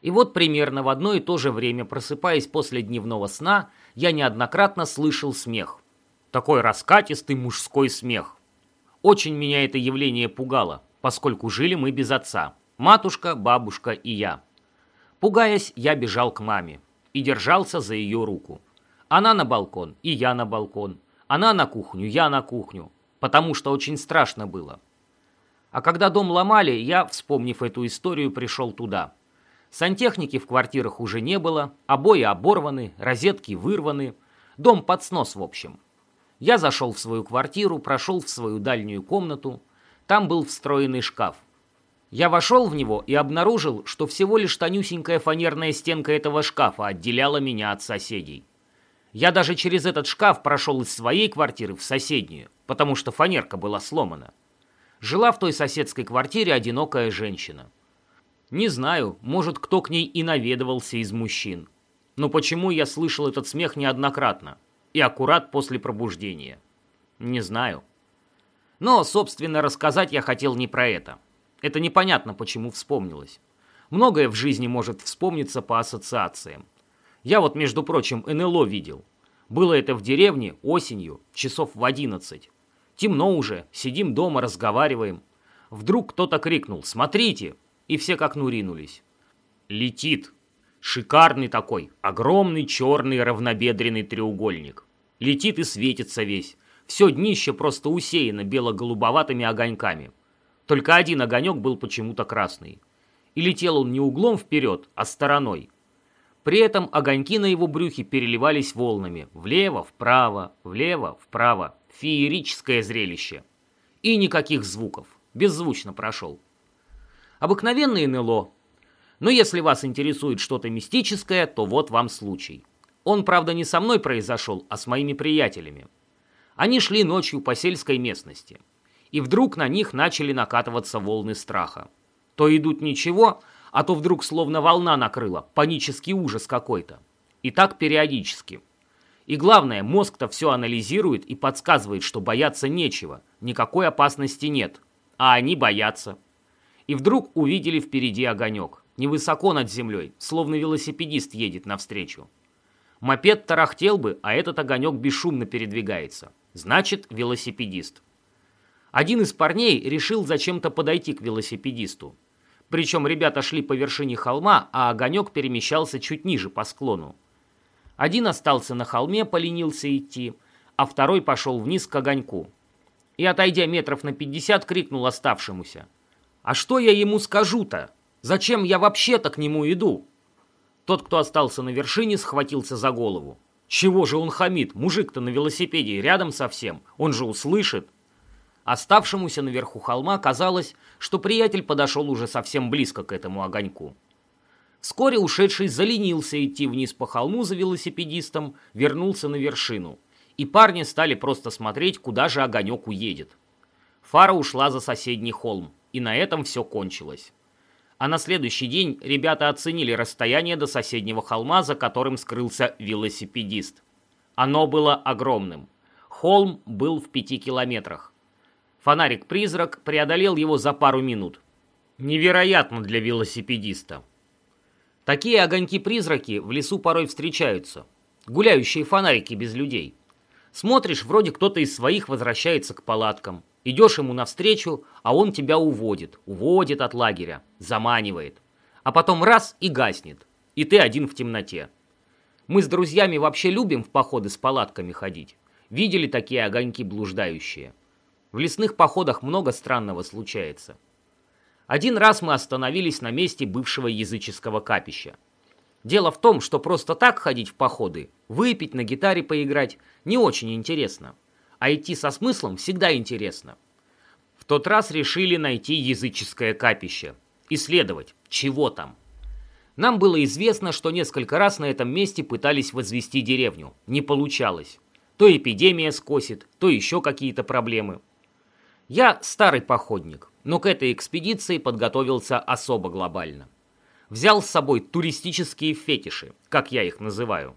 И вот примерно в одно и то же время, просыпаясь после дневного сна, я неоднократно слышал смех. Такой раскатистый мужской смех. Очень меня это явление пугало, поскольку жили мы без отца. Матушка, бабушка и я. Пугаясь, я бежал к маме и держался за ее руку. Она на балкон, и я на балкон. Она на кухню, я на кухню. Потому что очень страшно было. А когда дом ломали, я, вспомнив эту историю, пришел туда. Сантехники в квартирах уже не было, обои оборваны, розетки вырваны. Дом под снос, в общем. Я зашел в свою квартиру, прошел в свою дальнюю комнату. Там был встроенный шкаф. Я вошел в него и обнаружил, что всего лишь тонюсенькая фанерная стенка этого шкафа отделяла меня от соседей. Я даже через этот шкаф прошел из своей квартиры в соседнюю, потому что фанерка была сломана жила в той соседской квартире одинокая женщина. Не знаю, может, кто к ней и наведывался из мужчин. Но почему я слышал этот смех неоднократно и аккурат после пробуждения? Не знаю. Но, собственно, рассказать я хотел не про это. Это непонятно, почему вспомнилось. Многое в жизни может вспомниться по ассоциациям. Я вот, между прочим, НЛО видел. Было это в деревне осенью, часов в одиннадцать. Темно уже, сидим дома, разговариваем. Вдруг кто-то крикнул «Смотрите!» и все к окну ринулись. Летит. Шикарный такой, огромный черный равнобедренный треугольник. Летит и светится весь. Все днище просто усеяно бело-голубоватыми огоньками. Только один огонек был почему-то красный. И летел он не углом вперед, а стороной. При этом огоньки на его брюхе переливались волнами. Влево, вправо, влево, вправо. Феерическое зрелище. И никаких звуков. Беззвучно прошел. Обыкновенное НЛО. Но если вас интересует что-то мистическое, то вот вам случай. Он, правда, не со мной произошел, а с моими приятелями. Они шли ночью по сельской местности. И вдруг на них начали накатываться волны страха. То идут ничего, а то вдруг словно волна накрыла, панический ужас какой-то. И так периодически. И главное, мозг-то все анализирует и подсказывает, что бояться нечего, никакой опасности нет, а они боятся. И вдруг увидели впереди огонек, невысоко над землей, словно велосипедист едет навстречу. Мопед тарахтел бы, а этот огонек бесшумно передвигается. Значит, велосипедист. Один из парней решил зачем-то подойти к велосипедисту. Причем ребята шли по вершине холма, а огонек перемещался чуть ниже по склону. Один остался на холме, поленился идти, а второй пошел вниз к огоньку. И, отойдя метров на пятьдесят, крикнул оставшемуся. «А что я ему скажу-то? Зачем я вообще-то к нему иду?» Тот, кто остался на вершине, схватился за голову. «Чего же он хамит? Мужик-то на велосипеде рядом совсем. Он же услышит». Оставшемуся наверху холма казалось, что приятель подошел уже совсем близко к этому огоньку. Вскоре ушедший заленился идти вниз по холму за велосипедистом, вернулся на вершину. И парни стали просто смотреть, куда же огонек уедет. Фара ушла за соседний холм, и на этом все кончилось. А на следующий день ребята оценили расстояние до соседнего холма, за которым скрылся велосипедист. Оно было огромным. Холм был в пяти километрах. Фонарик-призрак преодолел его за пару минут. Невероятно для велосипедиста. Такие огоньки-призраки в лесу порой встречаются. Гуляющие фонарики без людей. Смотришь, вроде кто-то из своих возвращается к палаткам. Идешь ему навстречу, а он тебя уводит. Уводит от лагеря. Заманивает. А потом раз и гаснет. И ты один в темноте. Мы с друзьями вообще любим в походы с палатками ходить. Видели такие огоньки блуждающие. В лесных походах много странного случается. Один раз мы остановились на месте бывшего языческого капища. Дело в том, что просто так ходить в походы, выпить, на гитаре поиграть, не очень интересно. А идти со смыслом всегда интересно. В тот раз решили найти языческое капище. Исследовать, чего там. Нам было известно, что несколько раз на этом месте пытались возвести деревню. Не получалось. То эпидемия скосит, то еще какие-то проблемы. Я старый походник, но к этой экспедиции подготовился особо глобально. Взял с собой туристические фетиши, как я их называю.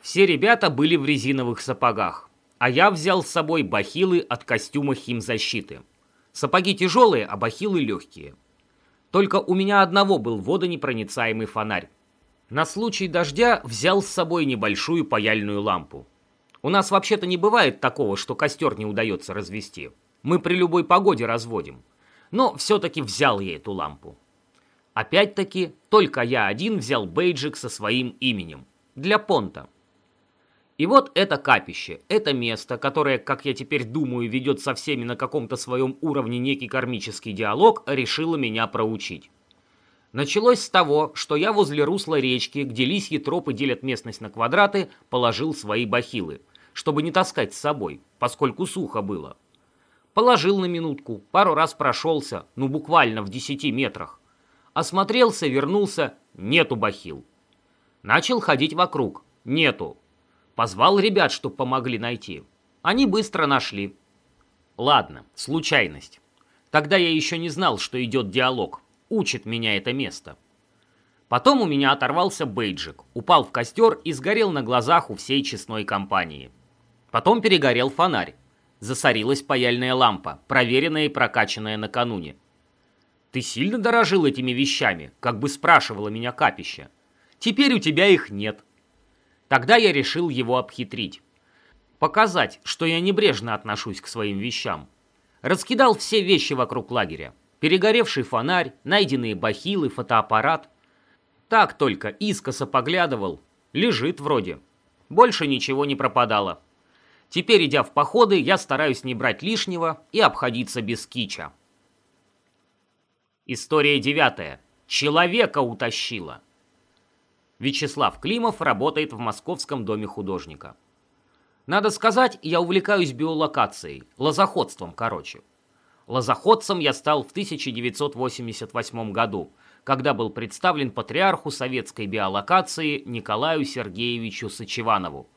Все ребята были в резиновых сапогах, а я взял с собой бахилы от костюма химзащиты. Сапоги тяжелые, а бахилы легкие. Только у меня одного был водонепроницаемый фонарь. На случай дождя взял с собой небольшую паяльную лампу. У нас вообще-то не бывает такого, что костер не удается развести. Мы при любой погоде разводим. Но все-таки взял я эту лампу. Опять-таки, только я один взял бейджик со своим именем. Для понта. И вот это капище, это место, которое, как я теперь думаю, ведет со всеми на каком-то своем уровне некий кармический диалог, решило меня проучить. Началось с того, что я возле русла речки, где лисьи тропы делят местность на квадраты, положил свои бахилы, чтобы не таскать с собой, поскольку сухо было. Положил на минутку, пару раз прошелся, ну буквально в десяти метрах. Осмотрелся, вернулся, нету бахил. Начал ходить вокруг, нету. Позвал ребят, чтоб помогли найти. Они быстро нашли. Ладно, случайность. Тогда я еще не знал, что идет диалог. Учит меня это место. Потом у меня оторвался бейджик, упал в костер и сгорел на глазах у всей честной компании. Потом перегорел фонарь засорилась паяльная лампа, проверенная и прокачанная накануне. «Ты сильно дорожил этими вещами?» — как бы спрашивала меня капища. «Теперь у тебя их нет». Тогда я решил его обхитрить. Показать, что я небрежно отношусь к своим вещам. Раскидал все вещи вокруг лагеря. Перегоревший фонарь, найденные бахилы, фотоаппарат. Так только искоса поглядывал. Лежит вроде. Больше ничего не пропадало. Теперь, идя в походы, я стараюсь не брать лишнего и обходиться без кича. История девятая. Человека утащила. Вячеслав Климов работает в Московском доме художника. Надо сказать, я увлекаюсь биолокацией, лозоходством, короче. Лозоходцем я стал в 1988 году, когда был представлен патриарху советской биолокации Николаю Сергеевичу Сычеванову.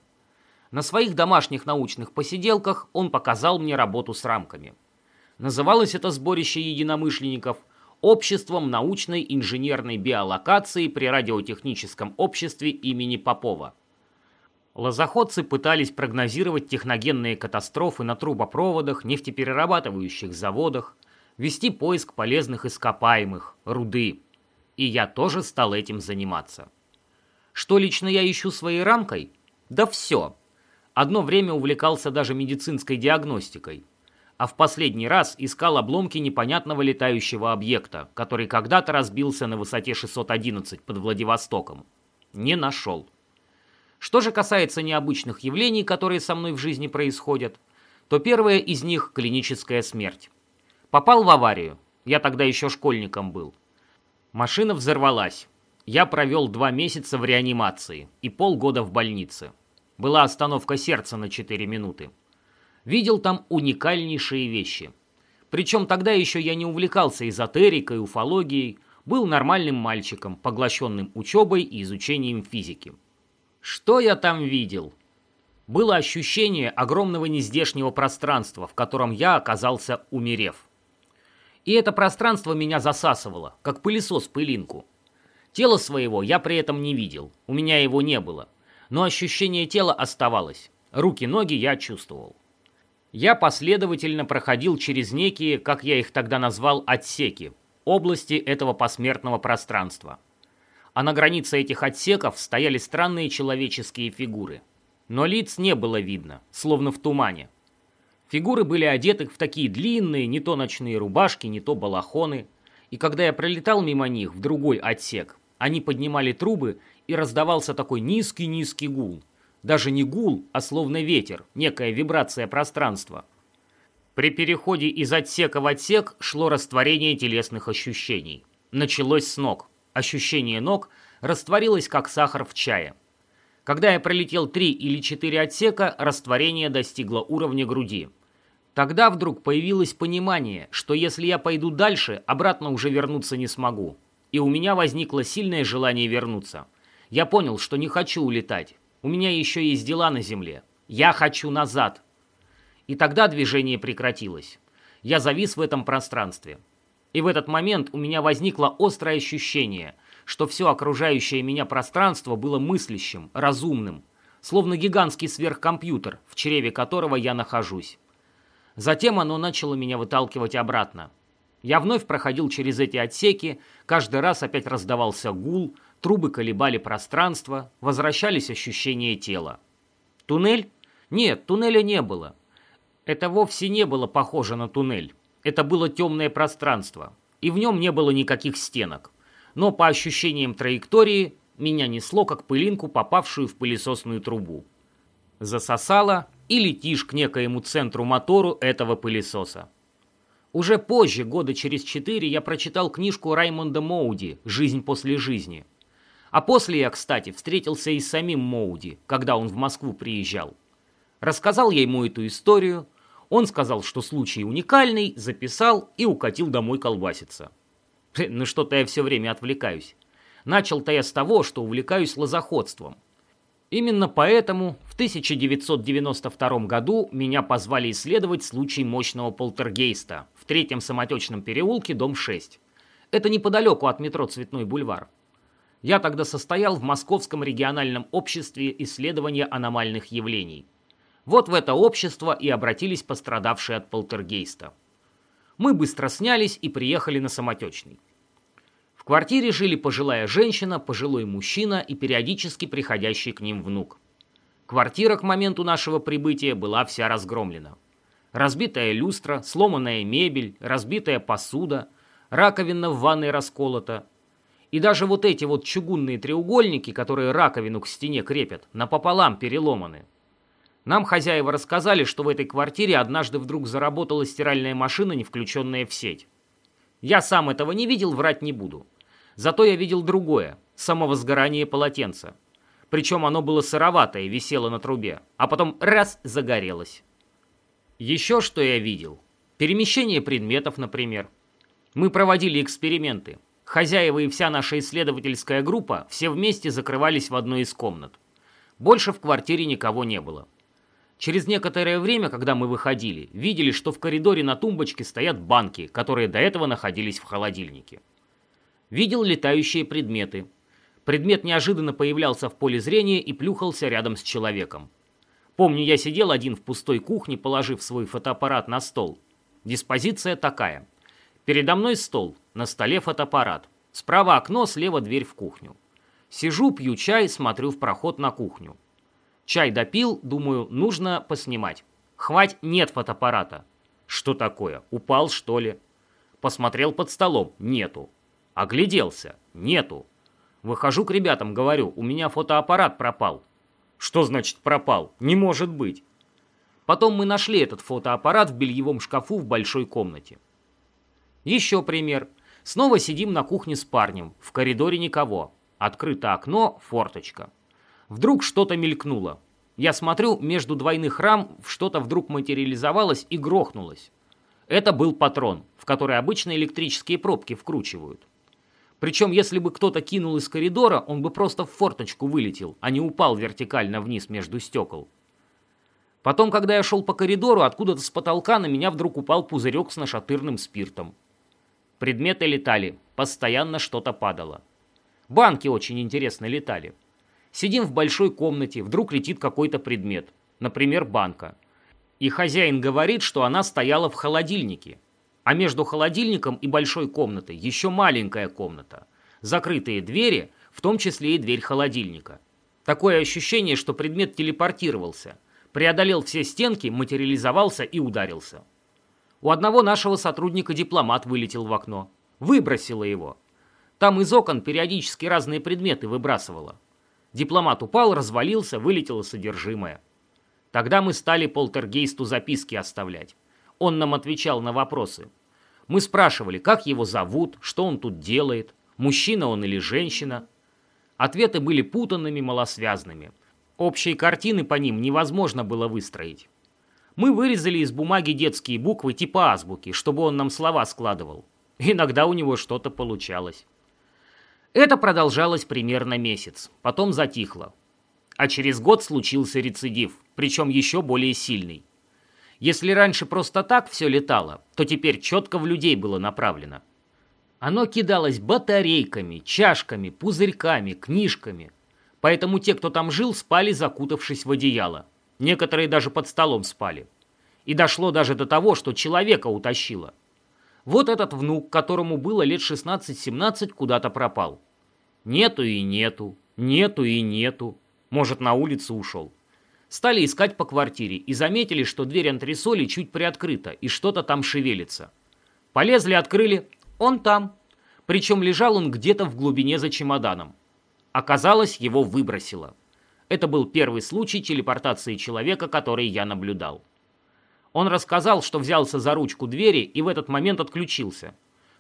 На своих домашних научных посиделках он показал мне работу с рамками. Называлось это сборище единомышленников – Обществом научной инженерной биолокации при радиотехническом обществе имени Попова. Лозоходцы пытались прогнозировать техногенные катастрофы на трубопроводах, нефтеперерабатывающих заводах, вести поиск полезных ископаемых, руды. И я тоже стал этим заниматься. Что лично я ищу своей рамкой? Да все. Одно время увлекался даже медицинской диагностикой – а в последний раз искал обломки непонятного летающего объекта, который когда-то разбился на высоте 611 под Владивостоком. Не нашел. Что же касается необычных явлений, которые со мной в жизни происходят, то первое из них – клиническая смерть. Попал в аварию, я тогда еще школьником был. Машина взорвалась. Я провел два месяца в реанимации и полгода в больнице. Была остановка сердца на 4 минуты видел там уникальнейшие вещи. Причем тогда еще я не увлекался эзотерикой, уфологией, был нормальным мальчиком, поглощенным учебой и изучением физики. Что я там видел? Было ощущение огромного нездешнего пространства, в котором я оказался умерев. И это пространство меня засасывало, как пылесос пылинку. Тело своего я при этом не видел, у меня его не было. Но ощущение тела оставалось. Руки-ноги я чувствовал я последовательно проходил через некие, как я их тогда назвал, отсеки, области этого посмертного пространства. А на границе этих отсеков стояли странные человеческие фигуры. Но лиц не было видно, словно в тумане. Фигуры были одеты в такие длинные, не то ночные рубашки, не то балахоны. И когда я пролетал мимо них в другой отсек, они поднимали трубы, и раздавался такой низкий-низкий гул – даже не гул, а словно ветер, некая вибрация пространства. При переходе из отсека в отсек шло растворение телесных ощущений. Началось с ног. Ощущение ног растворилось, как сахар в чае. Когда я пролетел три или четыре отсека, растворение достигло уровня груди. Тогда вдруг появилось понимание, что если я пойду дальше, обратно уже вернуться не смогу. И у меня возникло сильное желание вернуться. Я понял, что не хочу улетать. У меня еще есть дела на земле. Я хочу назад. И тогда движение прекратилось. Я завис в этом пространстве. И в этот момент у меня возникло острое ощущение, что все окружающее меня пространство было мыслящим, разумным, словно гигантский сверхкомпьютер, в чреве которого я нахожусь. Затем оно начало меня выталкивать обратно. Я вновь проходил через эти отсеки, каждый раз опять раздавался гул, Трубы колебали пространство, возвращались ощущения тела. Туннель? Нет, туннеля не было. Это вовсе не было похоже на туннель. Это было темное пространство, и в нем не было никаких стенок. Но по ощущениям траектории меня несло, как пылинку, попавшую в пылесосную трубу. Засосало и летишь к некоему центру-мотору этого пылесоса. Уже позже, года через четыре, я прочитал книжку Раймонда Моуди «Жизнь после жизни». А после я, кстати, встретился и с самим Моуди, когда он в Москву приезжал. Рассказал я ему эту историю, он сказал, что случай уникальный, записал и укатил домой колбаситься. Ну что-то я все время отвлекаюсь. Начал-то я с того, что увлекаюсь лозоходством. Именно поэтому в 1992 году меня позвали исследовать случай мощного полтергейста в третьем самотечном переулке, дом 6. Это неподалеку от метро Цветной бульвар. Я тогда состоял в Московском региональном обществе исследования аномальных явлений. Вот в это общество и обратились пострадавшие от полтергейста. Мы быстро снялись и приехали на самотечный. В квартире жили пожилая женщина, пожилой мужчина и периодически приходящий к ним внук. Квартира к моменту нашего прибытия была вся разгромлена. Разбитая люстра, сломанная мебель, разбитая посуда, раковина в ванной расколота. И даже вот эти вот чугунные треугольники, которые раковину к стене крепят, напополам переломаны. Нам хозяева рассказали, что в этой квартире однажды вдруг заработала стиральная машина, не включенная в сеть. Я сам этого не видел, врать не буду. Зато я видел другое – самовозгорание полотенца. Причем оно было сыроватое, висело на трубе, а потом раз – загорелось. Еще что я видел? Перемещение предметов, например. Мы проводили эксперименты. Хозяева и вся наша исследовательская группа все вместе закрывались в одной из комнат. Больше в квартире никого не было. Через некоторое время, когда мы выходили, видели, что в коридоре на тумбочке стоят банки, которые до этого находились в холодильнике. Видел летающие предметы. Предмет неожиданно появлялся в поле зрения и плюхался рядом с человеком. Помню, я сидел один в пустой кухне, положив свой фотоаппарат на стол. Диспозиция такая. Передо мной стол, на столе фотоаппарат. Справа окно, слева дверь в кухню. Сижу, пью чай, смотрю в проход на кухню. Чай допил, думаю, нужно поснимать. Хвать, нет фотоаппарата. Что такое? Упал, что ли? Посмотрел под столом. Нету. Огляделся. Нету. Выхожу к ребятам, говорю, у меня фотоаппарат пропал. Что значит пропал? Не может быть. Потом мы нашли этот фотоаппарат в бельевом шкафу в большой комнате. Еще пример. Снова сидим на кухне с парнем. В коридоре никого. Открыто окно, форточка. Вдруг что-то мелькнуло. Я смотрю, между двойных рам что-то вдруг материализовалось и грохнулось. Это был патрон, в который обычно электрические пробки вкручивают. Причем, если бы кто-то кинул из коридора, он бы просто в форточку вылетел, а не упал вертикально вниз между стекол. Потом, когда я шел по коридору, откуда-то с потолка на меня вдруг упал пузырек с нашатырным спиртом. Предметы летали, постоянно что-то падало. Банки очень интересно летали. Сидим в большой комнате, вдруг летит какой-то предмет, например, банка. И хозяин говорит, что она стояла в холодильнике. А между холодильником и большой комнатой еще маленькая комната. Закрытые двери, в том числе и дверь холодильника. Такое ощущение, что предмет телепортировался. Преодолел все стенки, материализовался и ударился. У одного нашего сотрудника дипломат вылетел в окно. Выбросило его. Там из окон периодически разные предметы выбрасывало. Дипломат упал, развалился, вылетело содержимое. Тогда мы стали полтергейсту записки оставлять. Он нам отвечал на вопросы. Мы спрашивали, как его зовут, что он тут делает, мужчина он или женщина. Ответы были путанными, малосвязными. Общей картины по ним невозможно было выстроить. Мы вырезали из бумаги детские буквы типа азбуки, чтобы он нам слова складывал. Иногда у него что-то получалось. Это продолжалось примерно месяц, потом затихло. А через год случился рецидив, причем еще более сильный. Если раньше просто так все летало, то теперь четко в людей было направлено. Оно кидалось батарейками, чашками, пузырьками, книжками. Поэтому те, кто там жил, спали, закутавшись в одеяло. Некоторые даже под столом спали. И дошло даже до того, что человека утащило. Вот этот внук, которому было лет 16-17, куда-то пропал. Нету и нету, нету и нету. Может, на улицу ушел. Стали искать по квартире и заметили, что дверь антресоли чуть приоткрыта и что-то там шевелится. Полезли, открыли. Он там. Причем лежал он где-то в глубине за чемоданом. Оказалось, его выбросило. Это был первый случай телепортации человека, который я наблюдал. Он рассказал, что взялся за ручку двери и в этот момент отключился.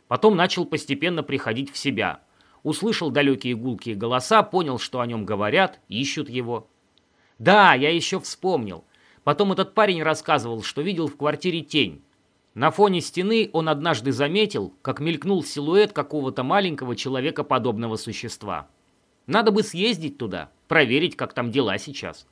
Потом начал постепенно приходить в себя. Услышал далекие гулкие голоса, понял, что о нем говорят, ищут его. Да, я еще вспомнил. Потом этот парень рассказывал, что видел в квартире тень. На фоне стены он однажды заметил, как мелькнул силуэт какого-то маленького человекоподобного существа. Надо бы съездить туда, проверить, как там дела сейчас.